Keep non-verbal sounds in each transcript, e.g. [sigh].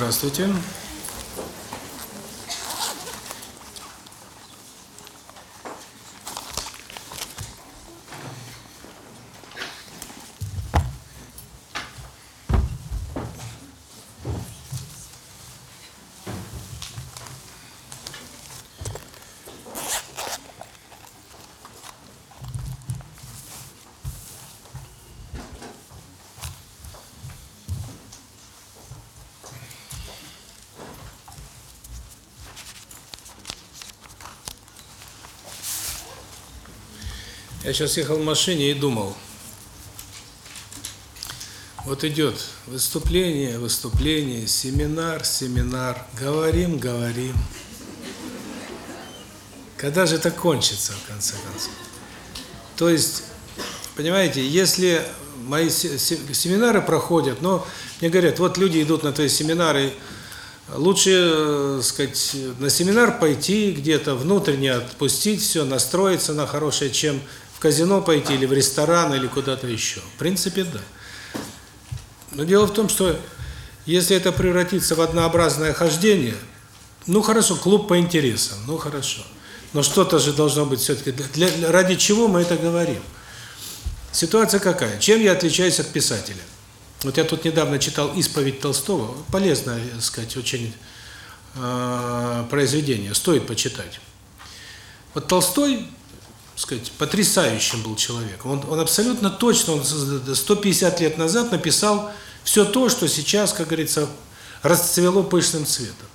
Здравствуйте. Я сейчас ехал в машине и думал. Вот идет выступление, выступление, семинар, семинар. Говорим, говорим. Когда же это кончится, в конце концов? То есть, понимаете, если мои семинары проходят, но мне говорят, вот люди идут на твои семинары, лучше, э, сказать, на семинар пойти где-то внутренне отпустить все, настроиться на хорошее, чем в казино пойти или в ресторан или куда-то еще. В принципе, да. Но дело в том, что если это превратится в однообразное хождение, ну хорошо, клуб по интересам, ну хорошо. Но что-то же должно быть все-таки, ради чего мы это говорим? Ситуация какая? Чем я отличаюсь от писателя? Вот я тут недавно читал «Исповедь Толстого», полезное, так сказать, очень э, произведение, стоит почитать. Вот Толстой сказать, потрясающим был человеком. Он, он абсолютно точно, он 150 лет назад написал все то, что сейчас, как говорится, расцвело пышным цветом.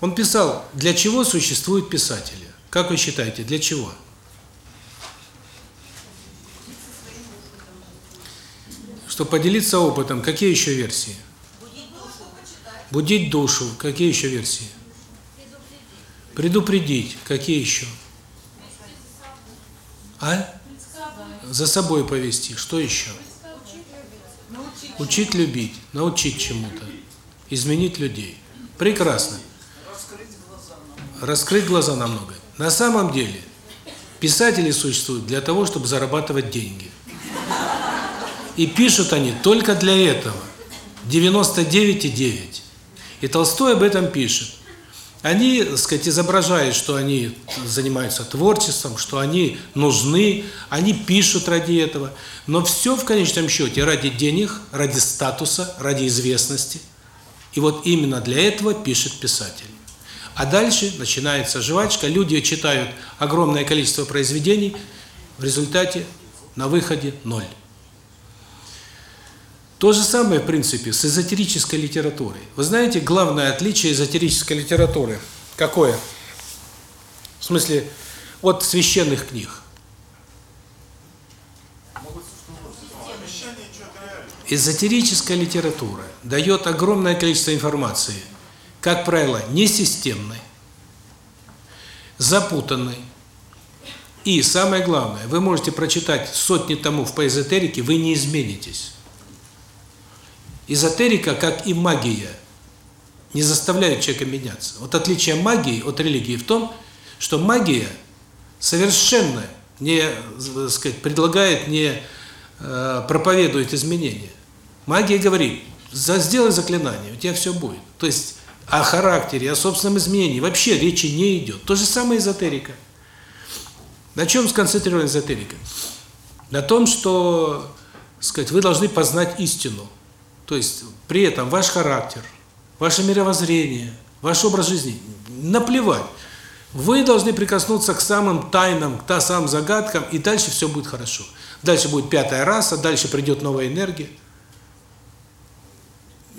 Он писал, для чего существуют писатели? Как вы считаете, для чего? Что поделиться опытом. Какие еще версии? Будить душу. Какие еще версии? Предупредить. Какие еще? А? За собой повести. Что еще? Учить любить, научить чему-то, изменить людей. Прекрасно. Раскрыть глаза на многое. На самом деле, писатели существуют для того, чтобы зарабатывать деньги. И пишут они только для этого. 99,9. И Толстой об этом пишет. Они, так сказать, изображают, что они занимаются творчеством, что они нужны, они пишут ради этого. Но все в конечном счете ради денег, ради статуса, ради известности. И вот именно для этого пишет писатель. А дальше начинается жвачка, люди читают огромное количество произведений, в результате на выходе ноль. То же самое, в принципе, с эзотерической литературой. Вы знаете, главное отличие эзотерической литературы какое? В смысле, от священных книг. Эзотерическая литература дает огромное количество информации, как правило, несистемной, запутанной. И самое главное, вы можете прочитать сотни томов по эзотерике, вы не изменитесь. Эзотерика, как и магия, не заставляет человека меняться. Вот отличие магии от религии в том, что магия совершенно не, так сказать, предлагает, не э, проповедует изменения. Магия говорит, за сделай заклинание, у тебя все будет. То есть о характере, о собственном изменении вообще речи не идет. То же самое эзотерика. На чем сконцентрирована эзотерика? На том, что, сказать, вы должны познать истину. То есть при этом ваш характер, ваше мировоззрение, ваш образ жизни наплевать. Вы должны прикоснуться к самым тайнам, к самым загадкам, и дальше все будет хорошо. Дальше будет пятая раса, дальше придет новая энергия.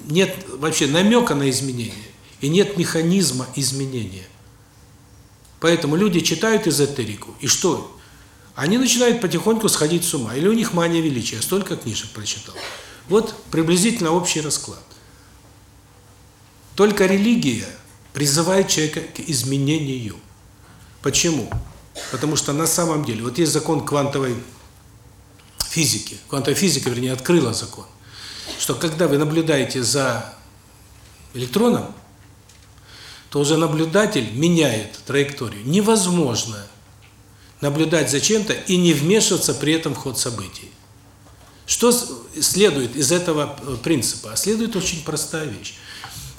Нет вообще намека на изменение, и нет механизма изменения. Поэтому люди читают эзотерику, и что? Они начинают потихоньку сходить с ума, или у них мания величия, столько книжек прочитал. Вот приблизительно общий расклад. Только религия призывает человека к изменению. Почему? Потому что на самом деле, вот есть закон квантовой физики, квантовая физика, вернее, открыла закон, что когда вы наблюдаете за электроном, то уже наблюдатель меняет траекторию. Невозможно наблюдать за чем-то и не вмешиваться при этом в ход событий. Что следует из этого э, принципа? А следует очень простая вещь.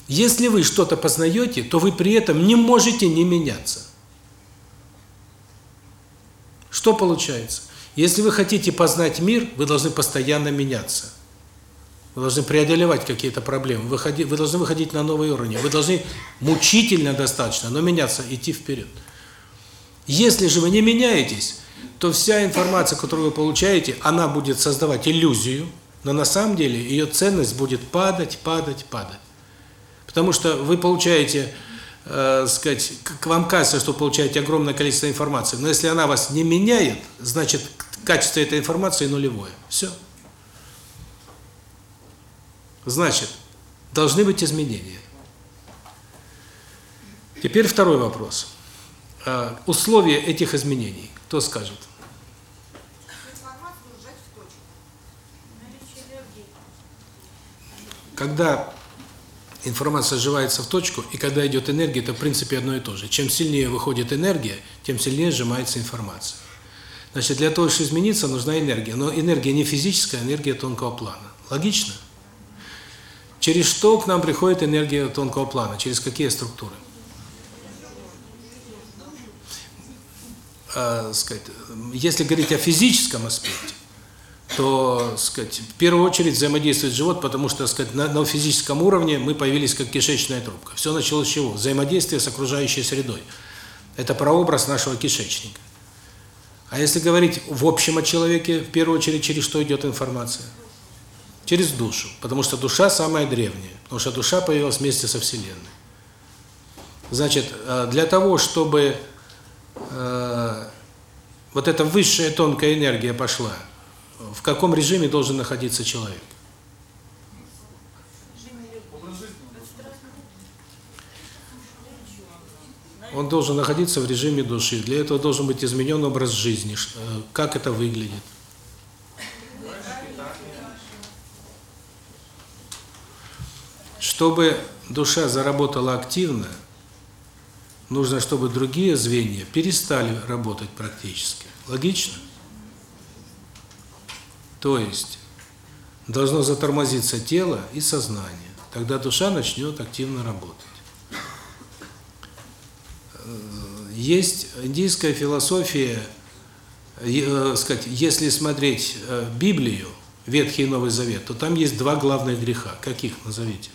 Если вы что-то познаете, то вы при этом не можете не меняться. Что получается? Если вы хотите познать мир, вы должны постоянно меняться. Вы должны преодолевать какие-то проблемы, вы, должны выходить на новый уровень, вы должны мучительно достаточно, но меняться, идти вперед. Если же вы не меняетесь, то вся информация, которую вы получаете, она будет создавать иллюзию, но на самом деле ее ценность будет падать, падать, падать. Потому что вы получаете, э, сказать, к вам кажется, что получаете огромное количество информации, но если она вас не меняет, значит, качество этой информации нулевое. Все. Значит, должны быть изменения. Теперь второй вопрос. Э, условия этих изменений. Кто скажет? Когда информация сживается в точку, и когда идет энергия, это в принципе одно и то же. Чем сильнее выходит энергия, тем сильнее сжимается информация. Значит, для того, чтобы измениться, нужна энергия. Но энергия не физическая, а энергия тонкого плана. Логично? Через что к нам приходит энергия тонкого плана? Через какие структуры? А, сказать, если говорить о физическом аспекте, то, сказать, в первую очередь взаимодействует живот, потому что, сказать, на, на физическом уровне мы появились как кишечная трубка. Все началось с чего? Взаимодействие с окружающей средой. Это прообраз нашего кишечника. А если говорить в общем о человеке, в первую очередь через что идет информация? Через душу, потому что душа самая древняя, потому что душа появилась вместе со Вселенной. Значит, э, для того, чтобы э, вот эта высшая тонкая энергия пошла, в каком режиме должен находиться человек? Он должен находиться в режиме души. Для этого должен быть изменен образ жизни. Э, как это выглядит? Чтобы душа заработала активно, нужно, чтобы другие звенья перестали работать практически. Логично? То есть должно затормозиться тело и сознание. Тогда душа начнет активно работать. Есть индийская философия, э, сказать, если смотреть э, Библию, Ветхий и Новый Завет, то там есть два главных греха. Каких назовите?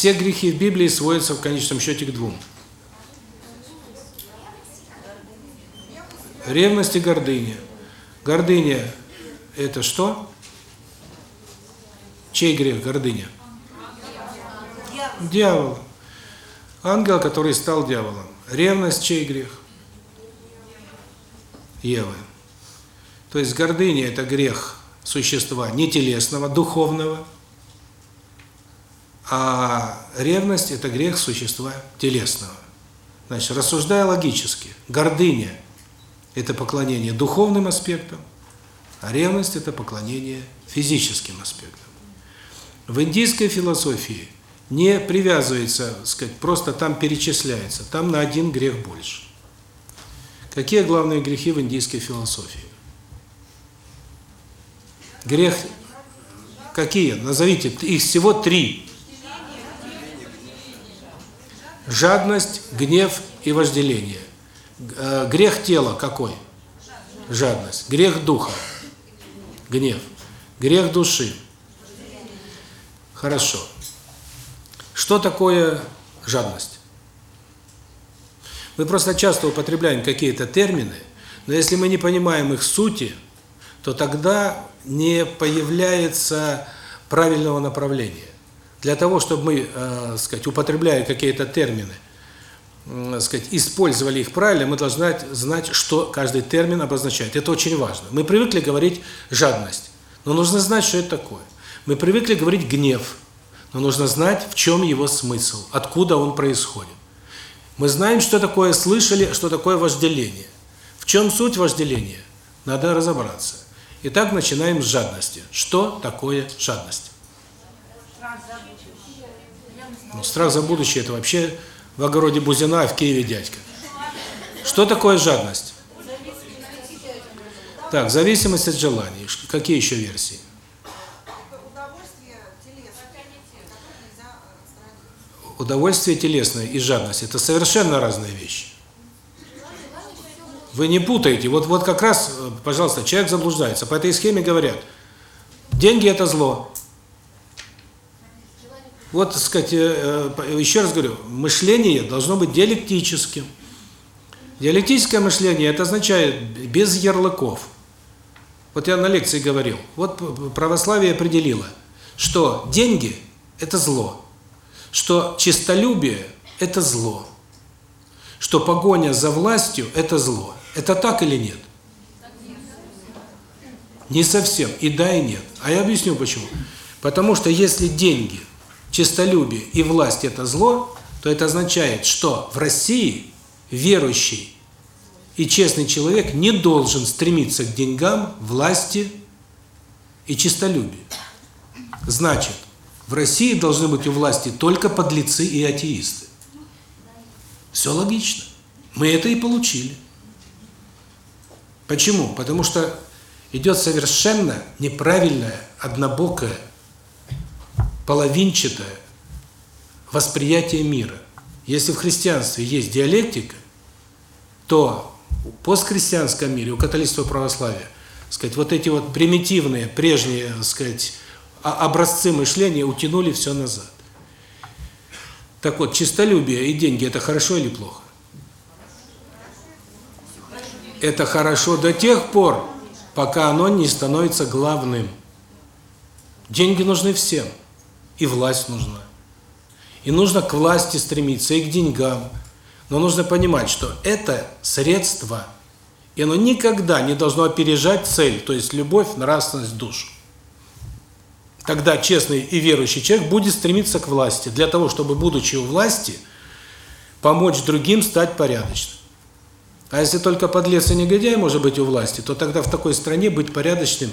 Все грехи в Библии сводятся в конечном счете к двум. Ревность и гордыня. Гордыня – это что? Чей грех гордыня? Дьявол. Ангел, который стал дьяволом. Ревность – чей грех? Евы. То есть гордыня – это грех существа не телесного, духовного – а ревность – это грех существа телесного. Значит, рассуждая логически, гордыня – это поклонение духовным аспектам, а ревность – это поклонение физическим аспектам. В индийской философии не привязывается, сказать, просто там перечисляется, там на один грех больше. Какие главные грехи в индийской философии? Грех какие? Назовите, их всего три. Жадность, гнев и вожделение. Э, грех тела какой? Жадность. Грех духа? Гнев. Грех души? Хорошо. Что такое жадность? Мы просто часто употребляем какие-то термины, но если мы не понимаем их сути, то тогда не появляется правильного направления. Для того, чтобы мы, э, сказать, употребляя какие-то термины, э, сказать, использовали их правильно, мы должны знать, что каждый термин обозначает. Это очень важно. Мы привыкли говорить жадность, но нужно знать, что это такое. Мы привыкли говорить гнев, но нужно знать, в чем его смысл, откуда он происходит. Мы знаем, что такое слышали, что такое вожделение. В чем суть вожделения? Надо разобраться. Итак, начинаем с жадности. Что такое жадность? Ну, страх за будущее – это вообще в огороде Бузина, а в Киеве дядька. Что такое жадность? Так, зависимость от желаний. Какие еще версии? Удовольствие телесное и жадность – это совершенно разные вещи. Вы не путаете. Вот, вот как раз, э, пожалуйста, человек заблуждается. По этой схеме говорят, деньги – это зло. Вот, так сказать, э, э, еще раз говорю, мышление должно быть диалектическим. Диалектическое мышление – это означает без ярлыков. Вот я на лекции говорил, вот православие определило, что деньги – это зло, что чистолюбие – это зло, что погоня за властью – это зло. Это так или нет? Не совсем. И да, и нет. А я объясню почему. Потому что если деньги, честолюбие и власть – это зло, то это означает, что в России верующий и честный человек не должен стремиться к деньгам, власти и честолюбию. Значит, в России должны быть у власти только подлецы и атеисты. Все логично. Мы это и получили. Почему? Потому что идет совершенно неправильное, однобокое, половинчатое восприятие мира. Если в христианстве есть диалектика, то в постхристианском мире, у католичества православия, сказать, вот эти вот примитивные, прежние, сказать, образцы мышления утянули все назад. Так вот, чистолюбие и деньги – это хорошо или плохо? это хорошо до тех пор, пока оно не становится главным. Деньги нужны всем, и власть нужна. И нужно к власти стремиться, и к деньгам. Но нужно понимать, что это средство, и оно никогда не должно опережать цель, то есть любовь, нравственность, душу. Тогда честный и верующий человек будет стремиться к власти, для того, чтобы, будучи у власти, помочь другим стать порядочным. А если только подлец и негодяй может быть у власти, то тогда в такой стране быть порядочным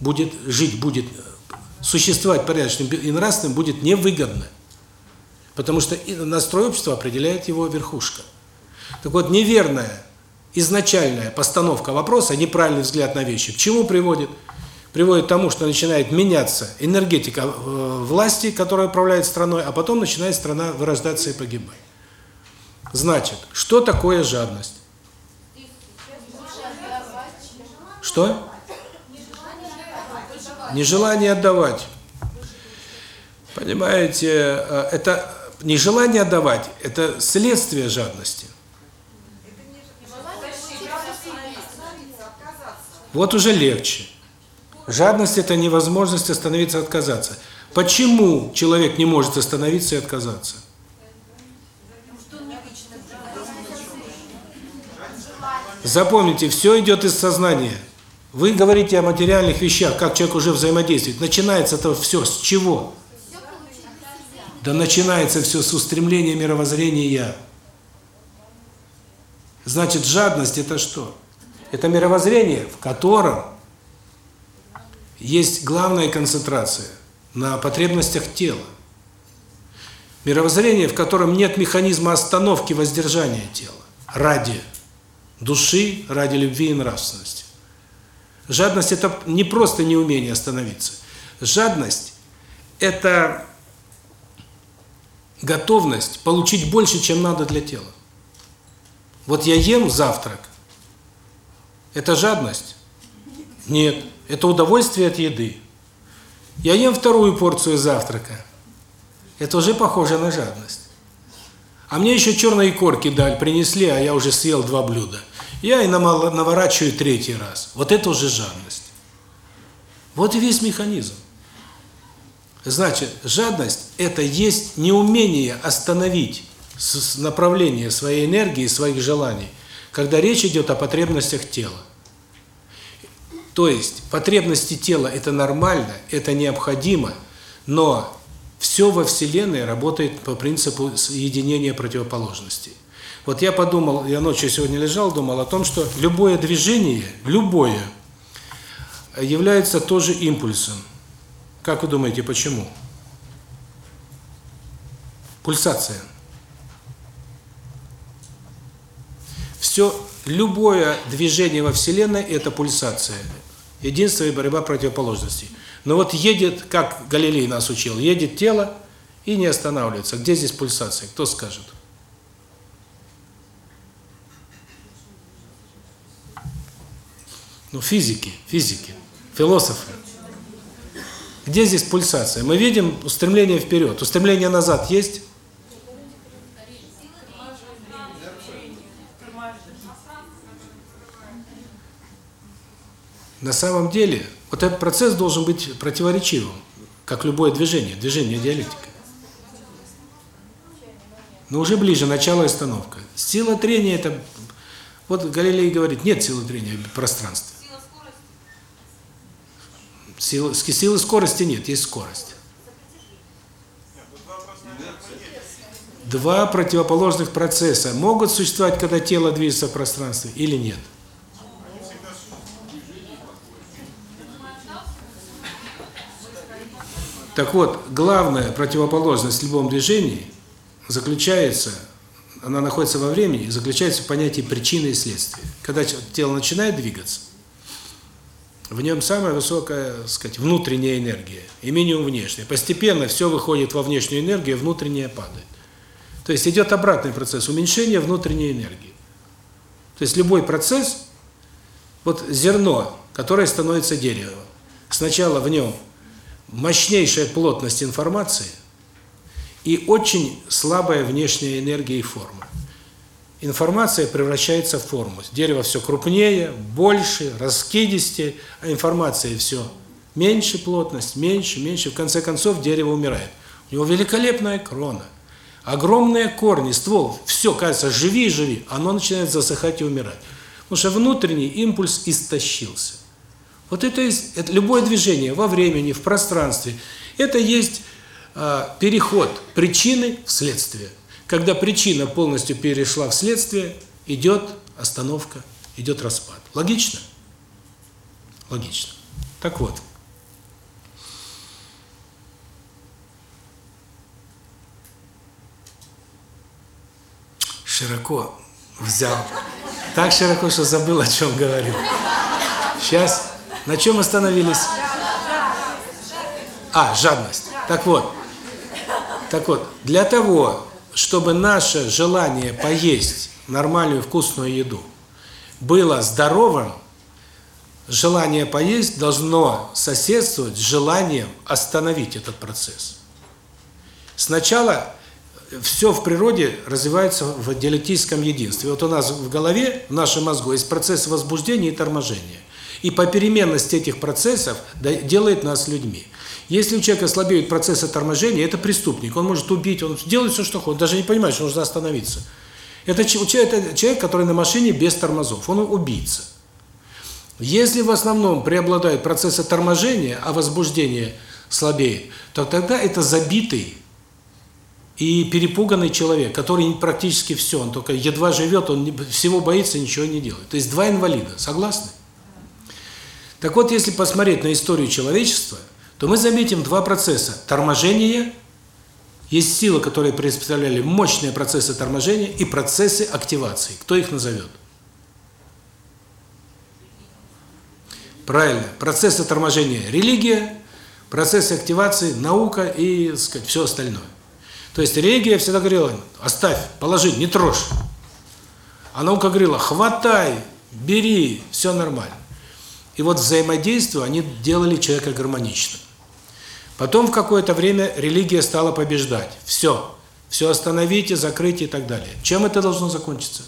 будет, жить будет, существовать порядочным и нравственным будет невыгодно. Потому что настрой общества определяет его верхушка. Так вот, неверная, изначальная постановка вопроса, неправильный взгляд на вещи, к чему приводит? Приводит к тому, что начинает меняться энергетика э, власти, которая управляет страной, а потом начинает страна вырождаться и погибать. Значит, что такое жадность? Что? Нежелание отдавать. Понимаете, э, это нежелание отдавать – это следствие жадности. Вот уже легче. Жадность – это невозможность остановиться, отказаться. Почему человек не может остановиться и отказаться? Запомните, все идет из сознания. Вы говорите о материальных вещах, как человек уже взаимодействует. Начинается это все с чего? Да начинается все с устремления мировоззрения Значит, жадность – это что? Это мировоззрение, в котором есть главная концентрация на потребностях тела. Мировоззрение, в котором нет механизма остановки воздержания тела ради души, ради любви и нравственности. Жадность – это не просто неумение остановиться. Жадность – это готовность получить больше, чем надо для тела. Вот я ем завтрак. Это жадность? Нет. Это удовольствие от еды. Я ем вторую порцию завтрака. Это уже похоже на жадность. А мне еще черные корки дали, принесли, а я уже съел два блюда. Я и наворачиваю третий раз. Вот это уже жадность. Вот и весь механизм. Значит, жадность – это есть неумение остановить направление своей энергии, своих желаний, когда речь идет о потребностях тела. То есть, потребности тела – это нормально, это необходимо, но все во Вселенной работает по принципу соединения противоположностей. Вот я подумал, я ночью сегодня лежал, думал о том, что любое движение, любое, является тоже импульсом. Как вы думаете, почему? Пульсация. Все любое движение во Вселенной – это пульсация. Единство и борьба противоположностей. Но вот едет, как Галилей нас учил, едет тело и не останавливается. Где здесь пульсация? Кто скажет? Ну, физики, физики, философы. Где здесь пульсация? Мы видим устремление вперед. Устремление назад есть? На самом деле, вот этот процесс должен быть противоречивым, как любое движение, движение диалектика. Но уже ближе, начало и остановка. Сила трения – это... Вот Галилей говорит, нет силы трения в пространстве. Силы, силы скорости нет, есть скорость. Два противоположных процесса могут существовать, когда тело движется в пространстве, или нет? Так вот, главная противоположность в любом движении заключается, она находится во времени, заключается в понятии причины и следствия. Когда тело начинает двигаться, в нем самая высокая, так сказать, внутренняя энергия и минимум внешняя. Постепенно все выходит во внешнюю энергию, а внутренняя падает. То есть идет обратный процесс уменьшения внутренней энергии. То есть любой процесс, вот зерно, которое становится деревом, сначала в нем мощнейшая плотность информации и очень слабая внешняя энергия и форма. Информация превращается в форму. Дерево все крупнее, больше, раскидистее, а информация все меньше плотность, меньше, меньше. В конце концов дерево умирает. У него великолепная крона, огромные корни, ствол. Все, кажется, живи, живи. Оно начинает засыхать и умирать. Потому что внутренний импульс истощился. Вот это, есть, это любое движение во времени, в пространстве. Это есть э, переход причины в следствие. Когда причина полностью перешла в следствие, идет остановка, идет распад. Логично? Логично. Так вот. Широко взял. Так широко, что забыл, о чем говорил. Сейчас. На чем остановились? А, жадность. Так вот. Так вот, для того, чтобы наше желание поесть нормальную вкусную еду было здоровым, желание поесть должно соседствовать с желанием остановить этот процесс. Сначала все в природе развивается в диалектическом единстве. Вот у нас в голове, в нашем мозгу есть процесс возбуждения и торможения. И попеременность этих процессов делает нас людьми. Если у человека слабеют процессы торможения, это преступник. Он может убить, он делает все, что хочет, даже не понимает, что нужно остановиться. Это человек, который на машине без тормозов, он убийца. Если в основном преобладают процессы торможения, а возбуждение слабеет, то тогда это забитый и перепуганный человек, который практически все, он только едва живет, он всего боится, ничего не делает. То есть два инвалида, согласны? Так вот, если посмотреть на историю человечества, то мы заметим два процесса. Торможение, есть силы, которые представляли мощные процессы торможения и процессы активации. Кто их назовет? Правильно. Процессы торможения – религия, процессы активации – наука и, сказать, все остальное. То есть религия всегда говорила, оставь, положи, не трожь. А наука говорила, хватай, бери, все нормально. И вот взаимодействие они делали человека гармоничным. Потом в какое-то время религия стала побеждать. Все. Все остановите, закрыть и так далее. Чем это должно закончиться?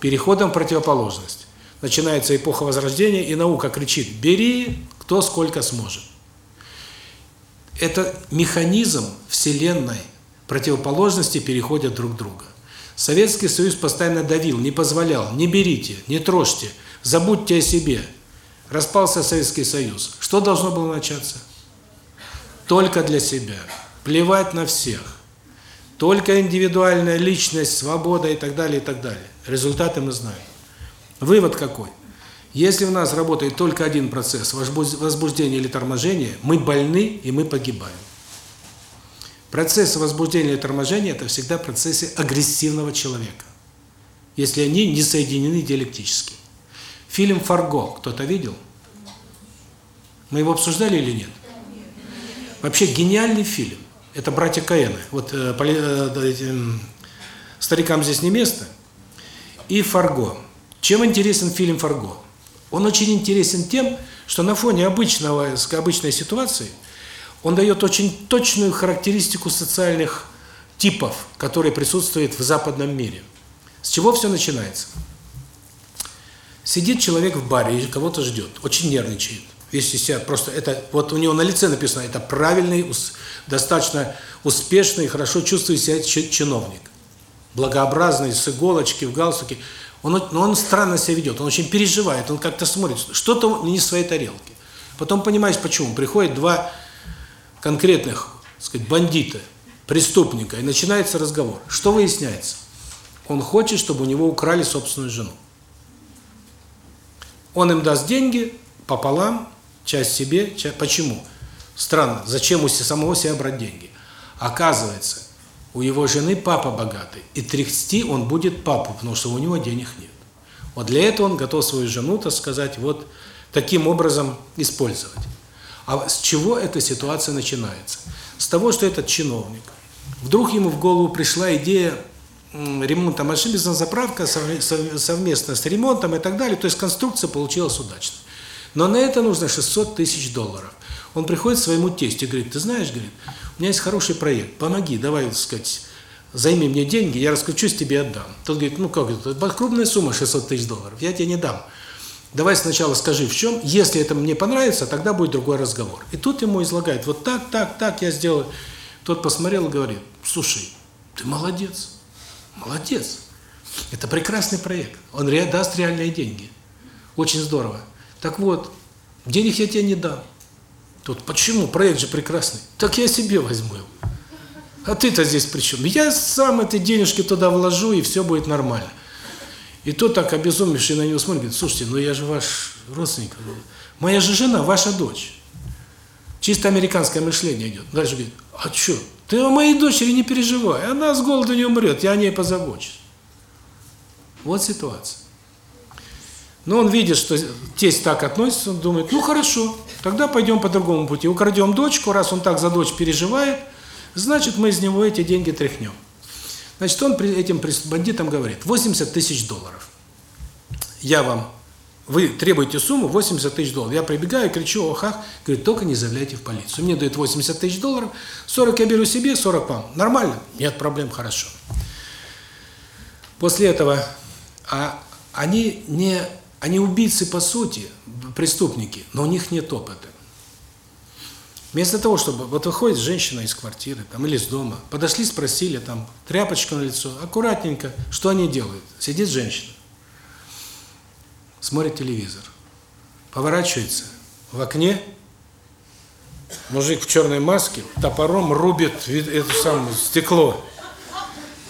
Переходом в противоположность. Начинается эпоха Возрождения, и наука кричит, бери кто сколько сможет. Это механизм Вселенной, противоположности переходят друг к другу. Советский Союз постоянно давил, не позволял, не берите, не трожьте, Забудьте о себе. Распался Советский Союз. Что должно было начаться? Только для себя. Плевать на всех. Только индивидуальная личность, свобода и так далее, и так далее. Результаты мы знаем. Вывод какой? Если у нас работает только один процесс, возбуждения или торможения, мы больны и мы погибаем. Процесс возбуждения или торможения – это всегда процессы агрессивного человека. если они не соединены диалектически. Фильм «Фарго» кто-то видел? Мы его обсуждали или нет? Вообще гениальный фильм. Это братья Каэны. Вот э, э, э, старикам здесь не место. И «Фарго». Чем интересен фильм «Фарго»? Он очень интересен тем, что на фоне обычного, обычной ситуации он дает очень точную характеристику социальных типов, которые присутствуют в западном мире. С чего все начинается? Сидит человек в баре и кого-то ждет, очень нервничает. Весь из себя просто это вот у него на лице написано, это правильный, достаточно успешный, хорошо чувствует себя чиновник. Благообразный, с иголочки, в галстуке. Он, но он странно себя ведет, он очень переживает, он как-то смотрит, что-то не своей тарелке. Потом понимаешь, почему. Приходят два конкретных, сказать, бандита, преступника, и начинается разговор. Что выясняется? Он хочет, чтобы у него украли собственную жену. Он им даст деньги пополам, часть себе, часть... Почему? Странно, зачем у самого себя брать деньги? Оказывается, у его жены папа богатый, и трясти он будет папу, потому что у него денег нет. Вот для этого он готов свою жену, так сказать, вот таким образом использовать. А с чего эта ситуация начинается? С того, что этот чиновник, вдруг ему в голову пришла идея ремонта машин, заправка совместно с ремонтом и так далее, то есть конструкция получилась удачной. Но на это нужно 600 тысяч долларов. Он приходит к своему тестю и говорит, ты знаешь, говорит, у меня есть хороший проект, помоги, давай, так сказать, займи мне деньги, я раскручусь, тебе отдам. Тот говорит, ну как это, крупная сумма, 600 тысяч долларов, я тебе не дам. Давай сначала скажи, в чем, если это мне понравится, тогда будет другой разговор. И тут ему излагает, вот так, так, так я сделаю. Тот посмотрел и говорит, слушай, ты молодец, молодец. Это прекрасный проект, он даст реальные деньги. Очень здорово. Так вот, денег я тебе не дам. Тут почему? Проект же прекрасный. Так я себе возьму. А ты-то здесь при чем? Я сам эти денежки туда вложу, и все будет нормально. И тот так обезумевший на него смотрит, говорит, слушайте, ну я же ваш родственник. Моя же жена, ваша дочь. Чисто американское мышление идет. Дальше говорит, а что? Ты о моей дочери не переживай, она с голоду не умрет, я о ней позабочусь. Вот ситуация. Но он видит, что тесть так относится, он думает, ну хорошо, тогда пойдем по другому пути. Украдем дочку, раз он так за дочь переживает, значит мы из него эти деньги тряхнем. Значит, он этим бандитам говорит, 80 тысяч долларов. Я вам, вы требуете сумму 80 тысяч долларов. Я прибегаю, кричу, ох, ах, говорит, только не заявляйте в полицию. Мне дают 80 тысяч долларов, 40 я беру себе, 40 вам. Нормально? Нет проблем, хорошо. После этого а они не они убийцы по сути, преступники, но у них нет опыта. Вместо того, чтобы вот выходит женщина из квартиры там или из дома, подошли, спросили там тряпочку на лицо, аккуратненько, что они делают? Сидит женщина, смотрит телевизор, поворачивается в окне, мужик в черной маске топором рубит это самое стекло.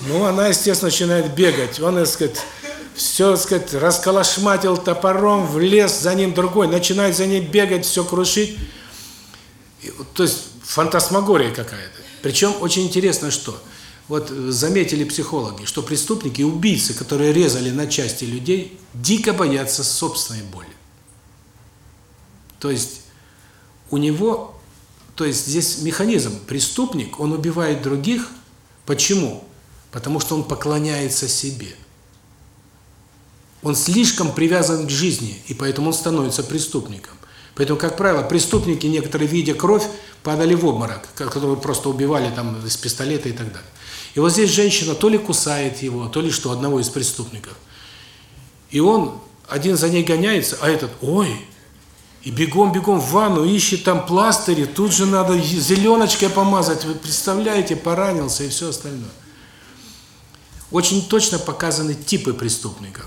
Ну, она, естественно, начинает бегать. Он, так сказать, все, так сказать, расколошматил топором, влез за ним другой, начинает за ним бегать, все крушить. И, то есть фантасмагория какая-то. Причем очень интересно, что вот заметили психологи, что преступники, убийцы, которые резали на части людей, дико боятся собственной боли. То есть у него, то есть здесь механизм, преступник, он убивает других, почему? Потому что он поклоняется себе. Он слишком привязан к жизни, и поэтому он становится преступником. Поэтому, как правило, преступники, некоторые, видя кровь, падали в обморок, которые просто убивали там из пистолета и так далее. И вот здесь женщина то ли кусает его, то ли что, одного из преступников. И он, один за ней гоняется, а этот, ой, и бегом-бегом в ванну, ищет там пластыри, тут же надо зеленочкой помазать, вы представляете, поранился и все остальное. Очень точно показаны типы преступников.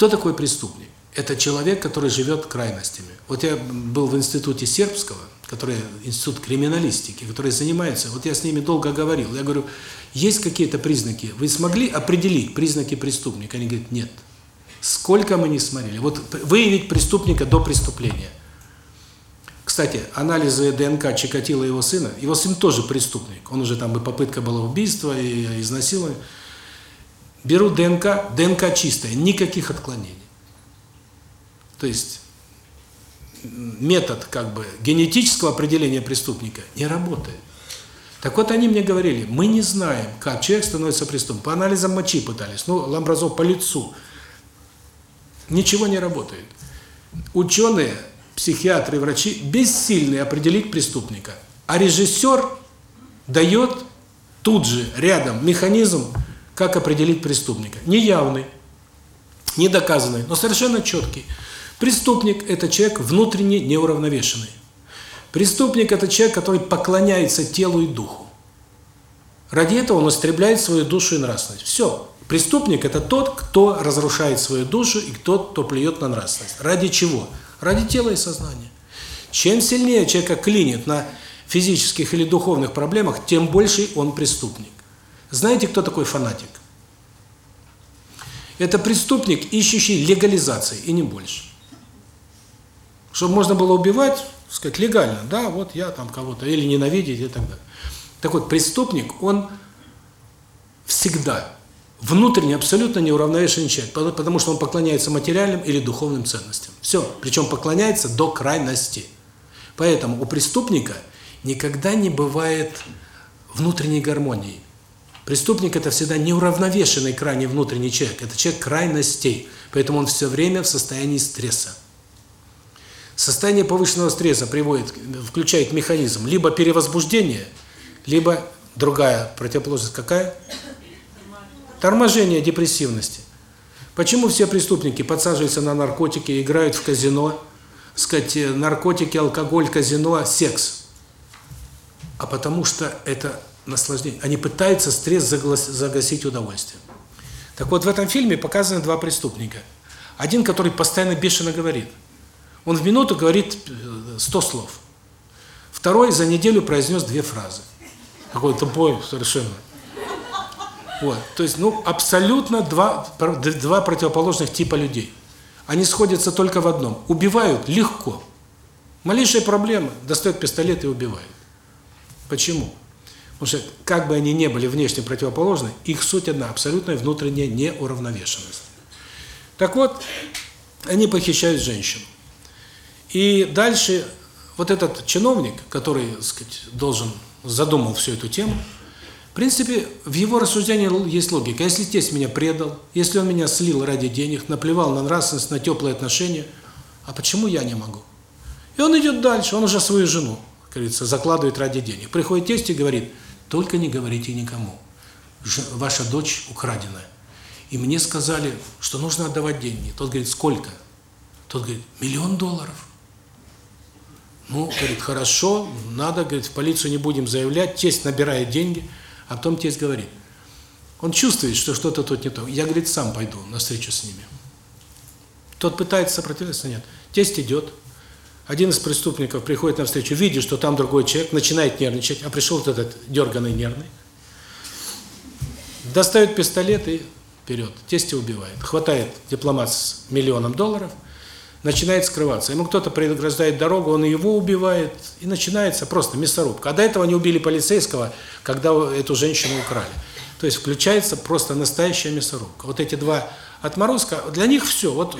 Кто такой преступник? Это человек, который живет крайностями. Вот я был в институте сербского, который институт криминалистики, который занимается, вот я с ними долго говорил, я говорю, есть какие-то признаки, вы смогли определить признаки преступника? Они говорят, нет. Сколько мы не смотрели. Вот выявить преступника до преступления. Кстати, анализы ДНК Чикатила его сына, его сын тоже преступник. Он уже там и попытка была убийства, и изнасилования. Беру ДНК, ДНК чистая, никаких отклонений. То есть метод как бы генетического определения преступника не работает. Так вот они мне говорили, мы не знаем, как человек становится преступником. По анализам мочи пытались, ну, ламбразов по лицу. Ничего не работает. Ученые, психиатры, врачи бессильны определить преступника. А режиссер дает тут же, рядом, механизм, как определить преступника. Неявный, недоказанный, но совершенно четкий. Преступник – это человек внутренне неуравновешенный. Преступник – это человек, который поклоняется телу и духу. Ради этого он истребляет свою душу и нравственность. Все. Преступник – это тот, кто разрушает свою душу и тот, кто плюет на нравственность. Ради чего? Ради тела и сознания. Чем сильнее человека клинит на физических или духовных проблемах, тем больше он преступник. Знаете, кто такой фанатик? Это преступник, ищущий легализации, и не больше. Чтобы можно было убивать, сказать, легально, да, вот я там кого-то, или ненавидеть и так далее. Так вот, преступник, он всегда внутренне абсолютно неуравновешенный человек, потому что он поклоняется материальным или духовным ценностям. Все, причем поклоняется до крайности. Поэтому у преступника никогда не бывает внутренней гармонии. Преступник – это всегда неуравновешенный крайне внутренний человек, это человек крайностей, поэтому он все время в состоянии стресса. Состояние повышенного стресса приводит, включает механизм либо перевозбуждения, либо другая противоположность какая? Торможение депрессивности. Почему все преступники подсаживаются на наркотики, играют в казино, сказать, наркотики, алкоголь, казино, секс? А потому что это наслаждение. Они пытаются стресс загасить удовольствием. Так вот, в этом фильме показаны два преступника. Один, который постоянно бешено говорит – он в минуту говорит 100 э, слов. Второй за неделю произнес две фразы. Какой тупой совершенно. Вот. То есть, ну, абсолютно два, два противоположных типа людей. Они сходятся только в одном. Убивают легко. Малейшая проблема. Достает пистолет и убивает. Почему? Потому что, как бы они ни были внешне противоположны, их суть одна – абсолютная внутренняя неуравновешенность. Так вот, они похищают женщину. И дальше вот этот чиновник, который, так сказать, должен задумал всю эту тему, в принципе, в его рассуждении есть логика. Если тесть меня предал, если он меня слил ради денег, наплевал на нравственность, на теплые отношения, а почему я не могу? И он идет дальше, он уже свою жену, как говорится, закладывает ради денег. Приходит тесть и говорит, только не говорите никому, ваша дочь украденная. И мне сказали, что нужно отдавать деньги. Тот говорит, сколько? Тот говорит, миллион долларов. Ну, говорит, хорошо, надо, говорит, в полицию не будем заявлять, тесть набирает деньги, а потом тесть говорит. Он чувствует, что что-то тут не то. Я, говорит, сам пойду на встречу с ними. Тот пытается сопротивляться, нет. Тесть идет. Один из преступников приходит на встречу, видит, что там другой человек, начинает нервничать, а пришел вот этот дерганый нервный. Достает пистолет и вперед. Тестя убивает. Хватает дипломат с миллионом долларов – начинает скрываться. Ему кто-то преграждает дорогу, он его убивает, и начинается просто мясорубка. А до этого они убили полицейского, когда эту женщину украли. То есть включается просто настоящая мясорубка. Вот эти два отморозка, для них все. Вот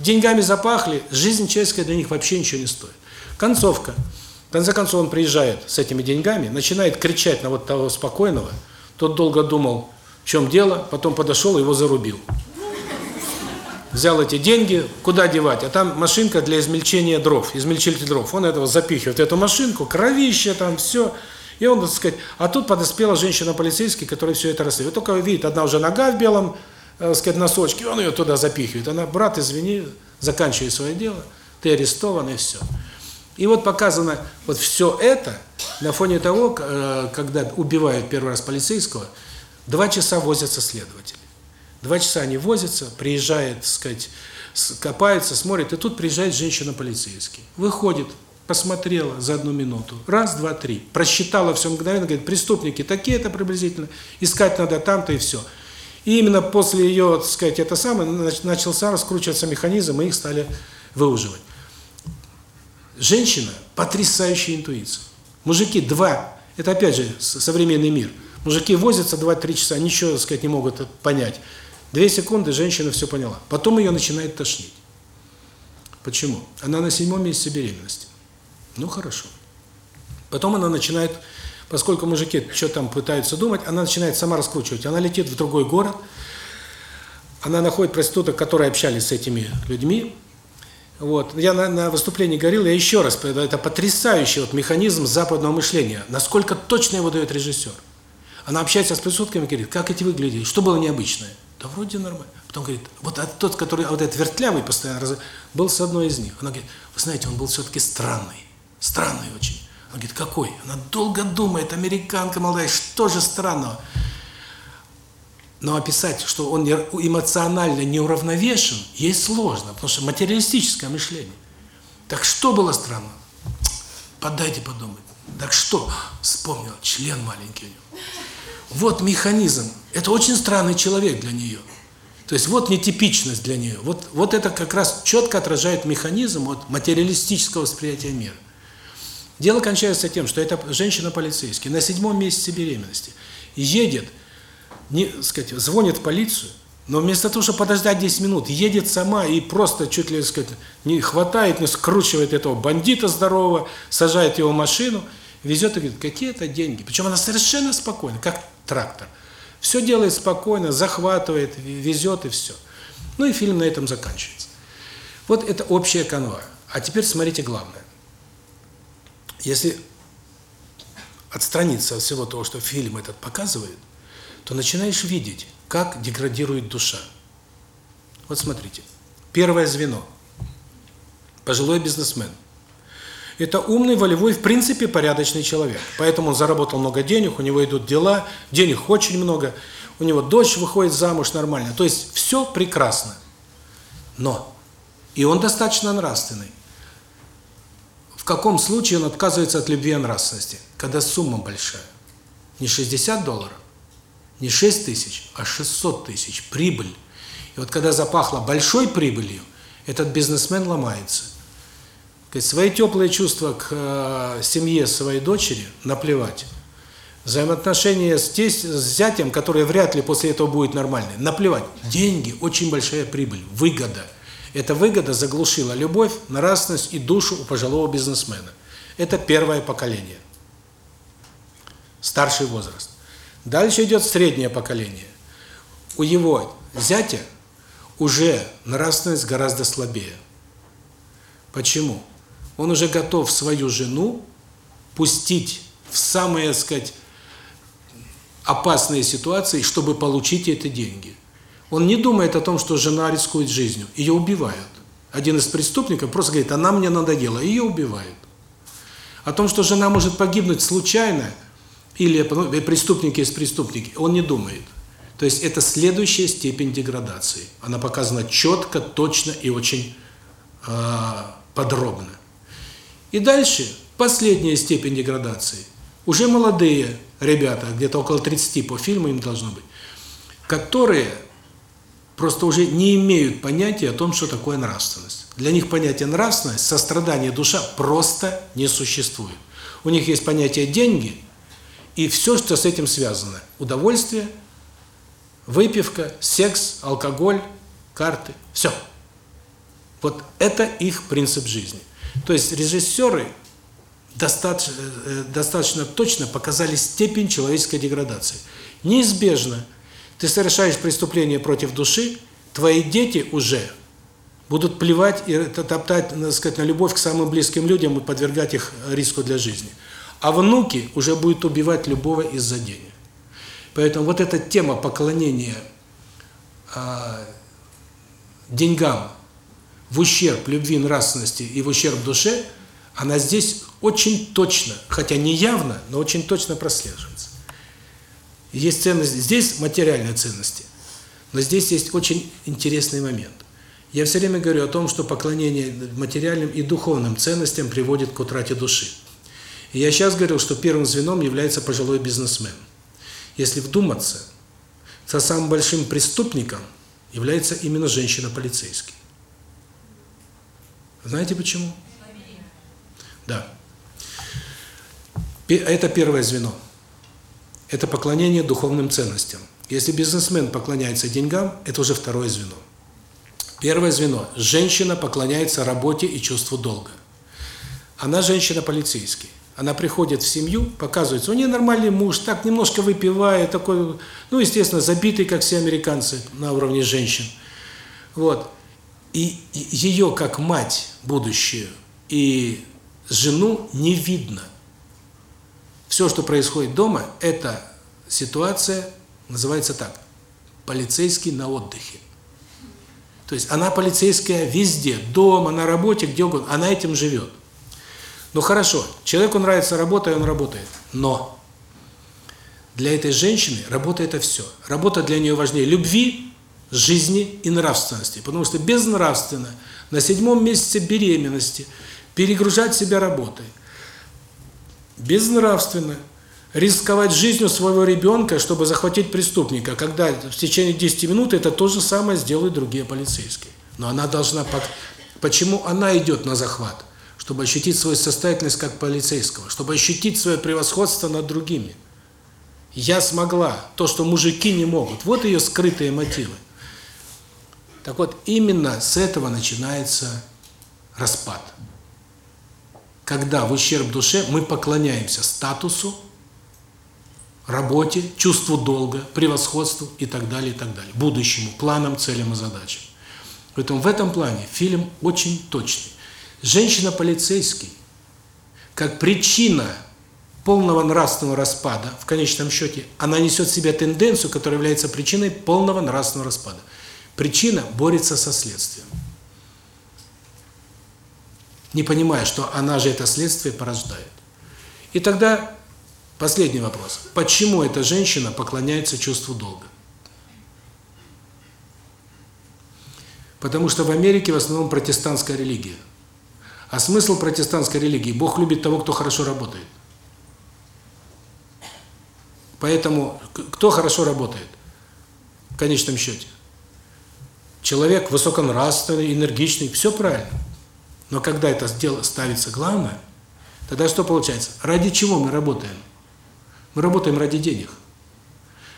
деньгами запахли, жизнь человеческая для них вообще ничего не стоит. Концовка. В конце концов он приезжает с этими деньгами, начинает кричать на вот того спокойного. Тот долго думал, в чем дело, потом подошел его зарубил взял эти деньги, куда девать? А там машинка для измельчения дров, измельчитель дров. Он этого запихивает, эту машинку, кровище там, все. И он, так сказать, а тут подоспела женщина-полицейский, которая все это расследует. Только видит, одна уже нога в белом, э, сказать, носочке, он ее туда запихивает. Она, брат, извини, заканчивай свое дело, ты арестован и все. И вот показано вот все это на фоне того, э, когда убивают первый раз полицейского, два часа возятся следователи. Два часа они возятся, приезжает, так сказать, копается, смотрит, и тут приезжает женщина-полицейский. Выходит, посмотрела за одну минуту. Раз, два, три. Просчитала все мгновенно, говорит, преступники такие-то приблизительно, искать надо там-то и все. И именно после ее, так сказать, это самое, начался раскручиваться механизм, и их стали выуживать. Женщина – потрясающая интуиция. Мужики – два. Это опять же современный мир. Мужики возятся 2-3 часа, ничего, так сказать, не могут понять. Две секунды женщина все поняла. Потом ее начинает тошнить. Почему? Она на седьмом месяце беременности. Ну, хорошо. Потом она начинает, поскольку мужики что там пытаются думать, она начинает сама раскручивать. Она летит в другой город, она находит проституток, которые общались с этими людьми. Вот. Я на, на выступлении говорил, я еще раз, это потрясающий вот механизм западного мышления. Насколько точно его дает режиссер. Она общается с проститутками и говорит, как эти выглядели, что было необычное? Да вроде нормально. Потом говорит, вот тот, который, вот этот вертлявый постоянно, был с одной из них. Она говорит, вы знаете, он был все-таки странный. Странный очень. Она говорит, какой? Она долго думает, американка молодая, что же странного? Но описать, что он эмоционально неуравновешен, ей сложно, потому что материалистическое мышление. Так что было странно? Подайте подумать. Так что? Вспомнил, член маленький у него. Вот механизм. Это очень странный человек для нее. То есть вот нетипичность для нее. Вот, вот это как раз четко отражает механизм вот, материалистического восприятия мира. Дело кончается тем, что эта женщина-полицейский на седьмом месяце беременности едет не, сказать, звонит в полицию, но вместо того, чтобы подождать 10 минут, едет сама и просто чуть ли, сказать, не хватает, не скручивает этого бандита здорового, сажает его в машину, везет и говорит, какие это деньги. Причем она совершенно спокойна, как трактор. Все делает спокойно, захватывает, везет и все. Ну и фильм на этом заканчивается. Вот это общая канва. А теперь смотрите главное. Если отстраниться от всего того, что фильм этот показывает, то начинаешь видеть, как деградирует душа. Вот смотрите. Первое звено. Пожилой бизнесмен. Это умный, волевой, в принципе, порядочный человек. Поэтому он заработал много денег, у него идут дела, денег очень много, у него дочь выходит замуж нормально. То есть все прекрасно. Но и он достаточно нравственный. Каком случае он отказывается от любви и нравственности? Когда сумма большая. Не 60 долларов, не 6 тысяч, а 600 тысяч, прибыль. И вот когда запахло большой прибылью, этот бизнесмен ломается. Свои теплые чувства к э, семье своей дочери наплевать. Взаимоотношения с, тесть, с зятем, которые вряд ли после этого будет нормальные, наплевать. Деньги, очень большая прибыль, выгода. Эта выгода заглушила любовь, нравственность и душу у пожилого бизнесмена. Это первое поколение. Старший возраст. Дальше идет среднее поколение. У его зятя уже нравственность гораздо слабее. Почему? Он уже готов свою жену пустить в самые, так сказать, опасные ситуации, чтобы получить эти деньги. Он не думает о том, что жена рискует жизнью. Ее убивают. Один из преступников просто говорит, она мне надоела, ее убивают. О том, что жена может погибнуть случайно – или э, преступники есть преступники, он не думает. То есть это следующая степень деградации. Она показана четко, точно и очень э, подробно. И дальше последняя степень деградации. Уже молодые ребята, где-то около 30 по фильму им должно быть, которые просто уже не имеют понятия о том, что такое нравственность. Для них понятие нравственность, сострадание, душа просто не существует. У них есть понятие деньги – и все, что с этим связано. Удовольствие, выпивка, секс, алкоголь, карты. Все. Вот это их принцип жизни. То есть режиссеры достаточно, э, достаточно точно показали степень человеческой деградации. Неизбежно ты совершаешь преступление против души, твои дети уже будут плевать и топтать, так сказать, на любовь к самым близким людям и подвергать их риску для жизни а внуки уже будут убивать любого из-за денег. Поэтому вот эта тема поклонения э, деньгам в ущерб любви, нравственности и в ущерб душе, она здесь очень точно, хотя не явно, но очень точно прослеживается. Есть ценность, здесь материальные ценности, но здесь есть очень интересный момент. Я все время говорю о том, что поклонение материальным и духовным ценностям приводит к утрате души. И я сейчас говорил, что первым звеном является пожилой бизнесмен. Если вдуматься, то самым большим преступником является именно женщина-полицейский. Знаете почему? Да. Это первое звено. Это поклонение духовным ценностям. Если бизнесмен поклоняется деньгам, это уже второе звено. Первое звено – женщина поклоняется работе и чувству долга. Она женщина-полицейский. Она приходит в семью, показывается, у нее нормальный муж, так немножко выпивает, такой, ну, естественно, забитый, как все американцы, на уровне женщин. Вот. И ее, как мать будущую, и жену не видно. Все, что происходит дома, это ситуация, называется так, полицейский на отдыхе. То есть она полицейская везде, дома, на работе, где угодно, она этим живет. Ну хорошо, человеку нравится работа, и он работает. Но для этой женщины работа – это все. Работа для нее важнее любви, жизни и нравственности. Потому что безнравственно на седьмом месяце беременности перегружать себя работой. Безнравственно рисковать жизнью своего ребенка, чтобы захватить преступника, когда в течение 10 минут это то же самое сделают другие полицейские. Но она должна... Почему она идет на захват? чтобы ощутить свою состоятельность как полицейского, чтобы ощутить свое превосходство над другими. Я смогла то, что мужики не могут. Вот ее скрытые мотивы. Так вот, именно с этого начинается распад. Когда в ущерб душе мы поклоняемся статусу, работе, чувству долга, превосходству и так далее, и так далее, будущему, планам, целям и задачам. Поэтому в этом плане фильм очень точный. Женщина-полицейский, как причина полного нравственного распада, в конечном счете, она несет в себе тенденцию, которая является причиной полного нравственного распада. Причина борется со следствием. Не понимая, что она же это следствие порождает. И тогда последний вопрос. Почему эта женщина поклоняется чувству долга? Потому что в Америке в основном протестантская религия – а смысл протестантской религии – Бог любит того, кто хорошо работает. Поэтому кто хорошо работает в конечном счете? Человек высоконравственный, энергичный, все правильно. Но когда это дело ставится главное, тогда что получается? Ради чего мы работаем? Мы работаем ради денег.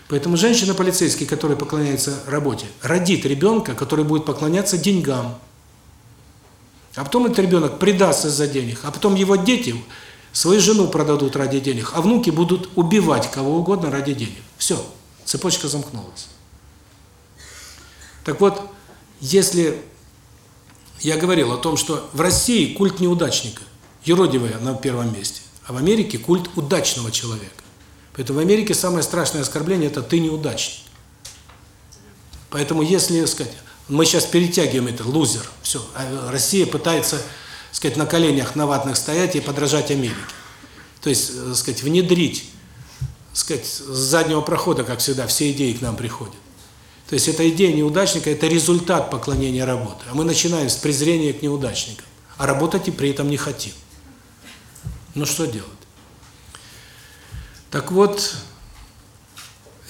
Поэтому женщина-полицейский, которая поклоняется работе, родит ребенка, который будет поклоняться деньгам. А потом этот ребенок предастся за денег, а потом его дети свою жену продадут ради денег, а внуки будут убивать кого угодно ради денег. Все, цепочка замкнулась. Так вот, если я говорил о том, что в России культ неудачника, юродивая на первом месте, а в Америке культ удачного человека. Поэтому в Америке самое страшное оскорбление – это «ты неудачник». Поэтому если, сказать, мы сейчас перетягиваем это, лузер. Все. А Россия пытается, сказать, на коленях на ватных стоять и подражать Америке. То есть, так сказать, внедрить, сказать, с заднего прохода, как всегда, все идеи к нам приходят. То есть, эта идея неудачника – это результат поклонения работы. А мы начинаем с презрения к неудачникам. А работать и при этом не хотим. Ну, что делать? Так вот,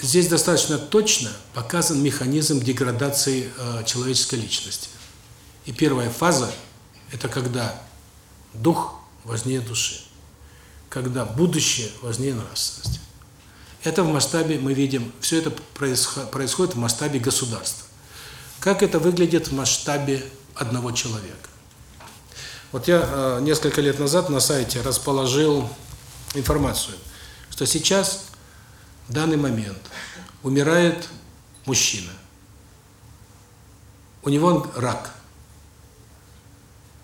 Здесь достаточно точно показан механизм деградации э, человеческой личности. И первая фаза – это когда дух важнее души, когда будущее важнее нравственности. Это в масштабе, мы видим, все это происходит в масштабе государства. Как это выглядит в масштабе одного человека? Вот я э, несколько лет назад на сайте расположил информацию, что сейчас в данный момент умирает мужчина. У него рак.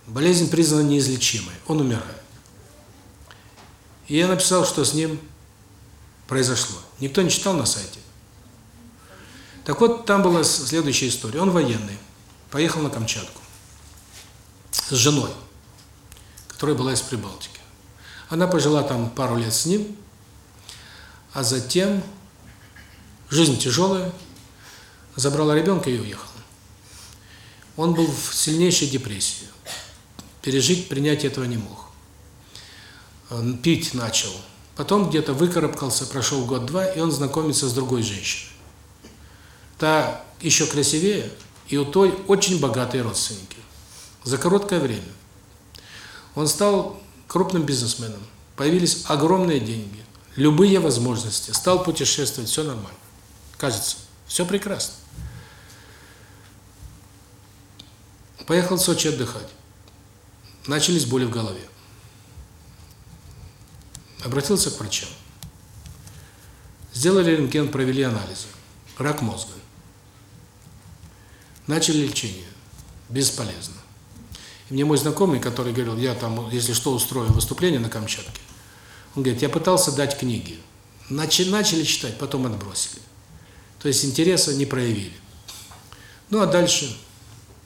Болезнь признана неизлечимой. Он умирает. И я написал, что с ним произошло. Никто не читал на сайте. Так вот, там была следующая история. Он военный. Поехал на Камчатку. С женой, которая была из Прибалтики. Она пожила там пару лет с ним а затем жизнь тяжелая, забрала ребенка и уехала. Он был в сильнейшей депрессии. Пережить, принять этого не мог. Пить начал. Потом где-то выкарабкался, прошел год-два, и он знакомится с другой женщиной. Та еще красивее, и у той очень богатые родственники. За короткое время. Он стал крупным бизнесменом. Появились огромные деньги любые возможности, стал путешествовать, все нормально. Кажется, все прекрасно. Поехал в Сочи отдыхать. Начались боли в голове. Обратился к врачам. Сделали рентген, провели анализы. Рак мозга. Начали лечение. Бесполезно. И мне мой знакомый, который говорил, я там, если что, устрою выступление на Камчатке, он говорит, я пытался дать книги. Начали, начали читать, потом отбросили. То есть интереса не проявили. Ну, а дальше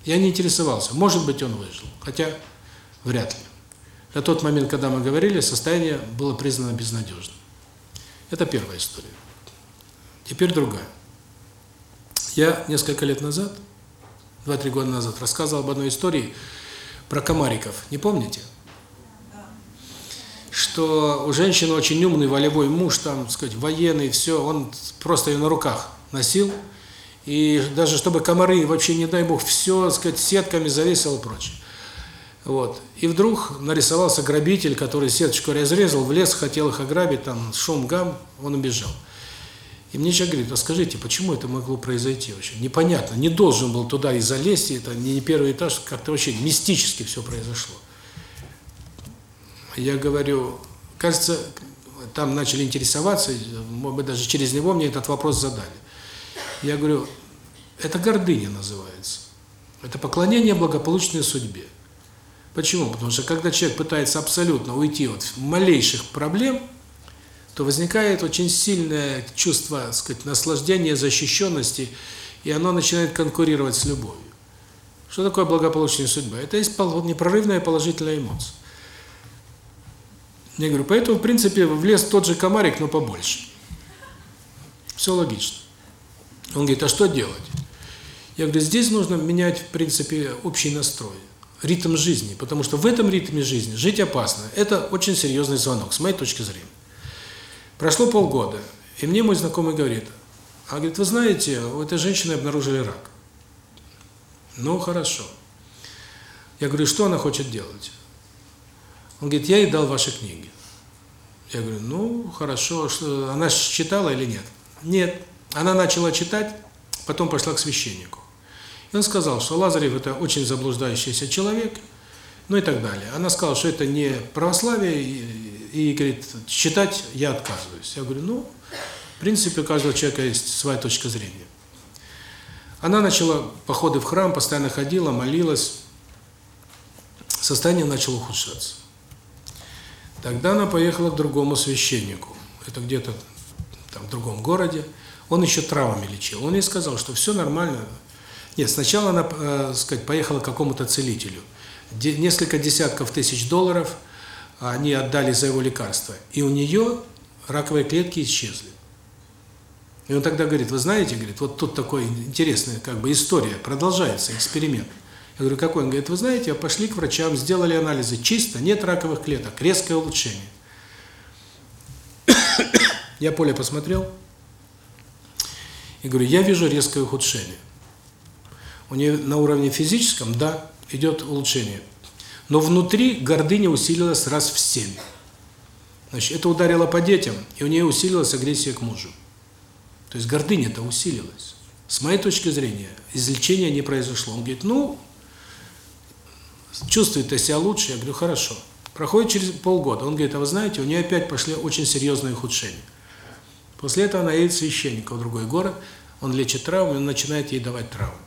я не интересовался. Может быть, он выжил. Хотя вряд ли. На тот момент, когда мы говорили, состояние было признано безнадежным. Это первая история. Теперь другая. Я несколько лет назад, два-три года назад, рассказывал об одной истории про комариков. Не помните? Что у женщины очень умный волевой муж, там, сказать, военный, все, он просто ее на руках носил. И даже чтобы комары, вообще, не дай бог, все, сказать, сетками завесил и прочее. Вот. И вдруг нарисовался грабитель, который сеточку разрезал, в лес, хотел их ограбить, там шум, гам, он убежал. И мне человек говорит, а скажите, почему это могло произойти вообще? Непонятно, не должен был туда и залезть, это не первый этаж, как-то вообще мистически все произошло. Я говорю, кажется, там начали интересоваться, может быть, даже через него мне этот вопрос задали. Я говорю, это гордыня называется. Это поклонение благополучной судьбе. Почему? Потому что когда человек пытается абсолютно уйти от малейших проблем, то возникает очень сильное чувство, так сказать, наслаждения, защищенности, и оно начинает конкурировать с любовью. Что такое благополучная судьба? Это есть непрерывная положительная эмоция. Я говорю, поэтому, в принципе, влез тот же комарик, но побольше. Все логично. Он говорит, а что делать? Я говорю, здесь нужно менять, в принципе, общий настрой ритм жизни, потому что в этом ритме жизни жить опасно. Это очень серьезный звонок, с моей точки зрения. Прошло полгода, и мне мой знакомый говорит, а говорит, вы знаете, у этой женщины обнаружили рак. Ну, хорошо. Я говорю, что она хочет делать? Он говорит, я ей дал ваши книги. Я говорю, ну, хорошо, что она читала или нет? Нет. Она начала читать, потом пошла к священнику. И он сказал, что Лазарев – это очень заблуждающийся человек, ну и так далее. Она сказала, что это не православие, и, и говорит, читать я отказываюсь. Я говорю, ну, в принципе, у каждого человека есть своя точка зрения. Она начала походы в храм, постоянно ходила, молилась. Состояние начало ухудшаться. Тогда она поехала к другому священнику. Это где-то там в другом городе. Он еще травмами лечил. Он ей сказал, что все нормально, нет, сначала она, э, сказать, поехала к какому-то целителю. Де, несколько десятков тысяч долларов они отдали за его лекарство. И у нее раковые клетки исчезли. И он тогда говорит, вы знаете, говорит, вот тут такой интересная как бы история, продолжается эксперимент. Я говорю, какой? Он говорит, вы знаете, пошли к врачам, сделали анализы, чисто, нет раковых клеток, резкое улучшение. [coughs] Я поле посмотрел и говорю, я вижу резкое ухудшение. У нее на уровне физическом, да, идет улучшение. Но внутри гордыня усилилась раз в семь. Значит, это ударило по детям, и у нее усилилась агрессия к мужу. То есть гордыня-то усилилась. С моей точки зрения, излечения не произошло. Он говорит, ну, чувствует себя лучше. Я говорю, хорошо. Проходит через полгода. Он говорит, а вы знаете, у нее опять пошли очень серьезные ухудшения. После этого она едет священника в другой город, он лечит травму, он начинает ей давать травму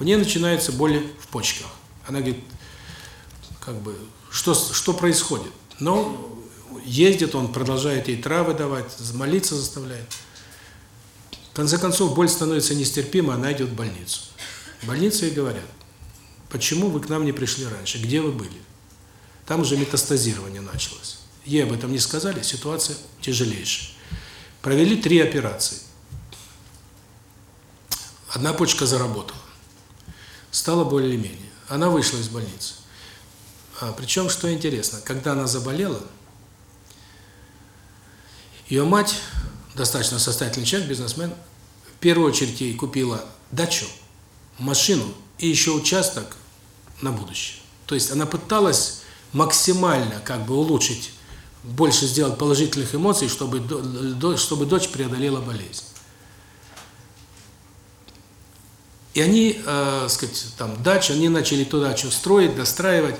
у нее начинаются боли в почках. Она говорит, как бы, что, что происходит? Но ездит, он продолжает ей травы давать, молиться заставляет. В конце концов, боль становится нестерпима, она идет в больницу. В больнице ей говорят, почему вы к нам не пришли раньше, где вы были? Там уже метастазирование началось. Ей об этом не сказали, ситуация тяжелейшая. Провели три операции. Одна почка заработала стало более-менее. Она вышла из больницы. А, причем, что интересно, когда она заболела, ее мать, достаточно состоятельный человек, бизнесмен, в первую очередь ей купила дачу, машину и еще участок на будущее. То есть она пыталась максимально как бы улучшить больше сделать положительных эмоций, чтобы, чтобы дочь преодолела болезнь. И они, э, сказать, там, дача, они начали ту дачу строить, достраивать.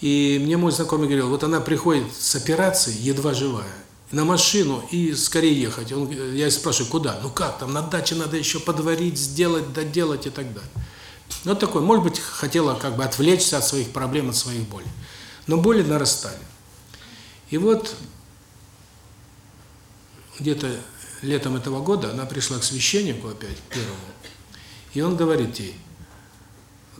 И мне мой знакомый говорил, вот она приходит с операции, едва живая, на машину и скорее ехать. Он, я спрашиваю, куда? Ну как, там на даче надо еще подварить, сделать, доделать и так далее. Вот такой, может быть, хотела как бы отвлечься от своих проблем, от своих болей. Но боли нарастали. И вот где-то летом этого года она пришла к священнику опять, первому, и он говорит ей,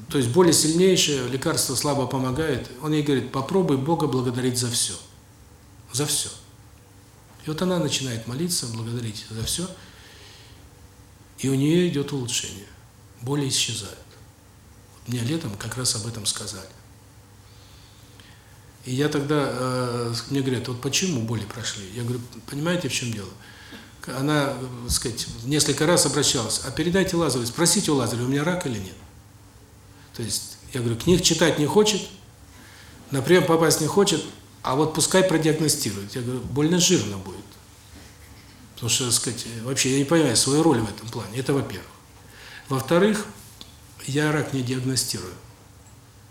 то есть более сильнейшее, лекарство слабо помогает, он ей говорит, попробуй Бога благодарить за все. За все. И вот она начинает молиться, благодарить за все, и у нее идет улучшение. Боли исчезают. Мне летом как раз об этом сказали. И я тогда, э, мне говорят, вот почему боли прошли? Я говорю, понимаете, в чем дело? Она, так сказать, несколько раз обращалась, а передайте Лазарю, спросите у Лазаря, у меня рак или нет? То есть, я говорю, книг читать не хочет, на прием попасть не хочет, а вот пускай продиагностирует. Я говорю, больно жирно будет. Потому что, так сказать, вообще я не понимаю свою роль в этом плане. Это во-первых. Во-вторых, я рак не диагностирую.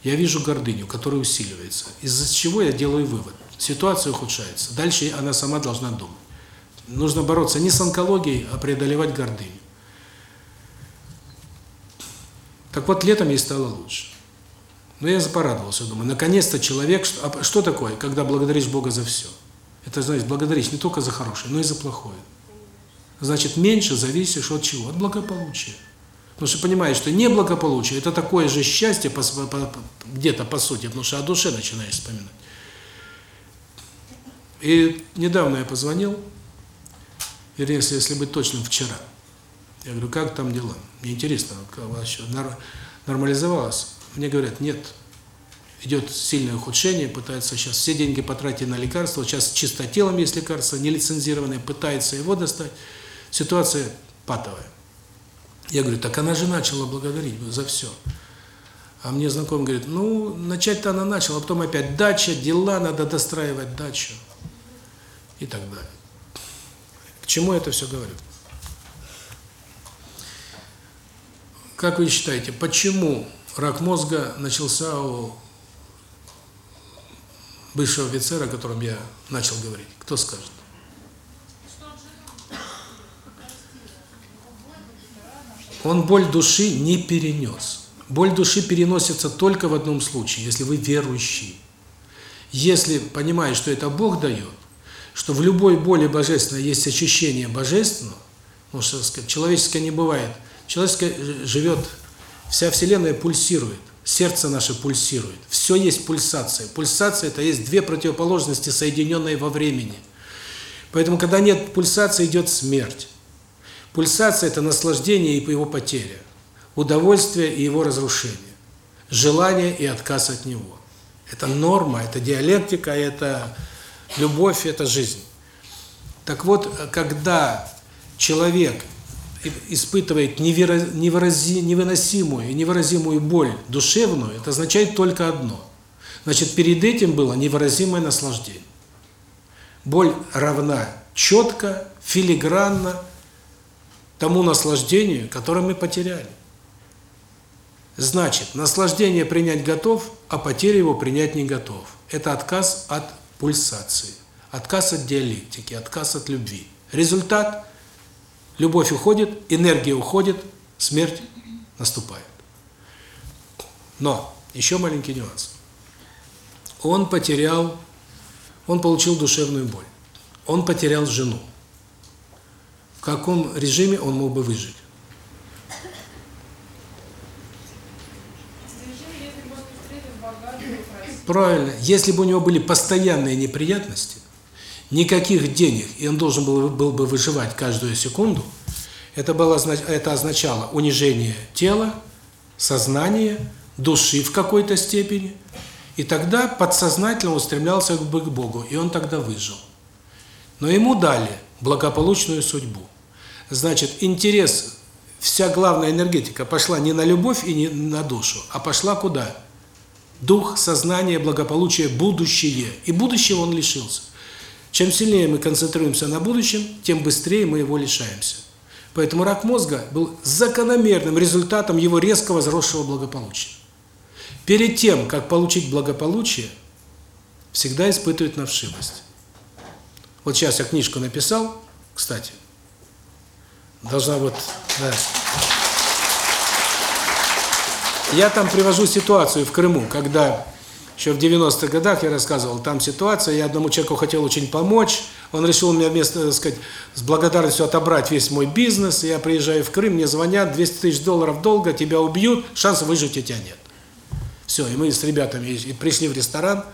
Я вижу гордыню, которая усиливается. Из-за чего я делаю вывод. Ситуация ухудшается. Дальше она сама должна думать. Нужно бороться не с онкологией, а преодолевать гордыню. Так вот, летом ей стало лучше. Но я порадовался, думаю, наконец-то человек... Что, а что такое, когда благодаришь Бога за все? Это, значит, благодаришь не только за хорошее, но и за плохое. Значит, меньше зависишь от чего? От благополучия. Потому что понимаешь, что неблагополучие – это такое же счастье где-то по сути, потому что о душе начинаешь вспоминать. И недавно я позвонил, вернее, если быть точным, вчера. Я говорю, как там дела? Мне интересно, еще нормализовалось? Мне говорят, нет, идет сильное ухудшение, пытаются сейчас все деньги потратить на лекарства, сейчас чисто телом есть лекарства, нелицензированные, пытаются его достать. Ситуация патовая. Я говорю, так она же начала благодарить за все. А мне знакомый говорит, ну, начать-то она начала, а потом опять дача, дела, надо достраивать дачу и так далее. Чему это все говорю? Как вы считаете, почему рак мозга начался у бывшего офицера, о котором я начал говорить? Кто скажет? Он боль души не перенес. Боль души переносится только в одном случае, если вы верующий. Если понимаешь, что это Бог дает, что в любой боли божественной есть ощущение божественного, потому что сказать, человеческое не бывает. Человеческое живет, вся Вселенная пульсирует, сердце наше пульсирует. Все есть пульсация. Пульсация – это есть две противоположности, соединенные во времени. Поэтому, когда нет пульсации, идет смерть. Пульсация – это наслаждение и его потеря, удовольствие и его разрушение, желание и отказ от него. Это норма, это диалектика, это любовь, это жизнь. Так вот, когда человек испытывает невыносимую и невыразимую боль душевную, это означает только одно. Значит, перед этим было невыразимое наслаждение. Боль равна четко, филигранно, тому наслаждению, которое мы потеряли. Значит, наслаждение принять готов, а потерю его принять не готов. Это отказ от пульсации, отказ от диалектики, отказ от любви. Результат – любовь уходит, энергия уходит, смерть наступает. Но, еще маленький нюанс. Он потерял, он получил душевную боль. Он потерял жену в каком режиме он мог бы выжить. Правильно. Если бы у него были постоянные неприятности, никаких денег, и он должен был, был бы выживать каждую секунду, это, было, это означало унижение тела, сознания, души в какой-то степени, и тогда подсознательно устремлялся к Богу, и он тогда выжил. Но ему дали благополучную судьбу. Значит, интерес, вся главная энергетика пошла не на любовь и не на душу, а пошла куда? Дух, сознание, благополучие, будущее. И будущего он лишился. Чем сильнее мы концентрируемся на будущем, тем быстрее мы его лишаемся. Поэтому рак мозга был закономерным результатом его резко возросшего благополучия. Перед тем, как получить благополучие, всегда испытывают на вшивость. Вот сейчас я книжку написал, кстати. Должна вот... Да. Я там привожу ситуацию в Крыму, когда еще в 90-х годах я рассказывал, там ситуация, я одному человеку хотел очень помочь, он решил у меня вместо, так сказать, с благодарностью отобрать весь мой бизнес, я приезжаю в Крым, мне звонят, 200 тысяч долларов долга, тебя убьют, шансов выжить у тебя нет. Все, и мы с ребятами пришли в ресторан,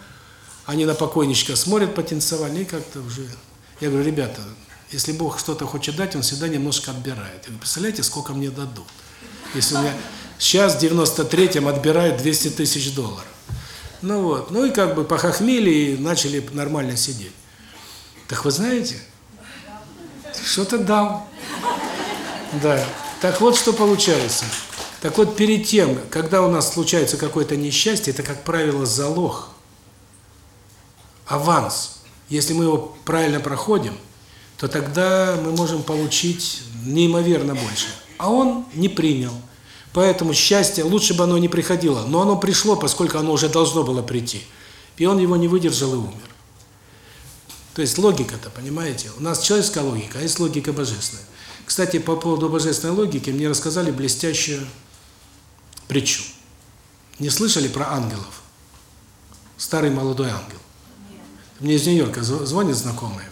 они на покойничка смотрят, потанцевали, и как-то уже... Я говорю, ребята, если Бог что-то хочет дать, Он всегда немножко отбирает. И вы представляете, сколько мне дадут? Если у меня сейчас в 93-м отбирают 200 тысяч долларов. Ну вот, ну и как бы похохмели и начали нормально сидеть. Так вы знаете, что-то дал. Да. Так вот, что получается. Так вот, перед тем, когда у нас случается какое-то несчастье, это, как правило, залог, аванс. Если мы его правильно проходим, то тогда мы можем получить неимоверно больше. А он не принял. Поэтому счастье, лучше бы оно не приходило, но оно пришло, поскольку оно уже должно было прийти. И он его не выдержал и умер. То есть логика-то, понимаете? У нас человеческая логика, а есть логика божественная. Кстати, по поводу божественной логики мне рассказали блестящую притчу. Не слышали про ангелов? Старый молодой ангел. Мне из Нью-Йорка звонит знакомая.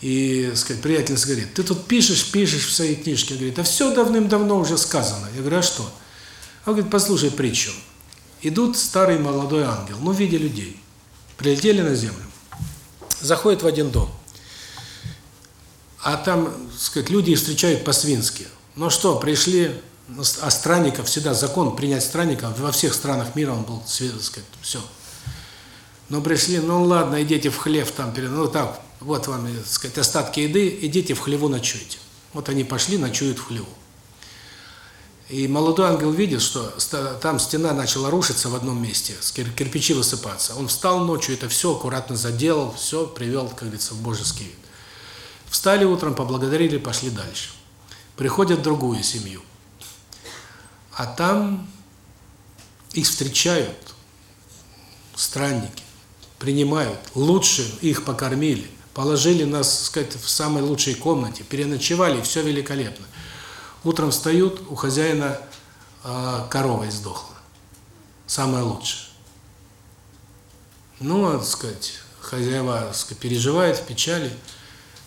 И, сказать, приятельница говорит, ты тут пишешь, пишешь в своей книжке. Говорит, да все давным-давно уже сказано. Я говорю, а что? Он говорит, послушай притчу. Идут старый молодой ангел, ну, в виде людей. Прилетели на землю. Заходят в один дом. А там, сказать, люди встречают по-свински. Ну что, пришли, а странников всегда закон принять странников, во всех странах мира он был, сказать, все. Но пришли, ну ладно, идите в хлев там, ну так, вот вам, так сказать, остатки еды, идите в хлеву ночуйте. Вот они пошли, ночуют в хлеву. И молодой ангел видит, что там стена начала рушиться в одном месте, кирпичи высыпаться. Он встал ночью, это все аккуратно заделал, все привел, как говорится, в божеский вид. Встали утром, поблагодарили, пошли дальше. Приходят в другую семью. А там их встречают странники, принимают, лучше их покормили, положили нас, так сказать, в самой лучшей комнате, переночевали, все великолепно. Утром встают, у хозяина э, корова издохла. Самое лучшее. Ну, так сказать, хозяева так сказать, переживают в печали.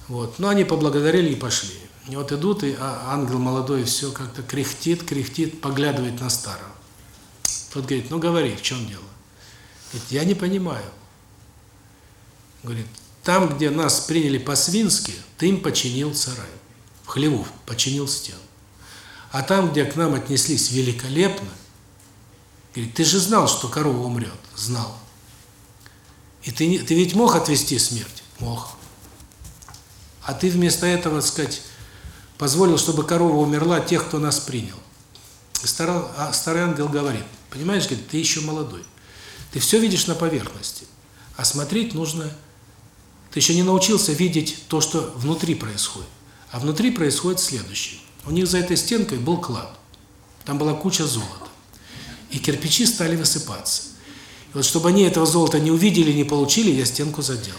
Вот. Но они поблагодарили и пошли. И вот идут, и а, ангел молодой все как-то кряхтит, кряхтит, поглядывает на старого. Тот говорит, ну говори, в чем дело? Говорит, я не понимаю. Говорит, там, где нас приняли по-свински, ты им починил сарай. В хлеву починил стену. А там, где к нам отнеслись великолепно, говорит, ты же знал, что корова умрет. Знал. И ты, ты ведь мог отвести смерть? Мог. А ты вместо этого, сказать, позволил, чтобы корова умерла тех, кто нас принял. Старый, а старый ангел говорит, понимаешь, говорит, ты еще молодой. Ты все видишь на поверхности. А смотреть нужно ты еще не научился видеть то, что внутри происходит. А внутри происходит следующее. У них за этой стенкой был клад. Там была куча золота. И кирпичи стали высыпаться. И вот чтобы они этого золота не увидели, не получили, я стенку задел.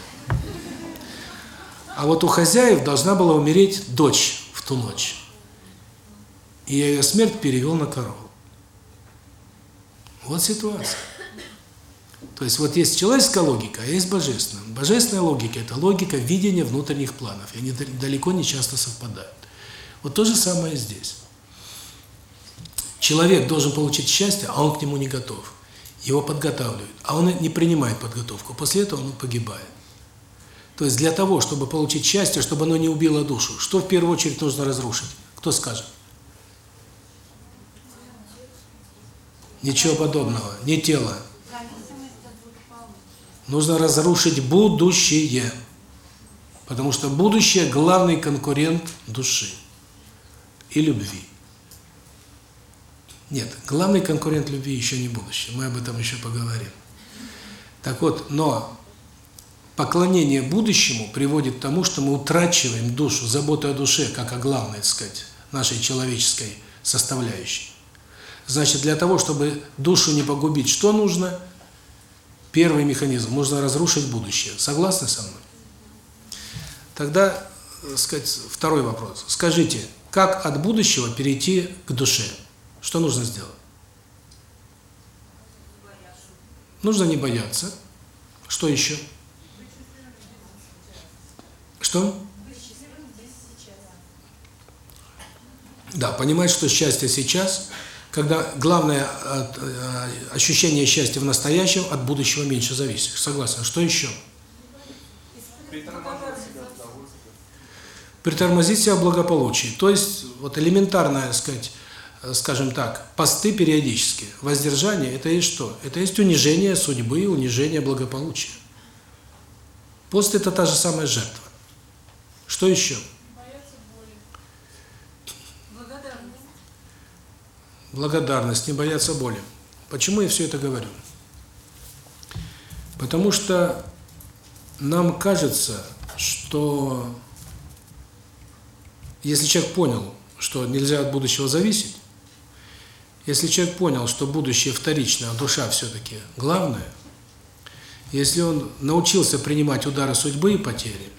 А вот у хозяев должна была умереть дочь в ту ночь. И я ее смерть перевел на корову. Вот ситуация. То есть вот есть человеческая логика, а есть божественная. Божественная логика – это логика видения внутренних планов, и они далеко не часто совпадают. Вот то же самое здесь. Человек должен получить счастье, а он к нему не готов. Его подготавливают, а он не принимает подготовку. После этого он погибает. То есть для того, чтобы получить счастье, чтобы оно не убило душу, что в первую очередь нужно разрушить? Кто скажет? Ничего подобного. Не тело, Нужно разрушить будущее. Потому что будущее – главный конкурент души и любви. Нет, главный конкурент любви еще не будущее. Мы об этом еще поговорим. Так вот, но поклонение будущему приводит к тому, что мы утрачиваем душу, заботу о душе, как о главной, так сказать, нашей человеческой составляющей. Значит, для того, чтобы душу не погубить, что нужно? Первый механизм – нужно разрушить будущее. Согласны со мной? Тогда, так сказать, второй вопрос. Скажите, как от будущего перейти к душе? Что нужно сделать? Нужно не бояться. Что еще? Что? Да, понимать, что счастье сейчас, когда главное э, ощущение счастья в настоящем от будущего меньше зависит. Согласен. Что еще? Притормозить себя в благополучии. То есть, вот элементарное, сказать, э, скажем так, посты периодически. Воздержание – это есть что? Это есть унижение судьбы, унижение благополучия. Пост – это та же самая жертва. Что еще? Благодарность, не бояться боли. Почему я все это говорю? Потому что нам кажется, что если человек понял, что нельзя от будущего зависеть, если человек понял, что будущее вторично, а душа все-таки главное, если он научился принимать удары судьбы и потери,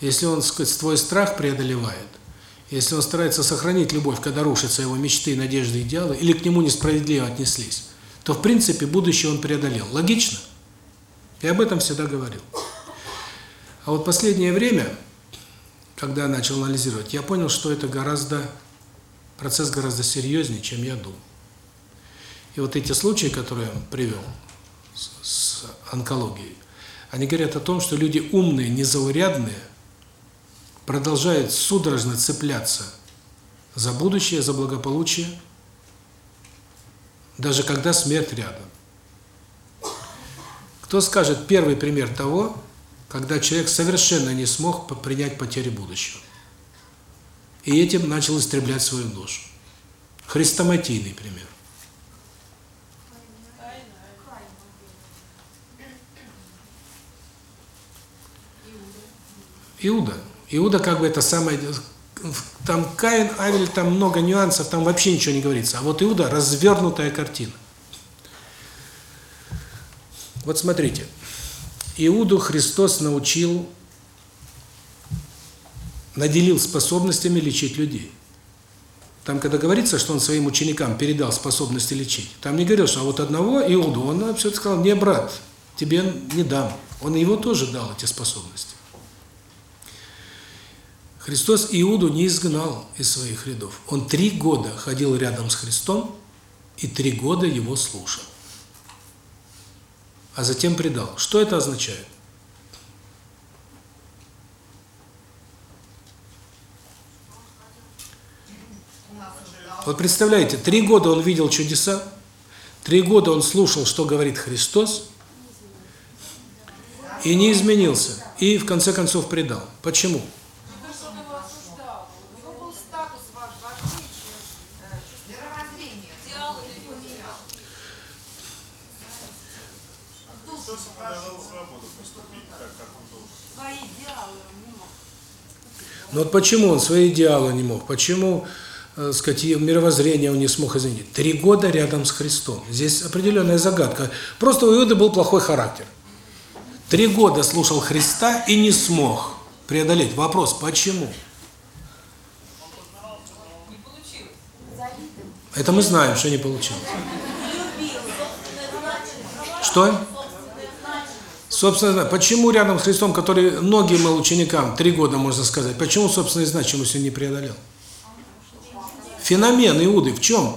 если он, сказать, свой страх преодолевает, если он старается сохранить любовь, когда рушатся его мечты, надежды, идеалы, или к нему несправедливо отнеслись, то, в принципе, будущее он преодолел. Логично? Я об этом всегда говорил. А вот последнее время, когда я начал анализировать, я понял, что это гораздо, процесс гораздо серьезнее, чем я думал. И вот эти случаи, которые я привел с, с онкологией, они говорят о том, что люди умные, незаурядные, продолжает судорожно цепляться за будущее, за благополучие, даже когда смерть рядом. Кто скажет первый пример того, когда человек совершенно не смог принять потери будущего? И этим начал истреблять свою душу. Хрестоматийный пример. Иуда. Иуда как бы это самое... Там Каин, Авель, там много нюансов, там вообще ничего не говорится. А вот Иуда – развернутая картина. Вот смотрите. Иуду Христос научил, наделил способностями лечить людей. Там, когда говорится, что он своим ученикам передал способности лечить, там не говорил, что а вот одного Иуду, он все сказал, не, брат, тебе не дам. Он его тоже дал, эти способности. Христос Иуду не изгнал из своих рядов. Он три года ходил рядом с Христом и три года его слушал. А затем предал. Что это означает? Вот представляете, три года он видел чудеса, три года он слушал, что говорит Христос, и не изменился, и в конце концов предал. Почему? Почему? Но вот почему он свои идеалы не мог? Почему, э, сказать, мировоззрение он не смог изменить? Три года рядом с Христом. Здесь определенная загадка. Просто у Иуды был плохой характер. Три года слушал Христа и не смог преодолеть. Вопрос, почему? Это мы знаем, что не получилось. Что? Собственно, почему рядом с Христом, который многим ученикам, три года, можно сказать, почему собственной значимостью не преодолел? Феномен Иуды в чем?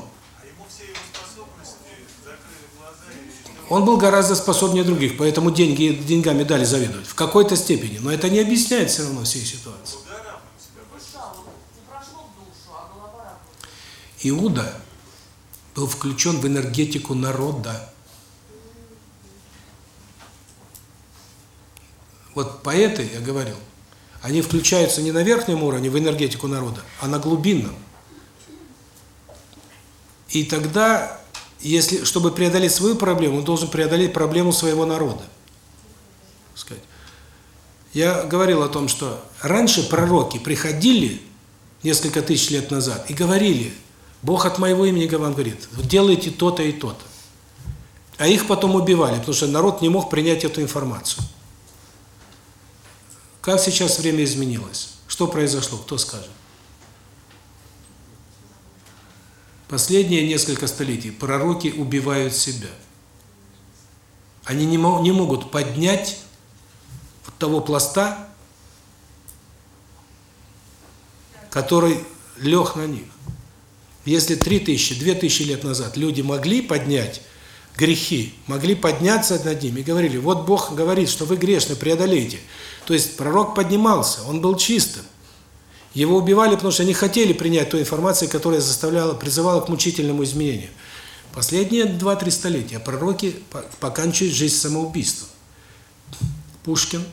Он был гораздо способнее других, поэтому деньги деньгами дали завидовать. В какой-то степени. Но это не объясняет все равно всей ситуации. Иуда был включен в энергетику народа. Вот поэты, я говорил, они включаются не на верхнем уровне, в энергетику народа, а на глубинном. И тогда, если, чтобы преодолеть свою проблему, он должен преодолеть проблему своего народа. Сказать. Я говорил о том, что раньше пророки приходили несколько тысяч лет назад и говорили, Бог от моего имени вам говорит, делайте то-то и то-то. А их потом убивали, потому что народ не мог принять эту информацию. Как сейчас время изменилось? Что произошло? Кто скажет? Последние несколько столетий пророки убивают себя. Они не, не могут поднять вот того пласта, который лег на них. Если 3000, 2000 лет назад люди могли поднять грехи, могли подняться над ними говорили, вот Бог говорит, что вы грешны, преодолейте. То есть пророк поднимался, он был чистым. Его убивали, потому что они хотели принять ту информацию, которая заставляла, призывала к мучительному изменению. Последние 2-3 столетия пророки поканчивают жизнь самоубийством. Пушкин,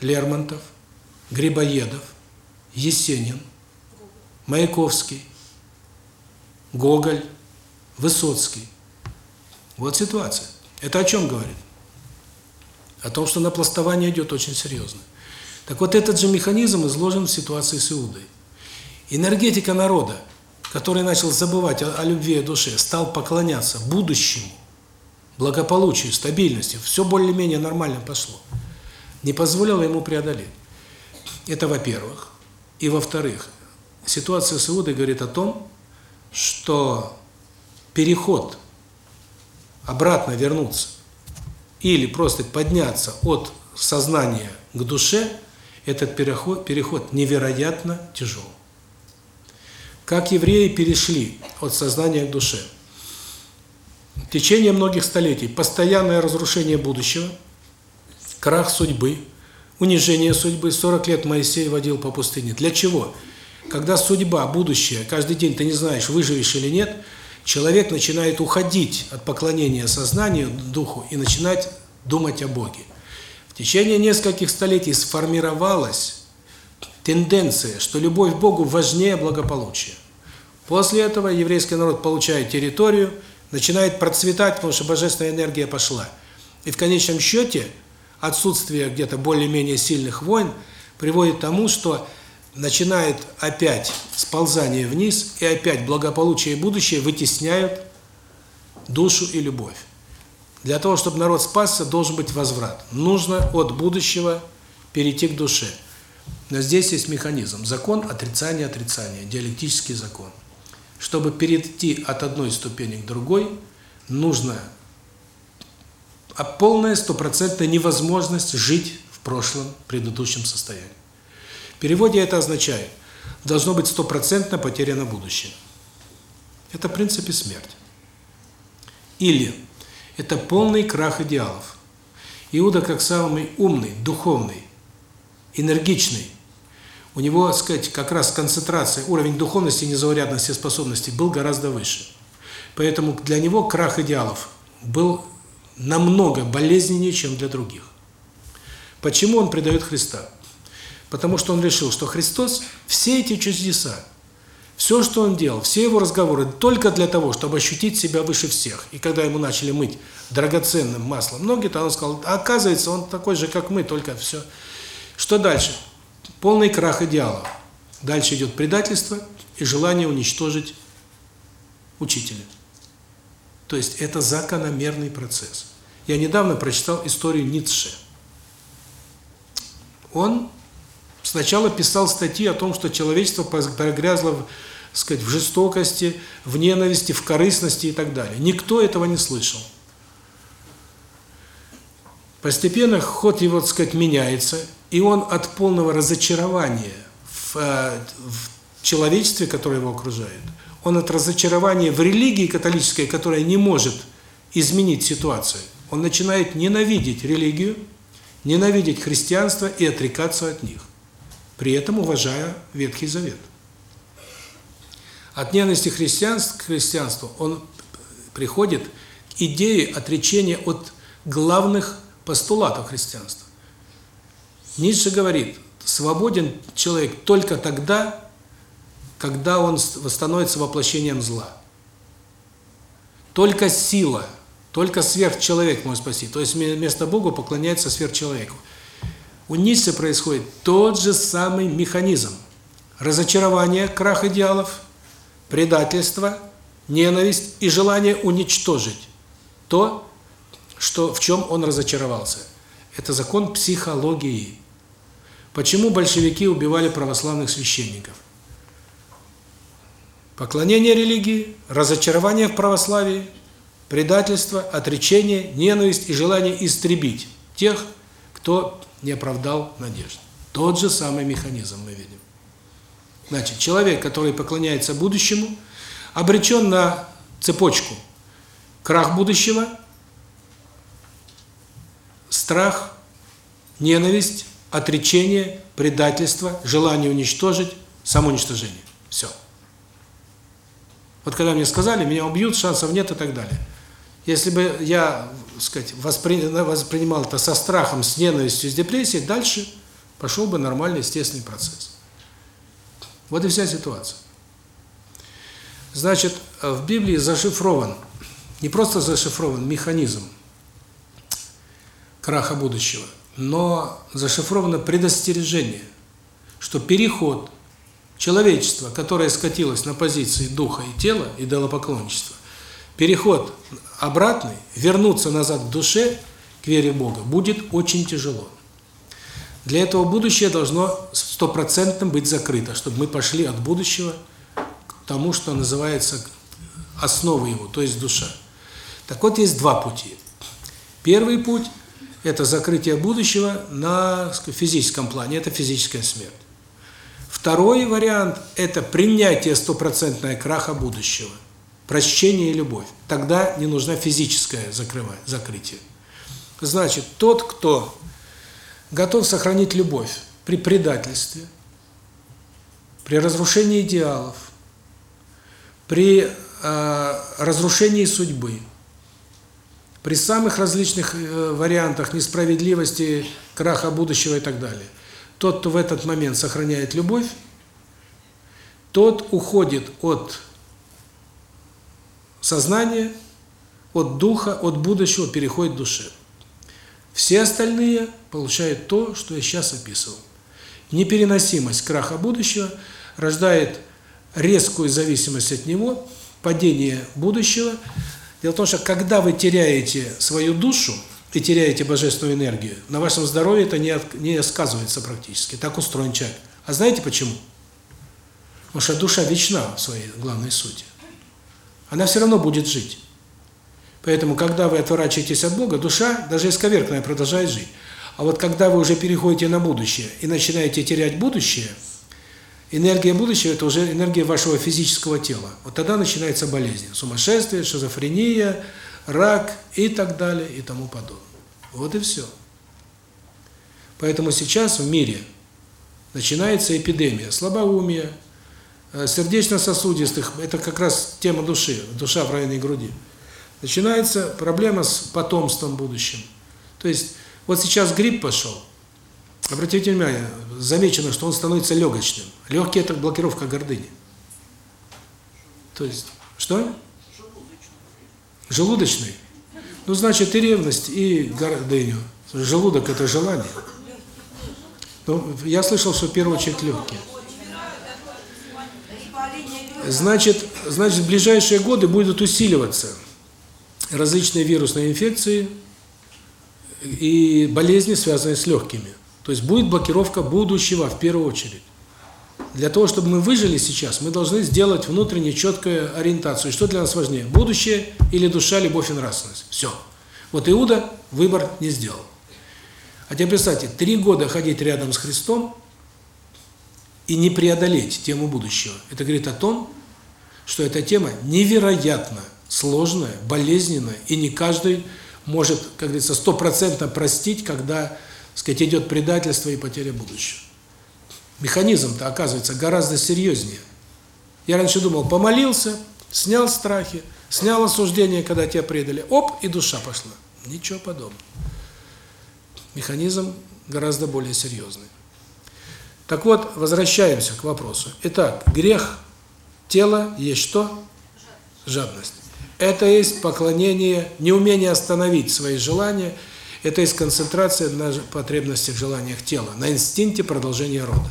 Лермонтов, Грибоедов, Есенин, Маяковский, Гоголь, Высоцкий. Вот ситуация. Это о чем говорит? О том, что напластование идет очень серьезно. Так вот, этот же механизм изложен в ситуации с Иудой. Энергетика народа, который начал забывать о, о любви и душе, стал поклоняться будущему, благополучию, стабильности, все более-менее нормально пошло, не позволило ему преодолеть. Это во-первых. И во-вторых, ситуация с Иудой говорит о том, что переход, обратно вернуться, или просто подняться от сознания к душе – этот переход, переход невероятно тяжел. Как евреи перешли от сознания к душе? В течение многих столетий постоянное разрушение будущего, крах судьбы, унижение судьбы. 40 лет Моисей водил по пустыне. Для чего? Когда судьба, будущее, каждый день ты не знаешь, выживешь или нет, человек начинает уходить от поклонения сознанию, духу и начинать думать о Боге течение нескольких столетий сформировалась тенденция, что любовь к Богу важнее благополучия. После этого еврейский народ получает территорию, начинает процветать, потому что божественная энергия пошла. И в конечном счете отсутствие где-то более-менее сильных войн приводит к тому, что начинает опять сползание вниз, и опять благополучие и будущее вытесняют душу и любовь. Для того, чтобы народ спасся, должен быть возврат. Нужно от будущего перейти к душе. Но здесь есть механизм. Закон отрицания отрицания, диалектический закон. Чтобы перейти от одной ступени к другой, нужно а полная стопроцентная невозможность жить в прошлом, предыдущем состоянии. В переводе это означает, должно быть стопроцентно потеряно будущее. Это в принципе смерть. Или это полный крах идеалов. Иуда, как самый умный, духовный, энергичный, у него, так сказать, как раз концентрация, уровень духовности незаурядности способностей был гораздо выше. Поэтому для него крах идеалов был намного болезненнее, чем для других. Почему он предает Христа? Потому что он решил, что Христос все эти чудеса, все, что он делал, все его разговоры только для того, чтобы ощутить себя выше всех. И когда ему начали мыть драгоценным маслом ноги, то он сказал, «А оказывается, он такой же, как мы, только все. Что дальше? Полный крах идеалов. Дальше идет предательство и желание уничтожить учителя. То есть это закономерный процесс. Я недавно прочитал историю Ницше. Он сначала писал статьи о том, что человечество погрязло в сказать, в жестокости, в ненависти, в корыстности и так далее. Никто этого не слышал. Постепенно ход его, так сказать, меняется, и он от полного разочарования в, э, в человечестве, которое его окружает, он от разочарования в религии католической, которая не может изменить ситуацию, он начинает ненавидеть религию, ненавидеть христианство и отрекаться от них, при этом уважая Ветхий Завет. От ненависти христианств к христианству он приходит к идее отречения от главных постулатов христианства. Ницше говорит, свободен человек только тогда, когда он становится воплощением зла. Только сила, только сверхчеловек может спасти. То есть вместо Богу поклоняется сверхчеловеку. У Ницше происходит тот же самый механизм. Разочарование, крах идеалов, предательство, ненависть и желание уничтожить то, что в чем он разочаровался. Это закон психологии. Почему большевики убивали православных священников? Поклонение религии, разочарование в православии, предательство, отречение, ненависть и желание истребить тех, кто не оправдал надежд. Тот же самый механизм мы видим. Значит, человек, который поклоняется будущему, обречен на цепочку. Крах будущего, страх, ненависть, отречение, предательство, желание уничтожить, самоуничтожение. Все. Вот когда мне сказали, меня убьют, шансов нет и так далее. Если бы я, сказать, воспри... воспринимал это со страхом, с ненавистью, с депрессией, дальше пошел бы нормальный, естественный процесс. Вот и вся ситуация. Значит, в Библии зашифрован, не просто зашифрован механизм краха будущего, но зашифровано предостережение, что переход человечества, которое скатилось на позиции духа и тела, и идолопоклонничества, переход обратный, вернуться назад к душе, к вере Бога, будет очень тяжело. Для этого будущее должно стопроцентно быть закрыто, чтобы мы пошли от будущего к тому, что называется основой его, то есть душа. Так вот, есть два пути. Первый путь – это закрытие будущего на физическом плане, это физическая смерть. Второй вариант – это принятие стопроцентное краха будущего, прощение и любовь. Тогда не нужна физическое закрытие. Значит, тот, кто готов сохранить любовь при предательстве, при разрушении идеалов, при э, разрушении судьбы, при самых различных э, вариантах несправедливости, краха будущего и так далее – тот, кто в этот момент сохраняет любовь, тот уходит от сознания, от духа, от будущего, переходит к душе. Все остальные получают то, что я сейчас описывал. Непереносимость краха будущего рождает резкую зависимость от него, падение будущего. Дело в том, что когда вы теряете свою душу, и теряете божественную энергию, на вашем здоровье это не, не сказывается практически. Так устроен человек. А знаете почему? Потому что душа вечна в своей главной сути. Она все равно будет жить. Поэтому, когда вы отворачиваетесь от Бога, душа, даже исковерканная, продолжает жить. А вот когда вы уже переходите на будущее и начинаете терять будущее, энергия будущего – это уже энергия вашего физического тела. Вот тогда начинается болезнь. Сумасшествие, шизофрения, рак и так далее и тому подобное. Вот и все. Поэтому сейчас в мире начинается эпидемия слабоумия, сердечно-сосудистых, это как раз тема души, душа в районе груди. Начинается проблема с потомством будущим. То есть, вот сейчас грипп пошел, обратите внимание, замечено, что он становится легочным. Легкий – это блокировка гордыни. То есть, что? Желудочный? Ну, значит, и ревность, и гордыню. Желудок – это желание. Ну, я слышал, что в первую очередь легкие. Значит, значит, в ближайшие годы будут усиливаться различные вирусные инфекции и болезни, связанные с легкими. То есть будет блокировка будущего в первую очередь. Для того, чтобы мы выжили сейчас, мы должны сделать внутренне четкую ориентацию. Что для нас важнее? Будущее или душа, любовь и нравственность? Все. Вот Иуда выбор не сделал. А теперь представьте, три года ходить рядом с Христом и не преодолеть тему будущего. Это говорит о том, что эта тема невероятно сложная, болезненная, и не каждый может, как говорится, стопроцентно простить, когда, так сказать, идет предательство и потеря будущего. Механизм-то оказывается гораздо серьезнее. Я раньше думал, помолился, снял страхи, снял осуждение, когда тебя предали, оп, и душа пошла. Ничего подобного. Механизм гораздо более серьезный. Так вот, возвращаемся к вопросу. Итак, грех тела есть что? Жадность. Это есть поклонение, неумение остановить свои желания. Это есть концентрация на потребностях, желаниях тела, на инстинкте продолжения рода.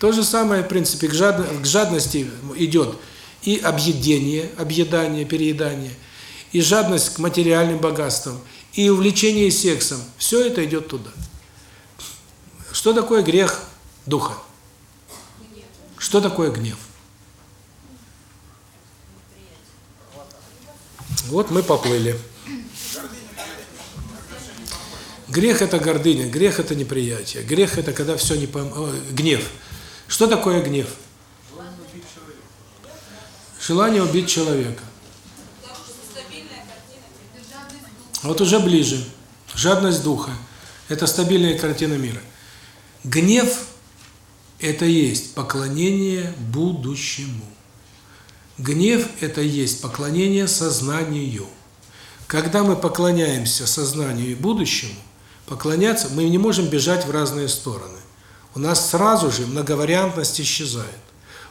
То же самое, в принципе, к, жад... к жадности идет и объедение, объедание, переедание, и жадность к материальным богатствам, и увлечение сексом. Все это идет туда. Что такое грех духа? Что такое гнев? Вот мы поплыли. Грех – это гордыня, грех – это неприятие, грех – это когда все не пом... гнев. Что такое гнев? Желание убить человека. Вот уже ближе. Жадность духа. Это стабильная картина мира. Гнев – это есть поклонение будущему. Гнев – это есть поклонение сознанию. Когда мы поклоняемся сознанию и будущему, поклоняться, мы не можем бежать в разные стороны. У нас сразу же многовариантность исчезает.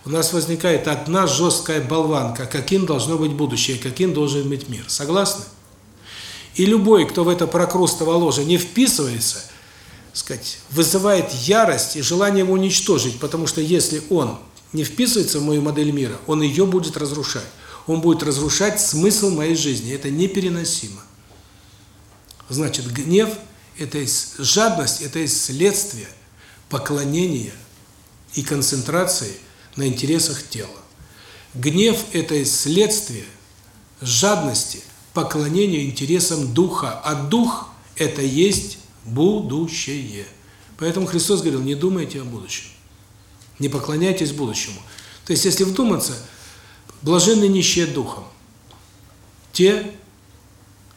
У нас возникает одна жесткая болванка, каким должно быть будущее, каким должен быть мир. Согласны? И любой, кто в это прокрустово ложе не вписывается, сказать, вызывает ярость и желание его уничтожить, потому что если он не вписывается в мою модель мира, он ее будет разрушать. Он будет разрушать смысл моей жизни. Это непереносимо. Значит, гнев – это есть жадность, это есть следствие поклонения и концентрации на интересах тела. Гнев – это есть следствие жадности, поклонения интересам духа. А дух – это есть будущее. Поэтому Христос говорил, не думайте о будущем. Не поклоняйтесь будущему. То есть, если вдуматься, блаженны нищие духом. Те,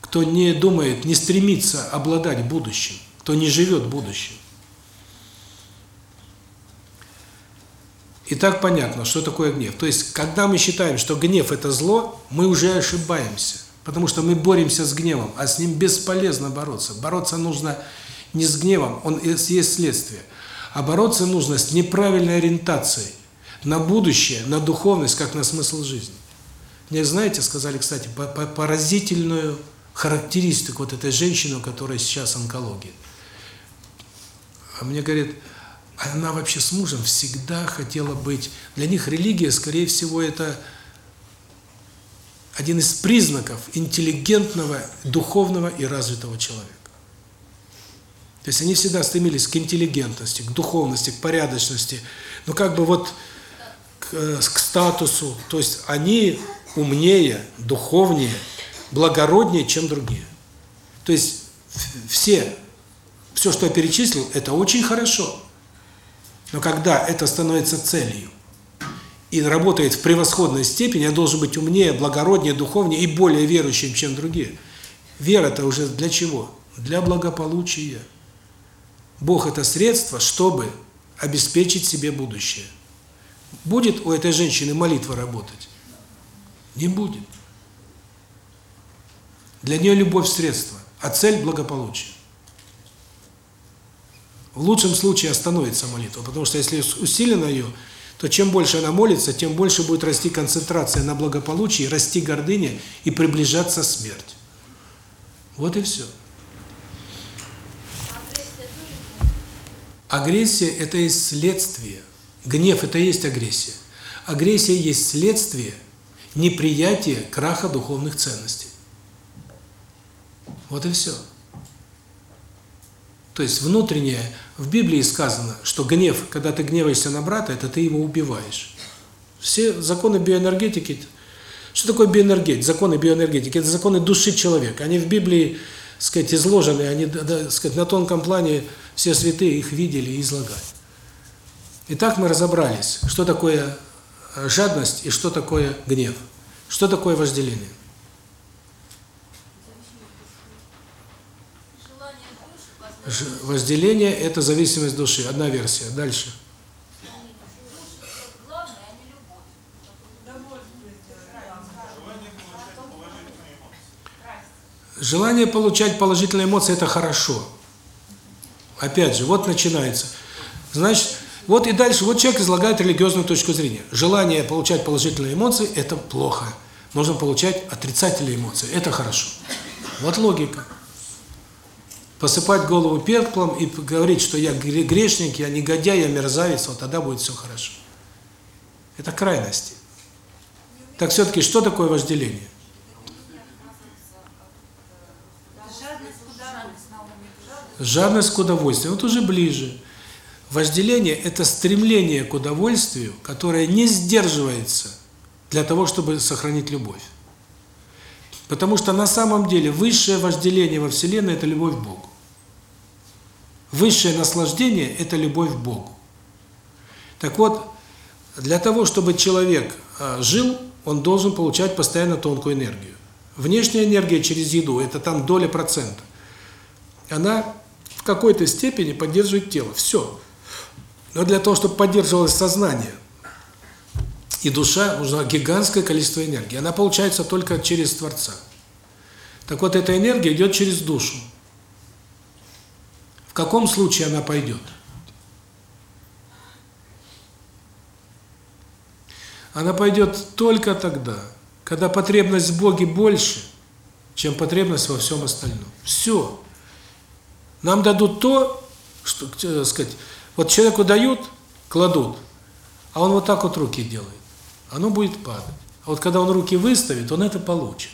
кто не думает, не стремится обладать будущим, кто не живет будущим. И так понятно, что такое гнев. То есть, когда мы считаем, что гнев – это зло, мы уже ошибаемся. Потому что мы боремся с гневом, а с ним бесполезно бороться. Бороться нужно не с гневом, он есть следствие. А бороться нужно с неправильной ориентацией на будущее, на духовность, как на смысл жизни. Мне, знаете, сказали, кстати, поразительную характеристику вот этой женщины, у которой сейчас онкология. А мне говорит, она вообще с мужем всегда хотела быть... Для них религия, скорее всего, это один из признаков интеллигентного, духовного и развитого человека. То есть они всегда стремились к интеллигентности, к духовности, к порядочности, ну как бы вот к, э, к статусу. То есть они умнее, духовнее, благороднее, чем другие. То есть все, все, что я перечислил, это очень хорошо. Но когда это становится целью и работает в превосходной степени, я должен быть умнее, благороднее, духовнее и более верующим, чем другие. Вера-то уже для чего? Для благополучия. Бог – это средство, чтобы обеспечить себе будущее. Будет у этой женщины молитва работать? Не будет. Для нее любовь – средство, а цель – благополучие. В лучшем случае остановится молитва, потому что если усилена ее, то чем больше она молится, тем больше будет расти концентрация на благополучии, расти гордыня и приближаться смерть. Вот и все. Агрессия – это есть следствие. Гнев – это есть агрессия. Агрессия есть следствие неприятия краха духовных ценностей. Вот и все. То есть внутреннее, в Библии сказано, что гнев, когда ты гневаешься на брата, это ты его убиваешь. Все законы биоэнергетики, что такое биоэнергетика? Законы биоэнергетики – это законы души человека. Они в Библии, сказать, изложены, они, сказать, на тонком плане – все святые их видели и излагали. Итак, мы разобрались, что такое э, жадность и что такое гнев. Что такое вожделение? Ж вожделение – это зависимость души. Одна версия. Дальше. Желание получать положительные эмоции – это хорошо. Опять же, вот начинается. Значит, вот и дальше, вот человек излагает религиозную точку зрения. Желание получать положительные эмоции – это плохо. Нужно получать отрицательные эмоции – это хорошо. Вот логика. посыпать голову пеплом и говорить, что я грешник, я негодяй, я мерзавец, вот тогда будет все хорошо. Это крайности. Так все-таки что такое вожделение? Жадность к удовольствию. Вот уже ближе. Вожделение – это стремление к удовольствию, которое не сдерживается для того, чтобы сохранить любовь. Потому что на самом деле высшее вожделение во Вселенной – это любовь к Богу. Высшее наслаждение – это любовь к Богу. Так вот, для того, чтобы человек а, жил, он должен получать постоянно тонкую энергию. Внешняя энергия через еду – это там доля процента. Она в какой-то степени поддерживает тело. Все. Но для того, чтобы поддерживалось сознание и душа, нужно гигантское количество энергии. Она получается только через Творца. Так вот, эта энергия идет через душу. В каком случае она пойдет? Она пойдет только тогда, когда потребность в Боге больше, чем потребность во всем остальном. Все. Нам дадут то, что, так сказать, вот человеку дают, кладут, а он вот так вот руки делает. Оно будет падать. А вот когда он руки выставит, он это получит.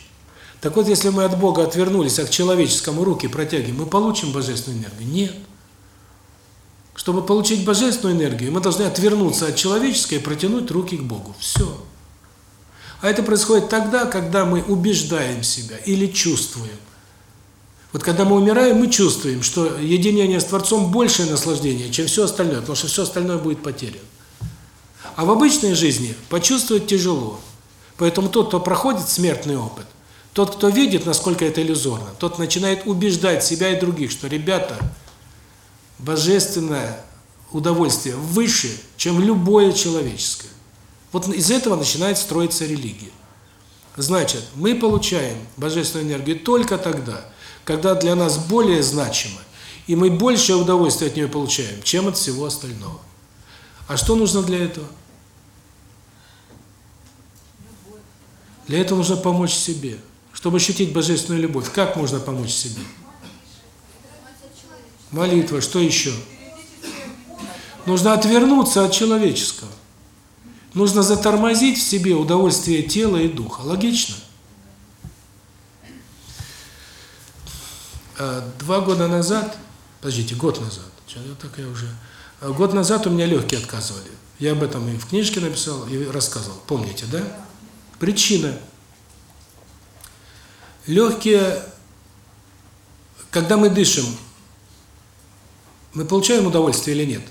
Так вот, если мы от Бога отвернулись, а к человеческому руки протягиваем, мы получим божественную энергию? Нет. Чтобы получить божественную энергию, мы должны отвернуться от человеческой и протянуть руки к Богу. Все. А это происходит тогда, когда мы убеждаем себя или чувствуем, вот когда мы умираем, мы чувствуем, что единение с Творцом большее наслаждение, чем все остальное, потому что все остальное будет потеряно. А в обычной жизни почувствовать тяжело. Поэтому тот, кто проходит смертный опыт, тот, кто видит, насколько это иллюзорно, тот начинает убеждать себя и других, что, ребята, божественное удовольствие выше, чем любое человеческое. Вот из этого начинает строиться религия. Значит, мы получаем божественную энергию только тогда, когда для нас более значимо, и мы большее удовольствие от нее получаем, чем от всего остального. А что нужно для этого? Для этого нужно помочь себе. Чтобы ощутить божественную любовь, как можно помочь себе? Молитва, что еще? Нужно отвернуться от человеческого. Нужно затормозить в себе удовольствие тела и духа. Логично? А, два года назад, подождите, год назад, так я уже, а, год назад у меня легкие отказывали. Я об этом и в книжке написал, и рассказывал. Помните, да? Причина. Легкие, когда мы дышим, мы получаем удовольствие или нет?